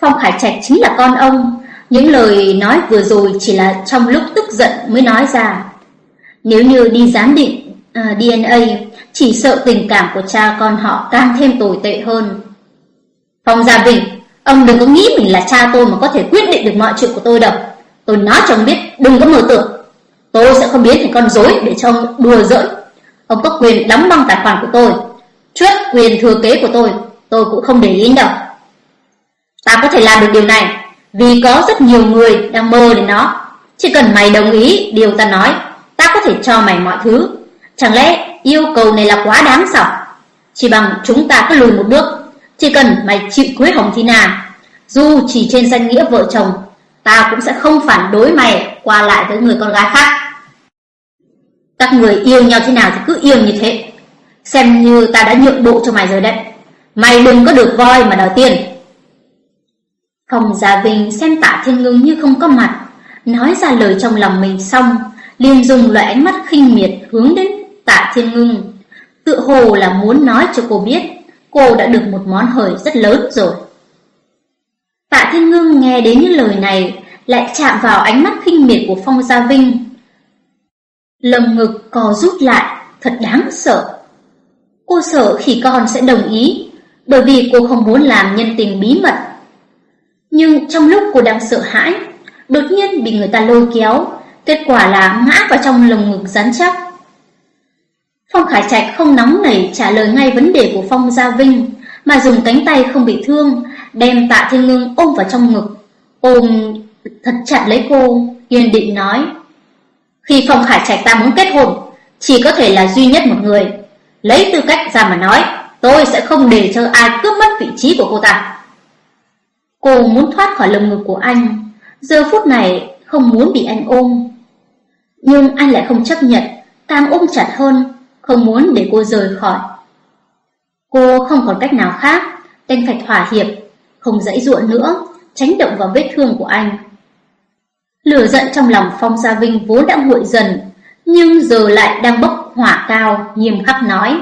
Phong Khải Trạch chính là con ông, những lời nói vừa rồi chỉ là trong lúc tức giận mới nói ra. Nếu như đi giám định à, uh, DNA, chỉ sợ tình cảm của cha con họ càng thêm tồi tệ hơn. Phong Gia bình ông đừng có nghĩ mình là cha tôi mà có thể quyết định được mọi chuyện của tôi đâu. Tôi nói cho ông biết, đừng có mơ tưởng. Tôi sẽ không biến thành con rối để cho ông đùa giỡn. Ông có quyền đóng băng tài khoản của tôi. Trước quyền thừa kế của tôi, tôi cũng không để ý đâu. Ta có thể làm được điều này vì có rất nhiều người đang mơ đến nó. Chỉ cần mày đồng ý điều ta nói, ta có thể cho mày mọi thứ. Chẳng lẽ yêu cầu này là quá đáng sao? Chỉ bằng chúng ta cứ lùi một bước, chỉ cần mày chịu cưới Hồng Thina dù chỉ trên danh nghĩa vợ chồng, ta cũng sẽ không phản đối mày qua lại với người con gái khác. Các người yêu nhau thế nào thì cứ yêu như thế. Xem như ta đã nhượng bộ cho mày rồi đấy. Mày đừng có được voi mà đòi tiền. Phòng Gia Vinh xem tạ thiên ngưng như không có mặt, nói ra lời trong lòng mình xong, liền dùng loại ánh mắt khinh miệt hướng đến tạ thiên ngưng. Tự hồ là muốn nói cho cô biết, cô đã được một món hời rất lớn rồi. Tạ thiên ngưng nghe đến những lời này, lại chạm vào ánh mắt khinh miệt của Phong Gia Vinh. Lồng ngực co rút lại, thật đáng sợ. Cô sợ khi con sẽ đồng ý, bởi vì cô không muốn làm nhân tình bí mật nhưng trong lúc cô đang sợ hãi, đột nhiên bị người ta lôi kéo, kết quả là ngã vào trong lồng ngực rắn chắc. Phong Khải Trạch không nóng nảy trả lời ngay vấn đề của Phong Gia Vinh, mà dùng cánh tay không bị thương, đem tạ thiên ngưng ôm vào trong ngực, ôm thật chặt lấy cô, kiên định nói. Khi Phong Khải Trạch ta muốn kết hôn, chỉ có thể là duy nhất một người. Lấy tư cách ra mà nói, tôi sẽ không để cho ai cướp mất vị trí của cô ta. Cô muốn thoát khỏi lồng ngực của anh, giờ phút này không muốn bị anh ôm. Nhưng anh lại không chấp nhận, càng ôm chặt hơn, không muốn để cô rời khỏi. Cô không còn cách nào khác, đành phải thỏa hiệp, không dãy ruộng nữa, tránh động vào vết thương của anh. Lửa giận trong lòng Phong Gia Vinh vốn đã nguội dần, nhưng giờ lại đang bốc hỏa cao, nghiêm khắc nói.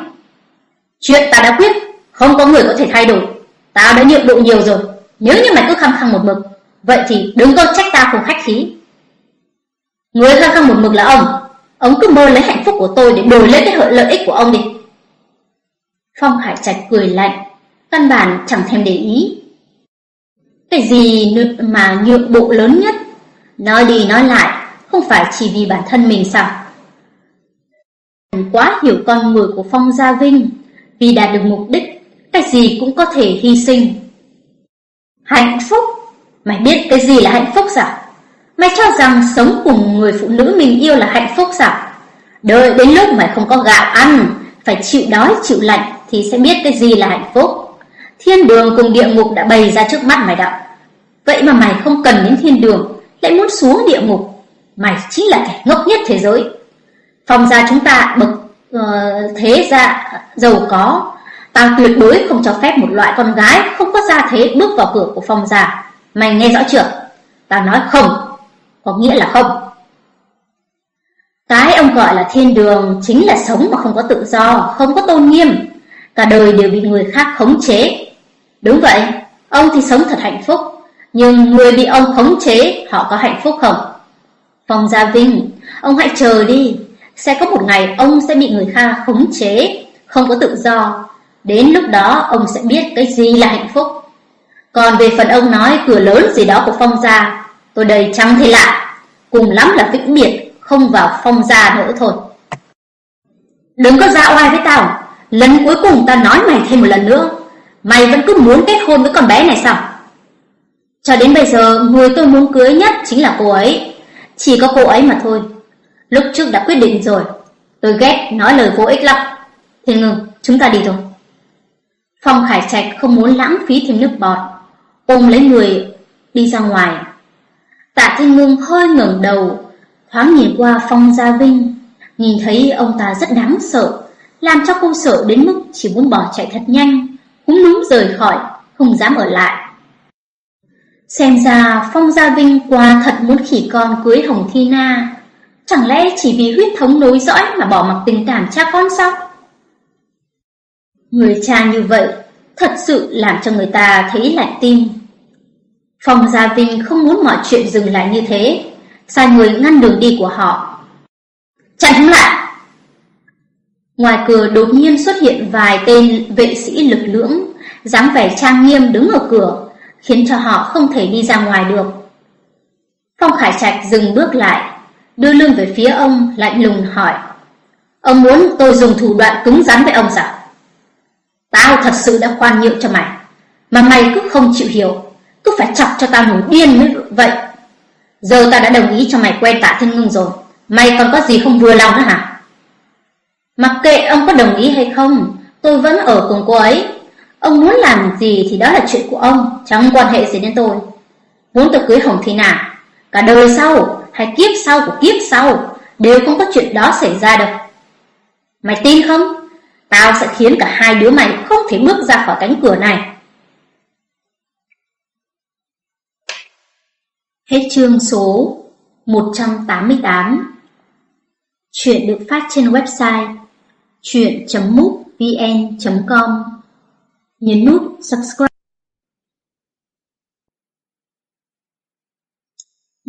Chuyện ta đã quyết, không có người có thể thay đổi, ta đã nhượng bộ nhiều rồi. Nếu như mày cứ khăng khăng một mực Vậy thì đừng có trách ta không khách khí Người khăng khăng một mực là ông Ông cứ mơ lấy hạnh phúc của tôi Để đổi lấy cái lợi ích của ông đi Phong Hải Trạch cười lạnh Căn bản chẳng thèm để ý Cái gì mà nhượng bộ lớn nhất? Nói đi nói lại, không phải chỉ vì bản thân mình sao? Quá hiểu con người của Phong Gia Vinh, vì đạt được mục đích, cái gì cũng có thể hy sinh. Hạnh phúc? Mày biết cái gì là hạnh phúc sao? Mày cho rằng sống cùng người phụ nữ mình yêu là hạnh phúc sao? Đợi đến lúc mày không có gạo ăn, phải chịu đói chịu lạnh thì sẽ biết cái gì là hạnh phúc. Thiên đường cùng địa ngục đã bày ra trước mắt mày đó. Vậy mà mày không cần đến thiên đường, lại muốn xuống địa ngục. Mày chính là kẻ ngốc nhất thế giới. Phòng gia chúng ta bậc uh, thế gia giàu có, tao tuyệt đối không cho phép một loại con gái không có gia thế bước vào cửa của phòng gia. Mày nghe rõ chưa? Tao nói không, có nghĩa là không. Cái ông gọi là thiên đường chính là sống mà không có tự do, không có tôn nghiêm, cả đời đều bị người khác khống chế. Đúng vậy, ông thì sống thật hạnh phúc, nhưng người bị ông khống chế, họ có hạnh phúc không? Phong Gia Vinh, ông hãy chờ đi, sẽ có một ngày ông sẽ bị người khác khống chế, không có tự do. Đến lúc đó ông sẽ biết cái gì là hạnh phúc. Còn về phần ông nói cửa lớn gì đó của Phong Gia, tôi đầy trăng thế lạ, cùng lắm là vĩnh biệt, không vào Phong Gia nữa thôi. Đừng có ra oai với tao, lần cuối cùng tao nói mày thêm một lần nữa, mày vẫn cứ muốn kết hôn với con bé này sao? Cho đến bây giờ, người tôi muốn cưới nhất chính là cô ấy. Chỉ có cô ấy mà thôi. Lúc trước đã quyết định rồi. Tôi ghét nói lời vô ích lắm. Thiên ngừng, chúng ta đi thôi. Phong Khải Trạch không muốn lãng phí thêm nước bọt. Ôm lấy người, đi ra ngoài. Tạ Thiên Ngưng hơi ngẩng đầu, thoáng nhìn qua Phong Gia Vinh. Nhìn thấy ông ta rất đáng sợ, làm cho cô sợ đến mức chỉ muốn bỏ chạy thật nhanh, cũng núm rời khỏi, không dám ở lại. Xem ra Phong Gia Vinh quả thật muốn khỉ con cưới Hồng Thi Na. Chẳng lẽ chỉ vì huyết thống nối dõi mà bỏ mặc tình cảm cha con sao? Người cha như vậy thật sự làm cho người ta thấy lạnh tim. Phong Gia Vinh không muốn mọi chuyện dừng lại như thế, sai người ngăn đường đi của họ. Chặn chúng lại! Ngoài cửa đột nhiên xuất hiện vài tên vệ sĩ lực lưỡng, dáng vẻ trang nghiêm đứng ở cửa, khiến cho họ không thể đi ra ngoài được. Phong Khải Trạch dừng bước lại, đưa lưng về phía ông, lạnh lùng hỏi. Ông muốn tôi dùng thủ đoạn cứng rắn với ông sao? Tao thật sự đã khoan nhượng cho mày, mà mày cứ không chịu hiểu, cứ phải chọc cho tao nổi điên mới vậy. Giờ tao đã đồng ý cho mày quen tạ thiên ngưng rồi, mày còn có gì không vừa lòng nữa hả? Mặc kệ ông có đồng ý hay không, tôi vẫn ở cùng cô ấy, Ông muốn làm gì thì đó là chuyện của ông, chẳng quan hệ gì đến tôi. Muốn tôi cưới Hồng thì nào, cả đời sau hay kiếp sau của kiếp sau đều không có chuyện đó xảy ra đâu. Mày tin không? Tao sẽ khiến cả hai đứa mày không thể bước ra khỏi cánh cửa này. Hết chương số 188 Chuyện được phát trên website chuyện.mútvn.com nhấn nút subscribe.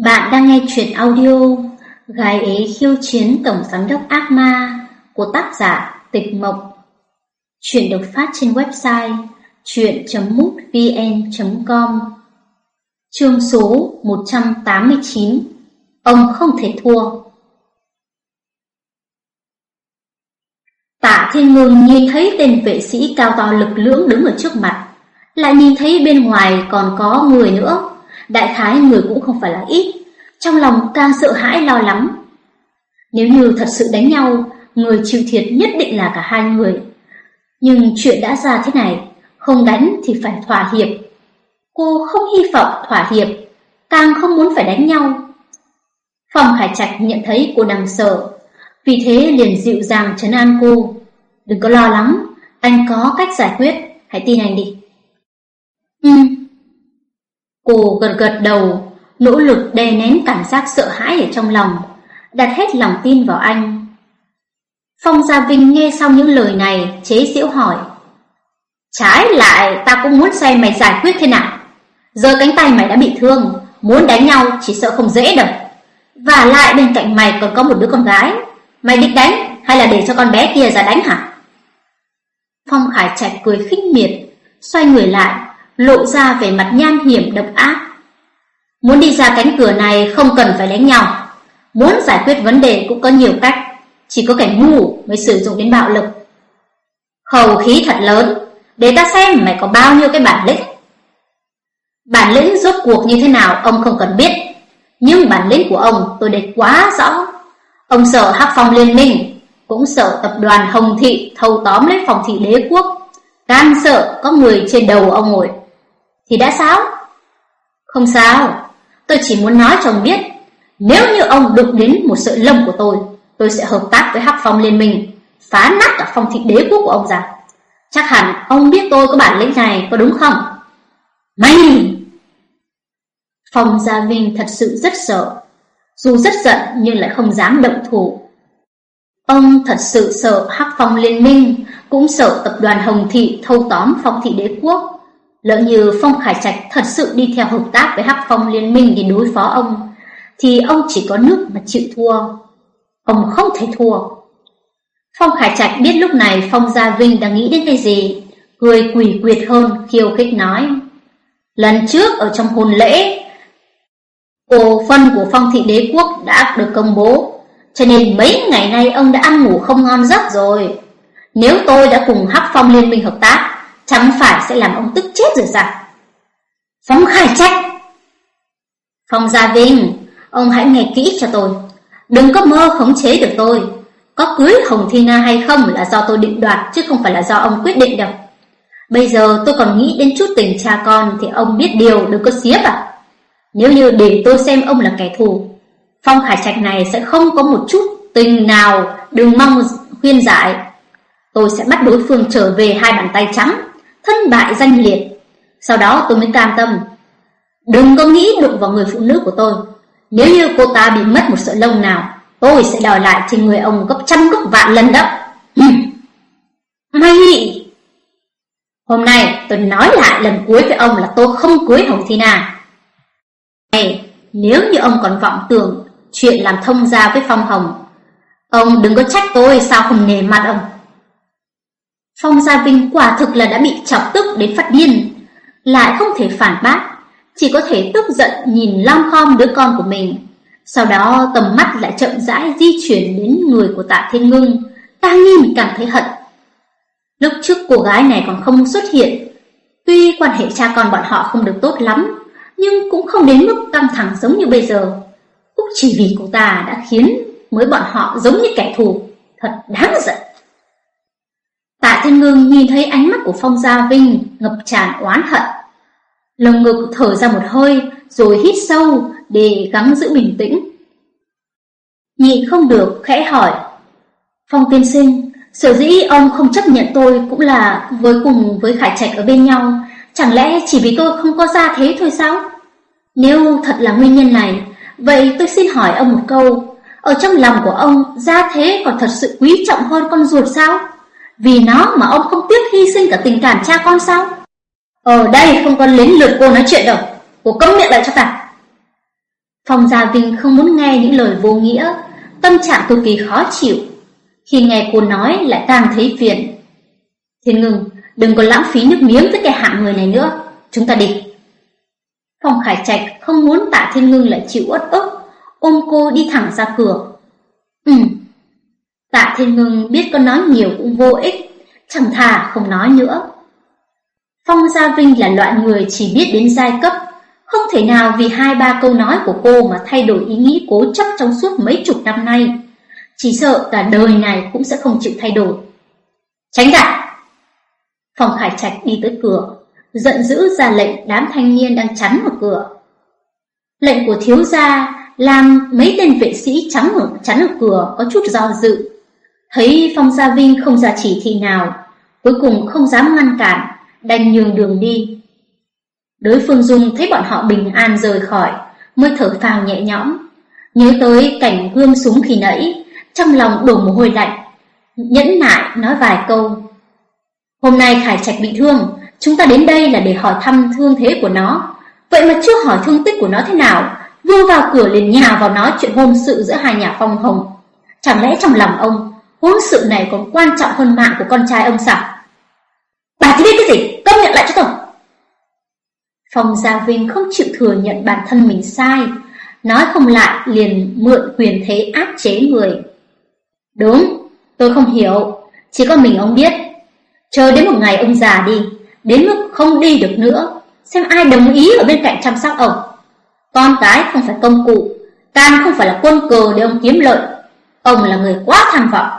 Bạn đang nghe chuyện audio Gái ế khiêu chiến tổng giám đốc ác ma của tác giả Tịch Mộc. Chuyện được phát trên website chuyện.mútvn.com Chương số 189 Ông không thể thua Tạ Thiên Ngưng nhìn thấy tên vệ sĩ cao to lực lưỡng đứng ở trước mặt, lại nhìn thấy bên ngoài còn có người nữa, đại khái người cũng không phải là ít, trong lòng càng sợ hãi lo lắng. Nếu như thật sự đánh nhau, người chịu thiệt nhất định là cả hai người. Nhưng chuyện đã ra thế này, không đánh thì phải thỏa hiệp. Cô không hy vọng thỏa hiệp, càng không muốn phải đánh nhau. Phong Khải Trạch nhận thấy cô đang sợ, vì thế liền dịu dàng trấn an cô. Đừng có lo lắng, anh có cách giải quyết, hãy tin anh đi. Ừ. Cô gật gật đầu, nỗ lực đè nén cảm giác sợ hãi ở trong lòng, đặt hết lòng tin vào anh. Phong Gia Vinh nghe xong những lời này, chế giễu hỏi. Trái lại, ta cũng muốn xem mày giải quyết thế nào. Giờ cánh tay mày đã bị thương, muốn đánh nhau chỉ sợ không dễ đâu. Và lại bên cạnh mày còn có một đứa con gái. Mày định đánh hay là để cho con bé kia ra đánh hả? Phong Khải Trạch cười khinh miệt, xoay người lại, lộ ra vẻ mặt nham hiểm độc ác. Muốn đi ra cánh cửa này không cần phải đánh nhau. Muốn giải quyết vấn đề cũng có nhiều cách, chỉ có kẻ ngu mới sử dụng đến bạo lực. Khẩu khí thật lớn, để ta xem mày có bao nhiêu cái bản lĩnh. Bản lĩnh rốt cuộc như thế nào ông không cần biết, nhưng bản lĩnh của ông tôi để quá rõ. Ông sợ Hắc Phong liên minh, cũng sợ tập đoàn Hồng Thị thâu tóm lấy phòng thị đế quốc, gan sợ có người trên đầu ông ngồi. Thì đã sao? Không sao, tôi chỉ muốn nói cho ông biết, nếu như ông đụng đến một sợi lông của tôi, tôi sẽ hợp tác với Hắc Phong liên minh, phá nát cả phòng thị đế quốc của ông ra. Chắc hẳn ông biết tôi có bản lĩnh này có đúng không? Mày! Phong Gia Vinh thật sự rất sợ, dù rất giận nhưng lại không dám động thủ. Ông thật sự sợ Hắc Phong Liên minh, cũng sợ tập đoàn Hồng Thị thâu tóm Phong Thị Đế Quốc. Lỡ như Phong Khải Trạch thật sự đi theo hợp tác với Hắc Phong Liên minh để đối phó ông, thì ông chỉ có nước mà chịu thua. Ông không thể thua. Phong Khải Trạch biết lúc này Phong Gia Vinh đang nghĩ đến cái gì, cười quỷ quyệt hơn khiêu khích nói. Lần trước ở trong hôn lễ, cổ phân của Phong Thị Đế Quốc đã được công bố, cho nên mấy ngày nay ông đã ăn ngủ không ngon giấc rồi. Nếu tôi đã cùng Hắc Phong Liên minh hợp tác, chẳng phải sẽ làm ông tức chết rồi sao? Phong Khải trách, Phong Gia Vinh, ông hãy nghe kỹ cho tôi. Đừng có mơ khống chế được tôi. Có cưới Hồng Thi Na hay không là do tôi định đoạt chứ không phải là do ông quyết định đâu. Bây giờ tôi còn nghĩ đến chút tình cha con thì ông biết điều đừng có xiếp à. Nếu như để tôi xem ông là kẻ thù, Phong Khải Trạch này sẽ không có một chút tình nào đừng mong khuyên giải. Tôi sẽ bắt đối phương trở về hai bàn tay trắng, thân bại danh liệt. Sau đó tôi mới cam tâm. Đừng có nghĩ đụng vào người phụ nữ của tôi. Nếu như cô ta bị mất một sợi lông nào, Tôi sẽ đòi lại trên người ông gấp trăm gấp vạn lần đó. Mày! Hôm nay tôi nói lại lần cuối với ông là tôi không cưới Hồng Thi Na. Này, nếu như ông còn vọng tưởng chuyện làm thông gia với Phong Hồng, ông đừng có trách tôi sao không nề mặt ông. Phong Gia Vinh quả thực là đã bị chọc tức đến phát điên, lại không thể phản bác, chỉ có thể tức giận nhìn lom khom đứa con của mình. Sau đó tầm mắt lại chậm rãi di chuyển đến người của tạ thiên ngưng, ta nhìn càng thấy hận. Lúc trước cô gái này còn không xuất hiện, tuy quan hệ cha con bọn họ không được tốt lắm, nhưng cũng không đến mức căng thẳng giống như bây giờ. Cũng chỉ vì cô ta đã khiến mới bọn họ giống như kẻ thù, thật đáng giận. Tạ Thiên Ngưng nhìn thấy ánh mắt của Phong Gia Vinh ngập tràn oán hận. Lồng ngực thở ra một hơi, rồi hít sâu để gắng giữ bình tĩnh. Nhị không được, khẽ hỏi. Phong tiên sinh, sở dĩ ông không chấp nhận tôi cũng là với cùng với Khải Trạch ở bên nhau, chẳng lẽ chỉ vì tôi không có gia thế thôi sao? Nếu thật là nguyên nhân này, vậy tôi xin hỏi ông một câu, ở trong lòng của ông gia thế còn thật sự quý trọng hơn con ruột sao? Vì nó mà ông không tiếc hy sinh cả tình cảm cha con sao? Ở đây không có lén lượt cô nói chuyện đâu, cô cấm miệng lại cho ta. Phong Gia Vinh không muốn nghe những lời vô nghĩa, tâm trạng cực kỳ khó chịu. Khi nghe cô nói lại càng thấy phiền. Thiên ngừng, đừng có lãng phí nước miếng với cái hạng người này nữa, chúng ta đi. Phong Khải Trạch không muốn tạ thiên ngưng lại chịu uất ức, ôm cô đi thẳng ra cửa. Ừ, tạ thiên ngưng biết có nói nhiều cũng vô ích, chẳng thà không nói nữa. Phong Gia Vinh là loại người chỉ biết đến giai cấp, không thể nào vì hai ba câu nói của cô mà thay đổi ý nghĩ cố chấp trong suốt mấy chục năm nay. Chỉ sợ cả đời này cũng sẽ không chịu thay đổi. Tránh ra! Phòng Khải Trạch đi tới cửa, giận dữ ra lệnh đám thanh niên đang chắn ở cửa. Lệnh của thiếu gia làm mấy tên vệ sĩ trắng ở chắn ở cửa có chút do dự. Thấy Phong Gia Vinh không ra chỉ thị nào, cuối cùng không dám ngăn cản, đành nhường đường đi. Đối phương Dung thấy bọn họ bình an rời khỏi, mới thở phào nhẹ nhõm. Nhớ tới cảnh gươm súng khi nãy, trong lòng đổ mồ hôi lạnh, nhẫn nại nói vài câu. Hôm nay Khải Trạch bị thương, chúng ta đến đây là để hỏi thăm thương thế của nó. Vậy mà chưa hỏi thương tích của nó thế nào, vừa vào cửa liền nhào vào nói chuyện hôn sự giữa hai nhà phong hồng. Chẳng lẽ trong lòng ông, hôn sự này còn quan trọng hơn mạng của con trai ông sao? Bà thì biết cái gì? Công nhận lại cho tôi! Phong Gia Vinh không chịu thừa nhận bản thân mình sai, nói không lại liền mượn quyền thế áp chế người. Đúng, tôi không hiểu, chỉ có mình ông biết. Chờ đến một ngày ông già đi, đến mức không đi được nữa, xem ai đồng ý ở bên cạnh chăm sóc ông. Con cái không phải công cụ, càng không phải là quân cờ để ông kiếm lợi. Ông là người quá tham vọng.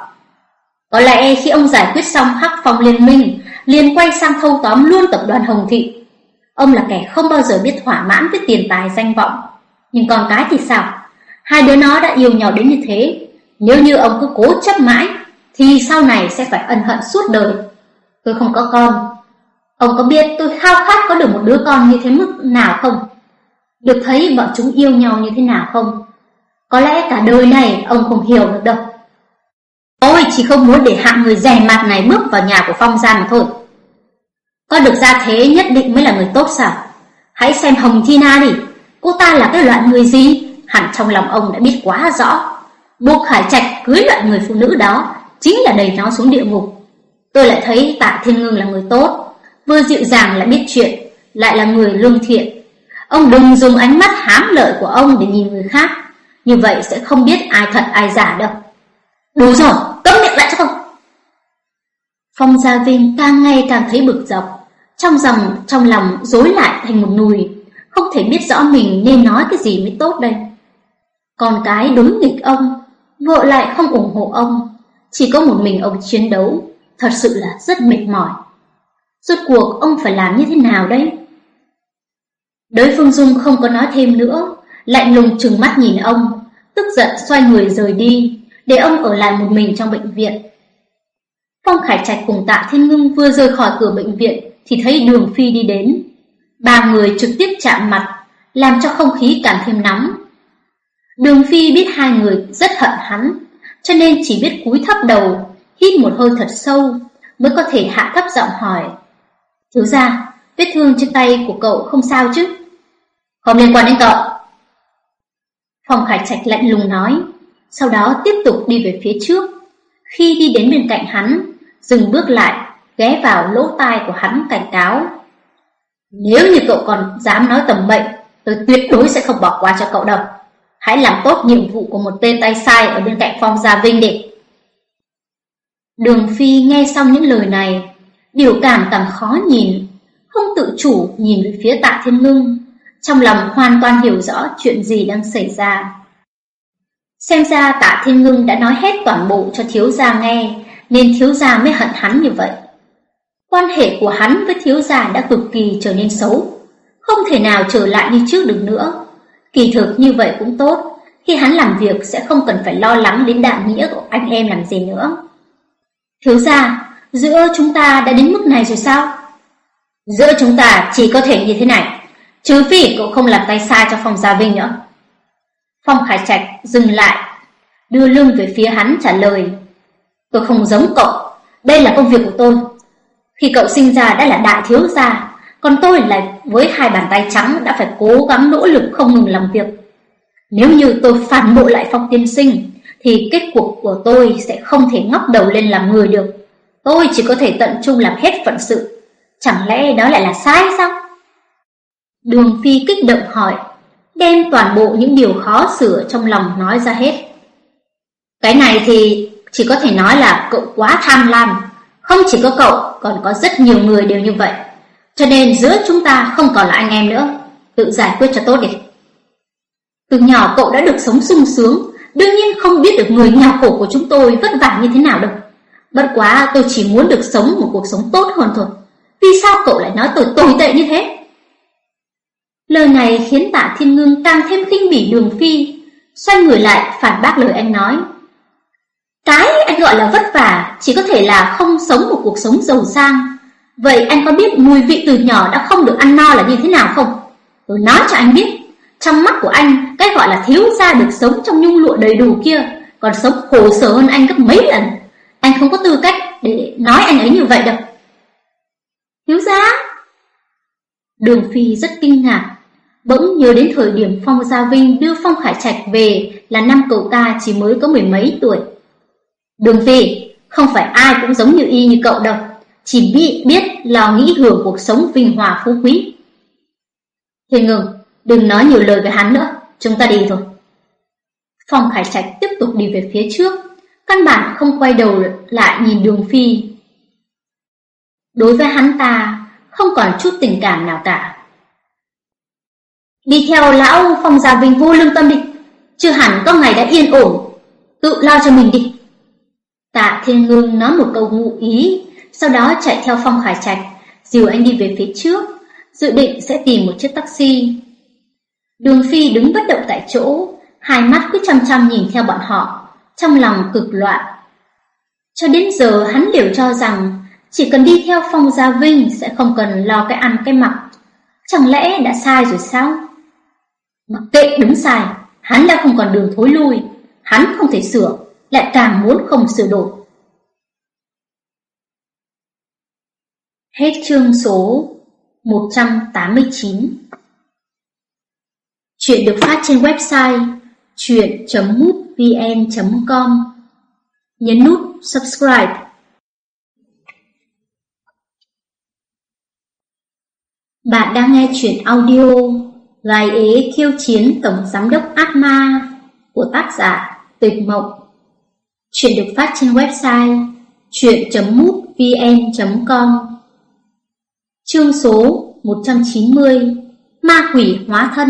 Có lẽ khi ông giải quyết xong hắc phong liên minh, liền quay sang thâu tóm luôn tập đoàn Hồng Thị. Ông là kẻ không bao giờ biết thỏa mãn với tiền tài danh vọng. Nhưng con cái thì sao? Hai đứa nó đã yêu nhau đến như thế. Nếu như ông cứ cố chấp mãi, thì sau này sẽ phải ân hận suốt đời. Tôi không có con. Ông có biết tôi khao khát có được một đứa con như thế mức nào không? Được thấy bọn chúng yêu nhau như thế nào không? Có lẽ cả đời này ông không hiểu được đâu. Tôi chỉ không muốn để hạng người rẻ mặt này bước vào nhà của Phong gia mà thôi. Có được ra thế nhất định mới là người tốt sao? Hãy xem Hồng Tina đi, cô ta là cái loại người gì? Hẳn trong lòng ông đã biết quá rõ. Buộc Khải Trạch cưới loại người phụ nữ đó chính là đẩy nó xuống địa ngục. Tôi lại thấy Tạ Thiên Ngưng là người tốt, vừa dịu dàng lại biết chuyện, lại là người lương thiện. Ông đừng dùng ánh mắt hám lợi của ông để nhìn người khác, như vậy sẽ không biết ai thật ai giả đâu. Đủ rồi, cấm miệng lại cho không? Phong Gia Vinh càng ngày càng thấy bực dọc, trong dòng trong lòng rối lại thành một nùi, không thể biết rõ mình nên nói cái gì mới tốt đây. Con cái đối nghịch ông, vợ lại không ủng hộ ông, chỉ có một mình ông chiến đấu, thật sự là rất mệt mỏi. Rốt cuộc ông phải làm như thế nào đấy? Đới Phương Dung không có nói thêm nữa, lạnh lùng trừng mắt nhìn ông, tức giận xoay người rời đi, để ông ở lại một mình trong bệnh viện. Phong Khải Trạch cùng Tạ Thiên Ngưng vừa rời khỏi cửa bệnh viện thì thấy Đường Phi đi đến. Ba người trực tiếp chạm mặt, làm cho không khí càng thêm nóng. Đường Phi biết hai người rất hận hắn, cho nên chỉ biết cúi thấp đầu, hít một hơi thật sâu, mới có thể hạ thấp giọng hỏi. Thiếu gia, vết thương trên tay của cậu không sao chứ? Không liên quan đến cậu. Phong Khải Trạch lạnh lùng nói, sau đó tiếp tục đi về phía trước. Khi đi đến bên cạnh hắn, dừng bước lại, ghé vào lỗ tai của hắn cảnh cáo. Nếu như cậu còn dám nói tầm bệnh, tôi tuyệt đối sẽ không bỏ qua cho cậu đâu. Hãy làm tốt nhiệm vụ của một tên tay sai ở bên cạnh Phong Gia Vinh đi. Đường Phi nghe xong những lời này, biểu cảm càng khó nhìn, không tự chủ nhìn về phía tạ thiên ngưng, trong lòng hoàn toàn hiểu rõ chuyện gì đang xảy ra. Xem ra tạ thiên ngưng đã nói hết toàn bộ cho thiếu gia nghe, nên thiếu gia mới hận hắn như vậy. Quan hệ của hắn với thiếu gia đã cực kỳ trở nên xấu, không thể nào trở lại như trước được nữa. Kỳ thực như vậy cũng tốt, khi hắn làm việc sẽ không cần phải lo lắng đến đạo nghĩa của anh em làm gì nữa. Thiếu gia, giữa chúng ta đã đến mức này rồi sao? Giữa chúng ta chỉ có thể như thế này, trừ phi cậu không làm tay sai cho phong Gia Vinh nữa. Phong Khải Trạch dừng lại, đưa lưng về phía hắn trả lời. Tôi không giống cậu, đây là công việc của tôi. Khi cậu sinh ra đã là đại thiếu gia, còn tôi là với hai bàn tay trắng đã phải cố gắng nỗ lực không ngừng làm việc. Nếu như tôi phản bội lại Phong Tiên Sinh, thì kết cuộc của tôi sẽ không thể ngóc đầu lên làm người được. Tôi chỉ có thể tận trung làm hết phận sự. Chẳng lẽ đó lại là sai sao? Đường Phi kích động hỏi, đem toàn bộ những điều khó sửa trong lòng nói ra hết. Cái này thì chỉ có thể nói là cậu quá tham lam. Không chỉ có cậu, còn có rất nhiều người đều như vậy. Cho nên giữa chúng ta không còn là anh em nữa. Tự giải quyết cho tốt đi. Từ nhỏ cậu đã được sống sung sướng, đương nhiên không biết được người nghèo khổ của chúng tôi vất vả như thế nào đâu. Bất quá tôi chỉ muốn được sống một cuộc sống tốt hơn thôi. Vì sao cậu lại nói tôi tồi tệ như thế? Lời này khiến tạ thiên ngưng càng thêm khinh bỉ đường phi, xoay người lại phản bác lời anh nói. Cái anh gọi là vất vả chỉ có thể là không sống một cuộc sống giàu sang. Vậy anh có biết mùi vị từ nhỏ đã không được ăn no là như thế nào không? Tôi nói cho anh biết, trong mắt của anh, cái gọi là thiếu gia được sống trong nhung lụa đầy đủ kia, còn sống khổ sở hơn anh gấp mấy lần. Anh không có tư cách để nói anh ấy như vậy đâu. Thiếu gia? Đường Phi rất kinh ngạc, bỗng nhớ đến thời điểm Phong Gia Vinh đưa Phong Khải Trạch về là năm cậu ta chỉ mới có mười mấy tuổi. Đường Phi, không phải ai cũng giống như y như cậu đâu, chỉ biết biết lo nghĩ hưởng cuộc sống vinh hòa phú quý. Thiên ngừng, đừng nói nhiều lời với hắn nữa, chúng ta đi thôi. Phong Khải Trạch tiếp tục đi về phía trước, căn bản không quay đầu lại nhìn đường phi. Đối với hắn ta, không còn chút tình cảm nào cả. Đi theo lão Phong Gia Vinh vô lương tâm đi, chưa hẳn có ngày đã yên ổn, tự lo cho mình đi. Tạ Thiên Ngưng nói một câu ngụ ý, sau đó chạy theo Phong Khải Trạch, dìu anh đi về phía trước, dự định sẽ tìm một chiếc taxi. Đường Phi đứng bất động tại chỗ, hai mắt cứ chăm chăm nhìn theo bọn họ, trong lòng cực loạn. Cho đến giờ hắn đều cho rằng chỉ cần đi theo Phong Gia Vinh sẽ không cần lo cái ăn cái mặc. Chẳng lẽ đã sai rồi sao? Mặc kệ đúng sai, hắn đã không còn đường thối lui, hắn không thể sửa, lại càng muốn không sửa đổi. Hết chương số 189 Chuyện được phát trên website chuyện.mútvn.com Nhấn nút subscribe. Bạn đang nghe chuyện audio Gái ế khiêu chiến Tổng Giám đốc Atma của tác giả tuyệt Mộng. Chuyện được phát trên website chuyện.mútvn.com Chương số 190 Ma quỷ hóa thân.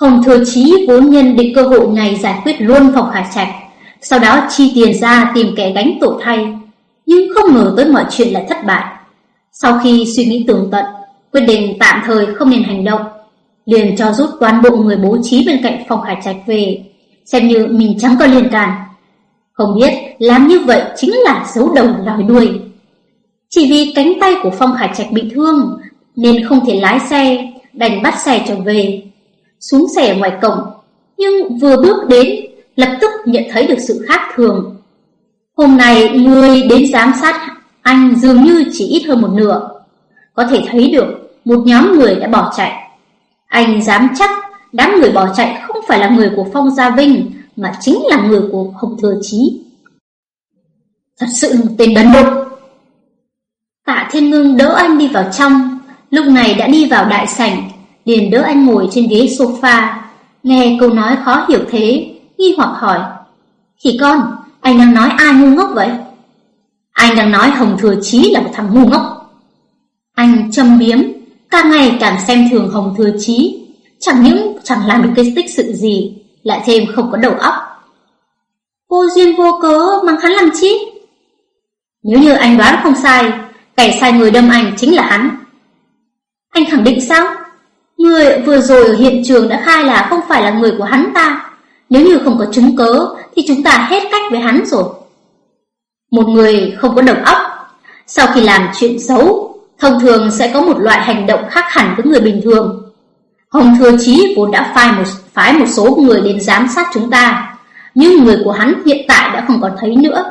Hồng Thừa Chí vốn nhân định cơ hội này giải quyết luôn phòng hải trạch, Sau đó chi tiền ra tìm kẻ đánh tổ thay, Nhưng không ngờ tới mọi chuyện lại thất bại. Sau khi suy nghĩ tường tận, Quyết định tạm thời không nên hành động, Liền cho rút toàn bộ người bố trí bên cạnh phòng hải trạch về, Xem như mình chẳng có liên can. Không biết làm như vậy chính là xấu đầu, lòi đuôi chỉ vì cánh tay của Phong Khải Trạch bị thương, Nên không thể lái xe, Đành bắt xe trở về. Xuống xe ngoài cổng, Nhưng vừa bước đến, Lập tức nhận thấy được sự khác thường. Hôm nay, người đến giám sát anh dường như chỉ ít hơn một nửa. Có thể thấy được, Một nhóm người đã bỏ chạy. Anh dám chắc, Đám người bỏ chạy không phải là người của Phong Gia Vinh, Mà chính là người của Hồng Thừa Chí. Thật sự tên đần độn. Thiên Ngưng đỡ anh đi vào trong, lúc này đã đi vào đại sảnh, liền đỡ anh ngồi trên ghế sofa. Nghe câu nói khó hiểu thế, nghi hoặc hỏi. Khỉ con, anh đang nói ai ngu ngốc vậy? Anh đang nói Hồng Thừa Chí là một thằng ngu ngốc. Anh châm biếm, càng ngày càng xem thường Hồng Thừa Chí, chẳng những chẳng làm được cái tích sự gì, lại thêm không có đầu óc. Vô duyên vô cớ mang hắn làm chi? Nếu như anh đoán không sai, Kẻ sai người đâm anh chính là hắn. Anh khẳng định sao? Người vừa rồi ở hiện trường đã khai là không phải là người của hắn ta. Nếu như không có chứng cớ Thì chúng ta hết cách với hắn rồi. Một người không có đầu óc Sau khi làm chuyện xấu Thông thường sẽ có một loại hành động khác hẳn với người bình thường. Hồng Thừa Chí vốn đã phái một, phái một số người đến giám sát chúng ta Nhưng người của hắn hiện tại đã không còn thấy nữa.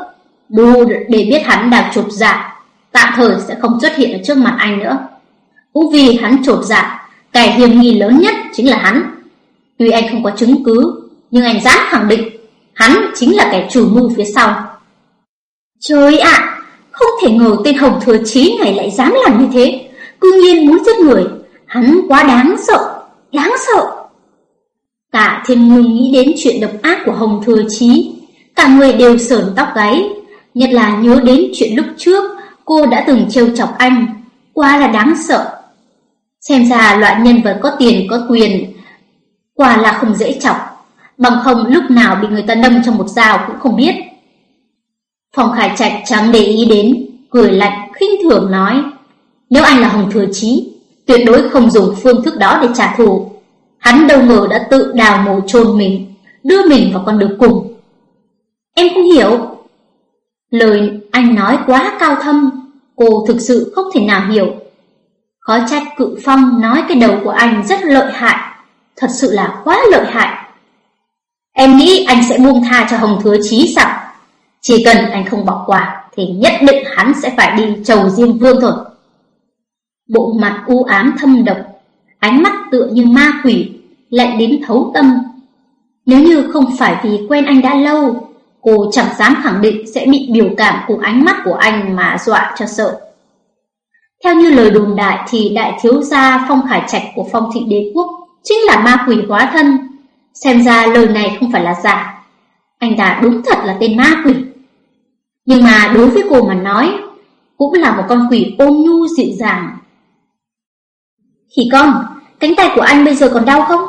Đủ để biết hắn đang chụp giả dạ tạm thời sẽ không xuất hiện ở trước mặt anh nữa. Cũng vì hắn trột dạ, kẻ hiểm nghi lớn nhất chính là hắn. Tuy anh không có chứng cứ, nhưng anh dám khẳng định hắn chính là kẻ chủ mưu phía sau. Trời ạ, không thể ngờ tên Hồng Thừa Chí này lại dám làm như thế, cư nhiên muốn giết người, hắn quá đáng sợ, đáng sợ. cả Thiên Ngưng nghĩ đến chuyện độc ác của Hồng Thừa Chí, cả người đều sờn tóc gáy, nhất là nhớ đến chuyện lúc trước Cô đã từng trêu chọc anh, quá là đáng sợ. Xem ra loại nhân vật có tiền có quyền, quả là không dễ chọc, bằng không lúc nào bị người ta đâm trong một dao cũng không biết. Phòng Khải Trạch chẳng để ý đến, cười lạnh khinh thường nói, nếu anh là Hồng Thừa Chí, tuyệt đối không dùng phương thức đó để trả thù. Hắn đâu ngờ đã tự đào mồ chôn mình, đưa mình vào con đường cùng. Em không hiểu, Lời anh nói quá cao thâm, cô thực sự không thể nào hiểu. Khó trách cự phong nói cái đầu của anh rất lợi hại, thật sự là quá lợi hại. Em nghĩ anh sẽ buông tha cho Hồng Thừa Chí sao? Chỉ cần anh không bỏ qua thì nhất định hắn sẽ phải đi chầu Diêm Vương thôi. Bộ mặt u ám thâm độc, ánh mắt tựa như ma quỷ, lạnh đến thấu tâm. Nếu như không phải vì quen anh đã lâu, Cô chẳng dám khẳng định sẽ bị biểu cảm cùng ánh mắt của anh mà dọa cho sợ. Theo như lời đồn đại thì đại thiếu gia Phong Khải Trạch của Phong thị đế quốc chính là ma quỷ hóa thân. Xem ra lời này không phải là giả. Anh ta đúng thật là tên ma quỷ. Nhưng mà đối với cô mà nói, cũng là một con quỷ ôn nhu dịu dàng. Khỉ con, cánh tay của anh bây giờ còn đau không?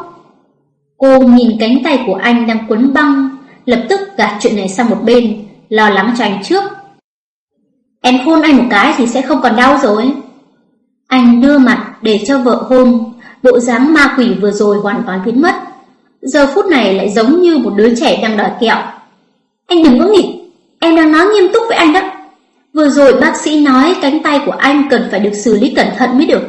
Cô nhìn cánh tay của anh đang quấn băng, lập tức gạt chuyện này sang một bên, lo lắng cho anh trước. Em hôn anh một cái thì sẽ không còn đau rồi. Anh đưa mặt để cho vợ hôn, bộ dáng ma quỷ vừa rồi hoàn toàn biến mất. Giờ phút này lại giống như một đứa trẻ đang đòi kẹo. Anh đừng có nghịch, em đang nói nghiêm túc với anh đó. Vừa rồi bác sĩ nói cánh tay của anh cần phải được xử lý cẩn thận mới được.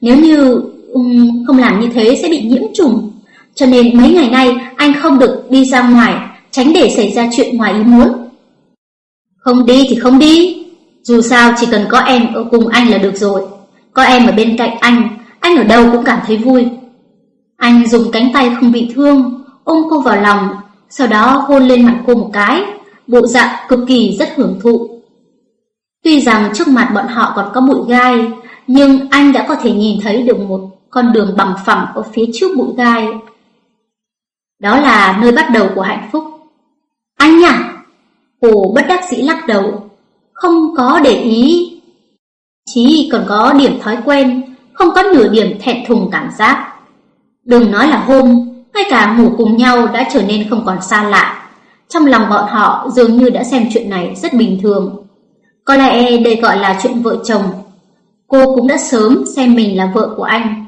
Nếu như um, không làm như thế sẽ bị nhiễm trùng. Cho nên mấy ngày nay anh không được đi ra ngoài, tránh để xảy ra chuyện ngoài ý muốn. Không đi thì không đi. Dù sao chỉ cần có em ở cùng anh là được rồi. Có em ở bên cạnh anh, anh ở đâu cũng cảm thấy vui. Anh dùng cánh tay không bị thương, ôm cô vào lòng, sau đó hôn lên mặt cô một cái, bộ dạng cực kỳ rất hưởng thụ. Tuy rằng trước mặt bọn họ còn có bụi gai, nhưng anh đã có thể nhìn thấy được một con đường bằng phẳng ở phía trước bụi gai. Đó là nơi bắt đầu của hạnh phúc. Anh à? hồ bất đắc dĩ lắc đầu, không có để ý. Chí còn có điểm thói quen, không có nửa điểm thẹn thùng cảm giác. Đừng nói là hôm, ngay cả ngủ cùng nhau đã trở nên không còn xa lạ. Trong lòng bọn họ dường như đã xem chuyện này rất bình thường. Có lẽ đây gọi là chuyện vợ chồng. Cô cũng đã sớm xem mình là vợ của anh.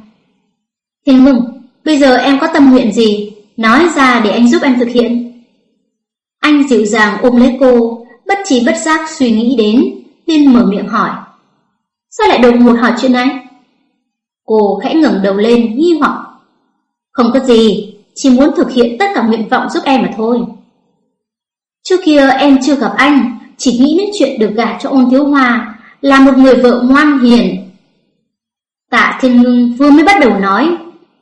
Thiên mừng, bây giờ em có tâm nguyện gì? Nói ra để anh giúp em thực hiện. Anh dịu dàng ôm lấy cô, bất trí bất giác suy nghĩ đến, nên mở miệng hỏi. Sao lại đột ngột hỏi chuyện này? Cô khẽ ngẩng đầu lên, nghi hoặc. Không có gì, chỉ muốn thực hiện tất cả nguyện vọng giúp em mà thôi. Trước kia em chưa gặp anh, chỉ nghĩ đến chuyện được gả cho ôn thiếu hoa, là một người vợ ngoan hiền. Tạ Thiên Ngưng vừa mới bắt đầu nói,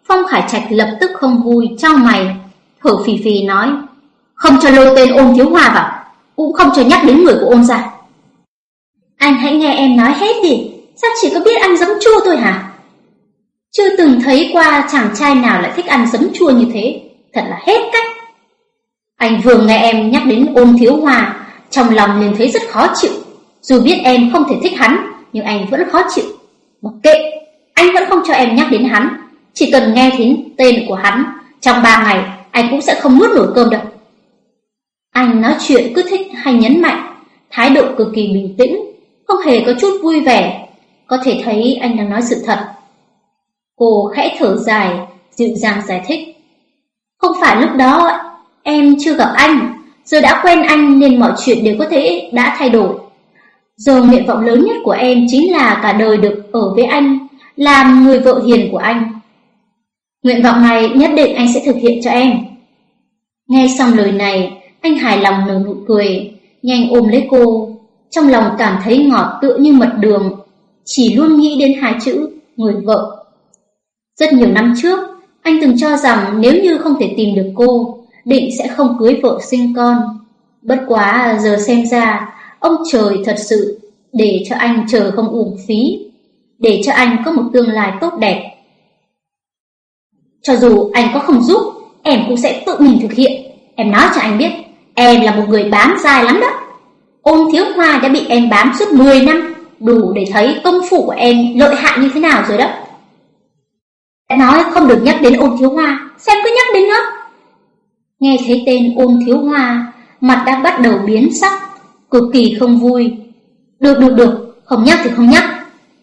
Phong Khải Trạch lập tức không vui, trao mày, thở phì phì nói, không cho lôi tên ôn thiếu hòa vào, cũng không cho nhắc đến người của ôn gia. Anh hãy nghe em nói hết đi, sao chỉ có biết ăn giấm chua thôi hả? Chưa từng thấy qua chàng trai nào lại thích ăn giấm chua như thế, thật là hết cách. Anh vừa nghe em nhắc đến ôn thiếu hòa trong lòng liền thấy rất khó chịu. Dù biết em không thể thích hắn, nhưng anh vẫn khó chịu. Mặc kệ, anh vẫn không cho em nhắc đến hắn. Chỉ cần nghe thấy tên của hắn, trong ba ngày anh cũng sẽ không nuốt nổi cơm đâu. Anh nói chuyện cứ thích hay nhấn mạnh, thái độ cực kỳ bình tĩnh, không hề có chút vui vẻ. Có thể thấy anh đang nói sự thật. Cô khẽ thở dài, dịu dàng giải thích. Không phải lúc đó em chưa gặp anh, giờ đã quen anh nên mọi chuyện đều có thể đã thay đổi. Giờ nguyện vọng lớn nhất của em chính là cả đời được ở với anh, làm người vợ hiền của anh. Nguyện vọng này nhất định anh sẽ thực hiện cho em. Nghe xong lời này, anh hài lòng nở nụ cười, nhanh ôm lấy cô, trong lòng cảm thấy ngọt tựa như mật đường, chỉ luôn nghĩ đến hai chữ người vợ. Rất nhiều năm trước, anh từng cho rằng nếu như không thể tìm được cô, định sẽ không cưới vợ sinh con. Bất quá giờ xem ra, ông trời thật sự để cho anh chờ không uổng phí, để cho anh có một tương lai tốt đẹp. Cho dù anh có không giúp, em cũng sẽ tự mình thực hiện. Em nói cho anh biết, em là một người bám dài lắm đó. Ôn thiếu hoa đã bị em bám suốt 10 năm, đủ để thấy công phu của em lợi hại như thế nào rồi đó. Đã nói không được nhắc đến ôn thiếu hoa, xem cứ nhắc đến nữa. Nghe thấy tên ôn thiếu hoa, mặt đã bắt đầu biến sắc, cực kỳ không vui. Được được được, không nhắc thì không nhắc.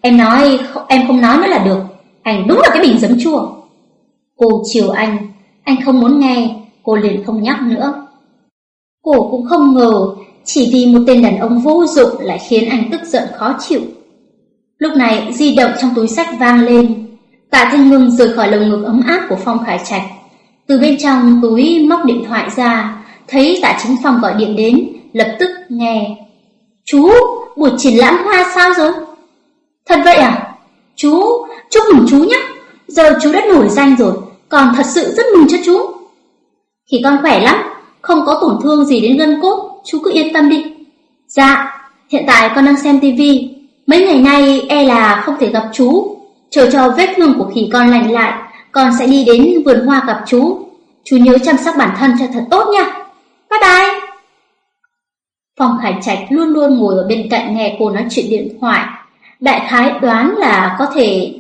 Em nói, em không nói nữa là được. Anh đúng là cái bình giấm chua. Cô chiều anh, anh không muốn nghe, cô liền không nhắc nữa. Cô cũng không ngờ, chỉ vì một tên đàn ông vô dụng lại khiến anh tức giận khó chịu. Lúc này, di động trong túi sách vang lên. Tạ Thanh Ngưng rời khỏi lồng ngực ấm áp của Phong Khải Trạch. Từ bên trong túi móc điện thoại ra, thấy Tạ Chính Phong gọi điện đến, lập tức nghe. Chú, buổi triển lãm hoa sao rồi? Thật vậy à? Chú, chúc mừng chú nhé. Giờ chú đã nổi danh rồi, còn thật sự rất mừng cho chú. Thì con khỏe lắm, không có tổn thương gì đến gân cốt, chú cứ yên tâm đi. Dạ, hiện tại con đang xem tivi, Mấy ngày nay e là không thể gặp chú, chờ cho vết thương của khỉ con lành lại, con sẽ đi đến vườn hoa gặp chú. Chú nhớ chăm sóc bản thân cho thật tốt nha. Bye bye. Phong Khải Trạch luôn luôn ngồi ở bên cạnh nghe cô nói chuyện điện thoại. Đại khái đoán là có thể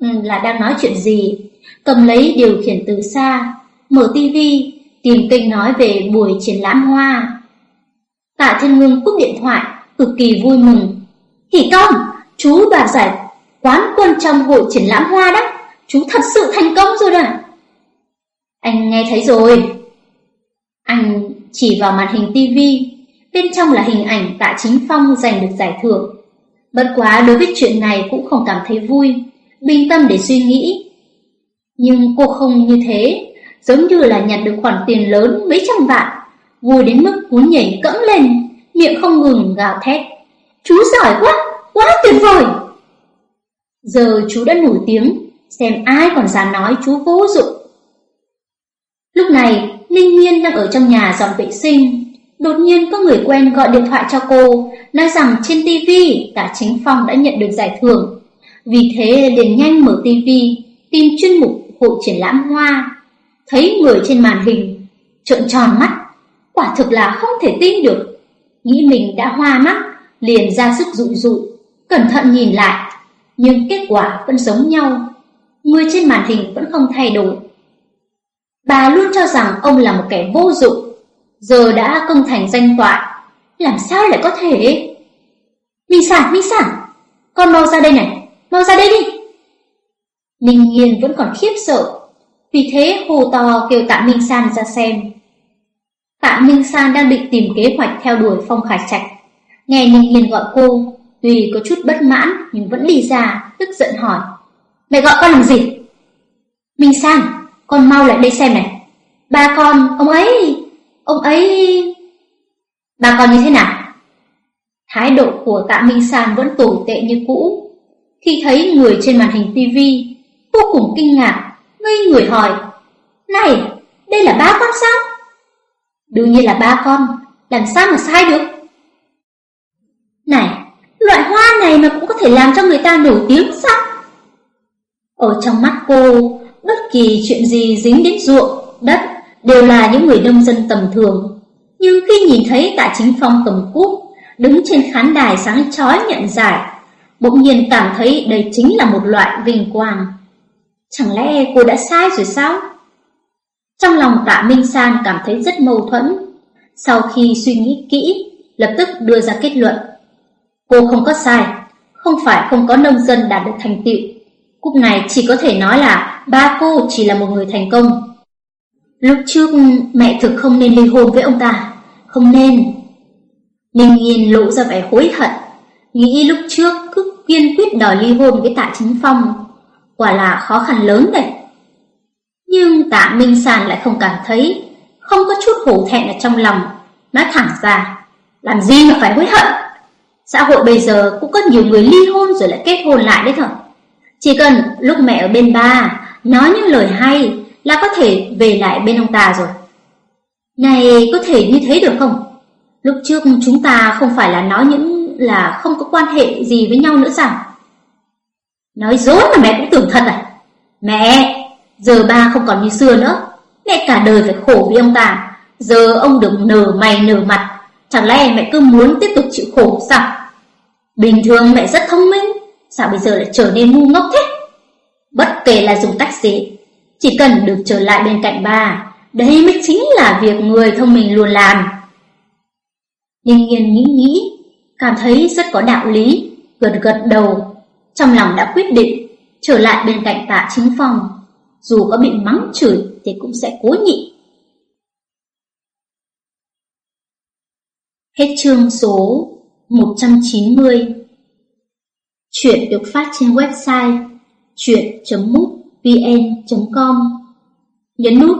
ừ, là đang nói chuyện gì. Cầm lấy điều khiển từ xa, mở tivi, tìm kênh nói về buổi triển lãm hoa. Tạ Thiên Ngưng cúp điện thoại, cực kỳ vui mừng. Hỉ công chú đoạt giải quán quân trong hội triển lãm hoa đó. Chú thật sự thành công rồi đó. Anh nghe thấy rồi. Anh chỉ vào màn hình tivi, bên trong là hình ảnh Tạ Chính Phong giành được giải thưởng. Bất quá đối với chuyện này cũng không cảm thấy vui, bình tâm để suy nghĩ. Nhưng cô không như thế, giống như là nhận được khoản tiền lớn mấy trăm vạn, vui đến mức muốn nhảy cẫng lên, miệng không ngừng gào thét. Chú giỏi quá, quá tuyệt vời! Giờ chú đã nổi tiếng, xem ai còn dám nói chú vô dụng. Lúc này, Linh Nhiên đang ở trong nhà dọn vệ sinh. Đột nhiên có người quen gọi điện thoại cho cô, nói rằng trên TV cả Chính Phong đã nhận được giải thưởng. Vì thế liền nhanh mở TV, tìm chuyên mục hội triển lãm hoa. Thấy người trên màn hình, trợn tròn mắt, quả thực là không thể tin được. Nghĩ mình đã hoa mắt, liền ra sức dụi dụi, cẩn thận nhìn lại, nhưng kết quả vẫn giống nhau. Người trên màn hình vẫn không thay đổi. Bà luôn cho rằng ông là một kẻ vô dụng, giờ đã công thành danh toại, làm sao lại có thể? Minh sản, Minh sản, con mau ra đây này, mau ra đây đi. Ninh Nhiên vẫn còn khiếp sợ, vì thế hồ to kêu Tạ Minh San ra xem. Tạ Minh San đang định tìm kế hoạch theo đuổi Phong Khải Trạch. Nghe Ninh Hiền gọi cô, tuy có chút bất mãn nhưng vẫn đi ra, tức giận hỏi. Mẹ gọi con làm gì? Minh San, con mau lại đây xem này. Ba con, ông ấy, ông ấy... Ba con như thế nào? Thái độ của tạ Minh San vẫn tồi tệ như cũ. Khi thấy người trên màn hình tivi, vô cùng kinh ngạc, ngây người hỏi. Này, đây là ba con sao? Đương nhiên là ba con, làm sao mà sai được? Này, loại hoa này mà cũng có thể làm cho người ta nổi tiếng sao? Ở trong mắt cô, bất kỳ chuyện gì dính đến ruộng, đất đều là những người nông dân tầm thường. Nhưng khi nhìn thấy Tạ Chính Phong cầm cúp, đứng trên khán đài sáng chói nhận giải, bỗng nhiên cảm thấy đây chính là một loại vinh quang. Chẳng lẽ cô đã sai rồi sao? Trong lòng Tạ Minh San cảm thấy rất mâu thuẫn. Sau khi suy nghĩ kỹ, lập tức đưa ra kết luận. Cô không có sai, không phải không có nông dân đạt được thành tựu. Cúc này chỉ có thể nói là ba cô chỉ là một người thành công. Lúc trước mẹ thực không nên ly hôn với ông ta, không nên. Ninh Nhiên lộ ra vẻ hối hận, nghĩ lúc trước cứ kiên quyết đòi ly hôn với Tạ Chính Phong, quả là khó khăn lớn đấy. Nhưng Tạ Minh Sàn lại không cảm thấy, không có chút hổ thẹn ở trong lòng, nói thẳng ra, làm gì mà phải hối hận. Xã hội bây giờ cũng có nhiều người ly hôn rồi lại kết hôn lại đấy thôi. Chỉ cần lúc mẹ ở bên ba, nói những lời hay là có thể về lại bên ông ta rồi. Này, có thể như thế được không? Lúc trước chúng ta không phải là nói những là không có quan hệ gì với nhau nữa sao? Nói dối mà mẹ cũng tưởng thật à? Mẹ, giờ ba không còn như xưa nữa. Mẹ cả đời phải khổ vì ông ta. Giờ ông được nở mày nở mặt. Chẳng lẽ mẹ cứ muốn tiếp tục chịu khổ sao? Bình thường mẹ rất thông minh. Sao bây giờ lại trở nên ngu ngốc thế? Bất kể là dùng cách gì, chỉ cần được trở lại bên cạnh ba, đây mới chính là việc người thông minh luôn làm. Ninh nghiên nghĩ nghĩ, cảm thấy rất có đạo lý, gật gật đầu, trong lòng đã quyết định trở lại bên cạnh tạ chính phòng, dù có bị mắng chửi thì cũng sẽ cố nhịn. Hết chương số 190 Chuyện được phát trên website chuyện.mútvn.com Nhấn nút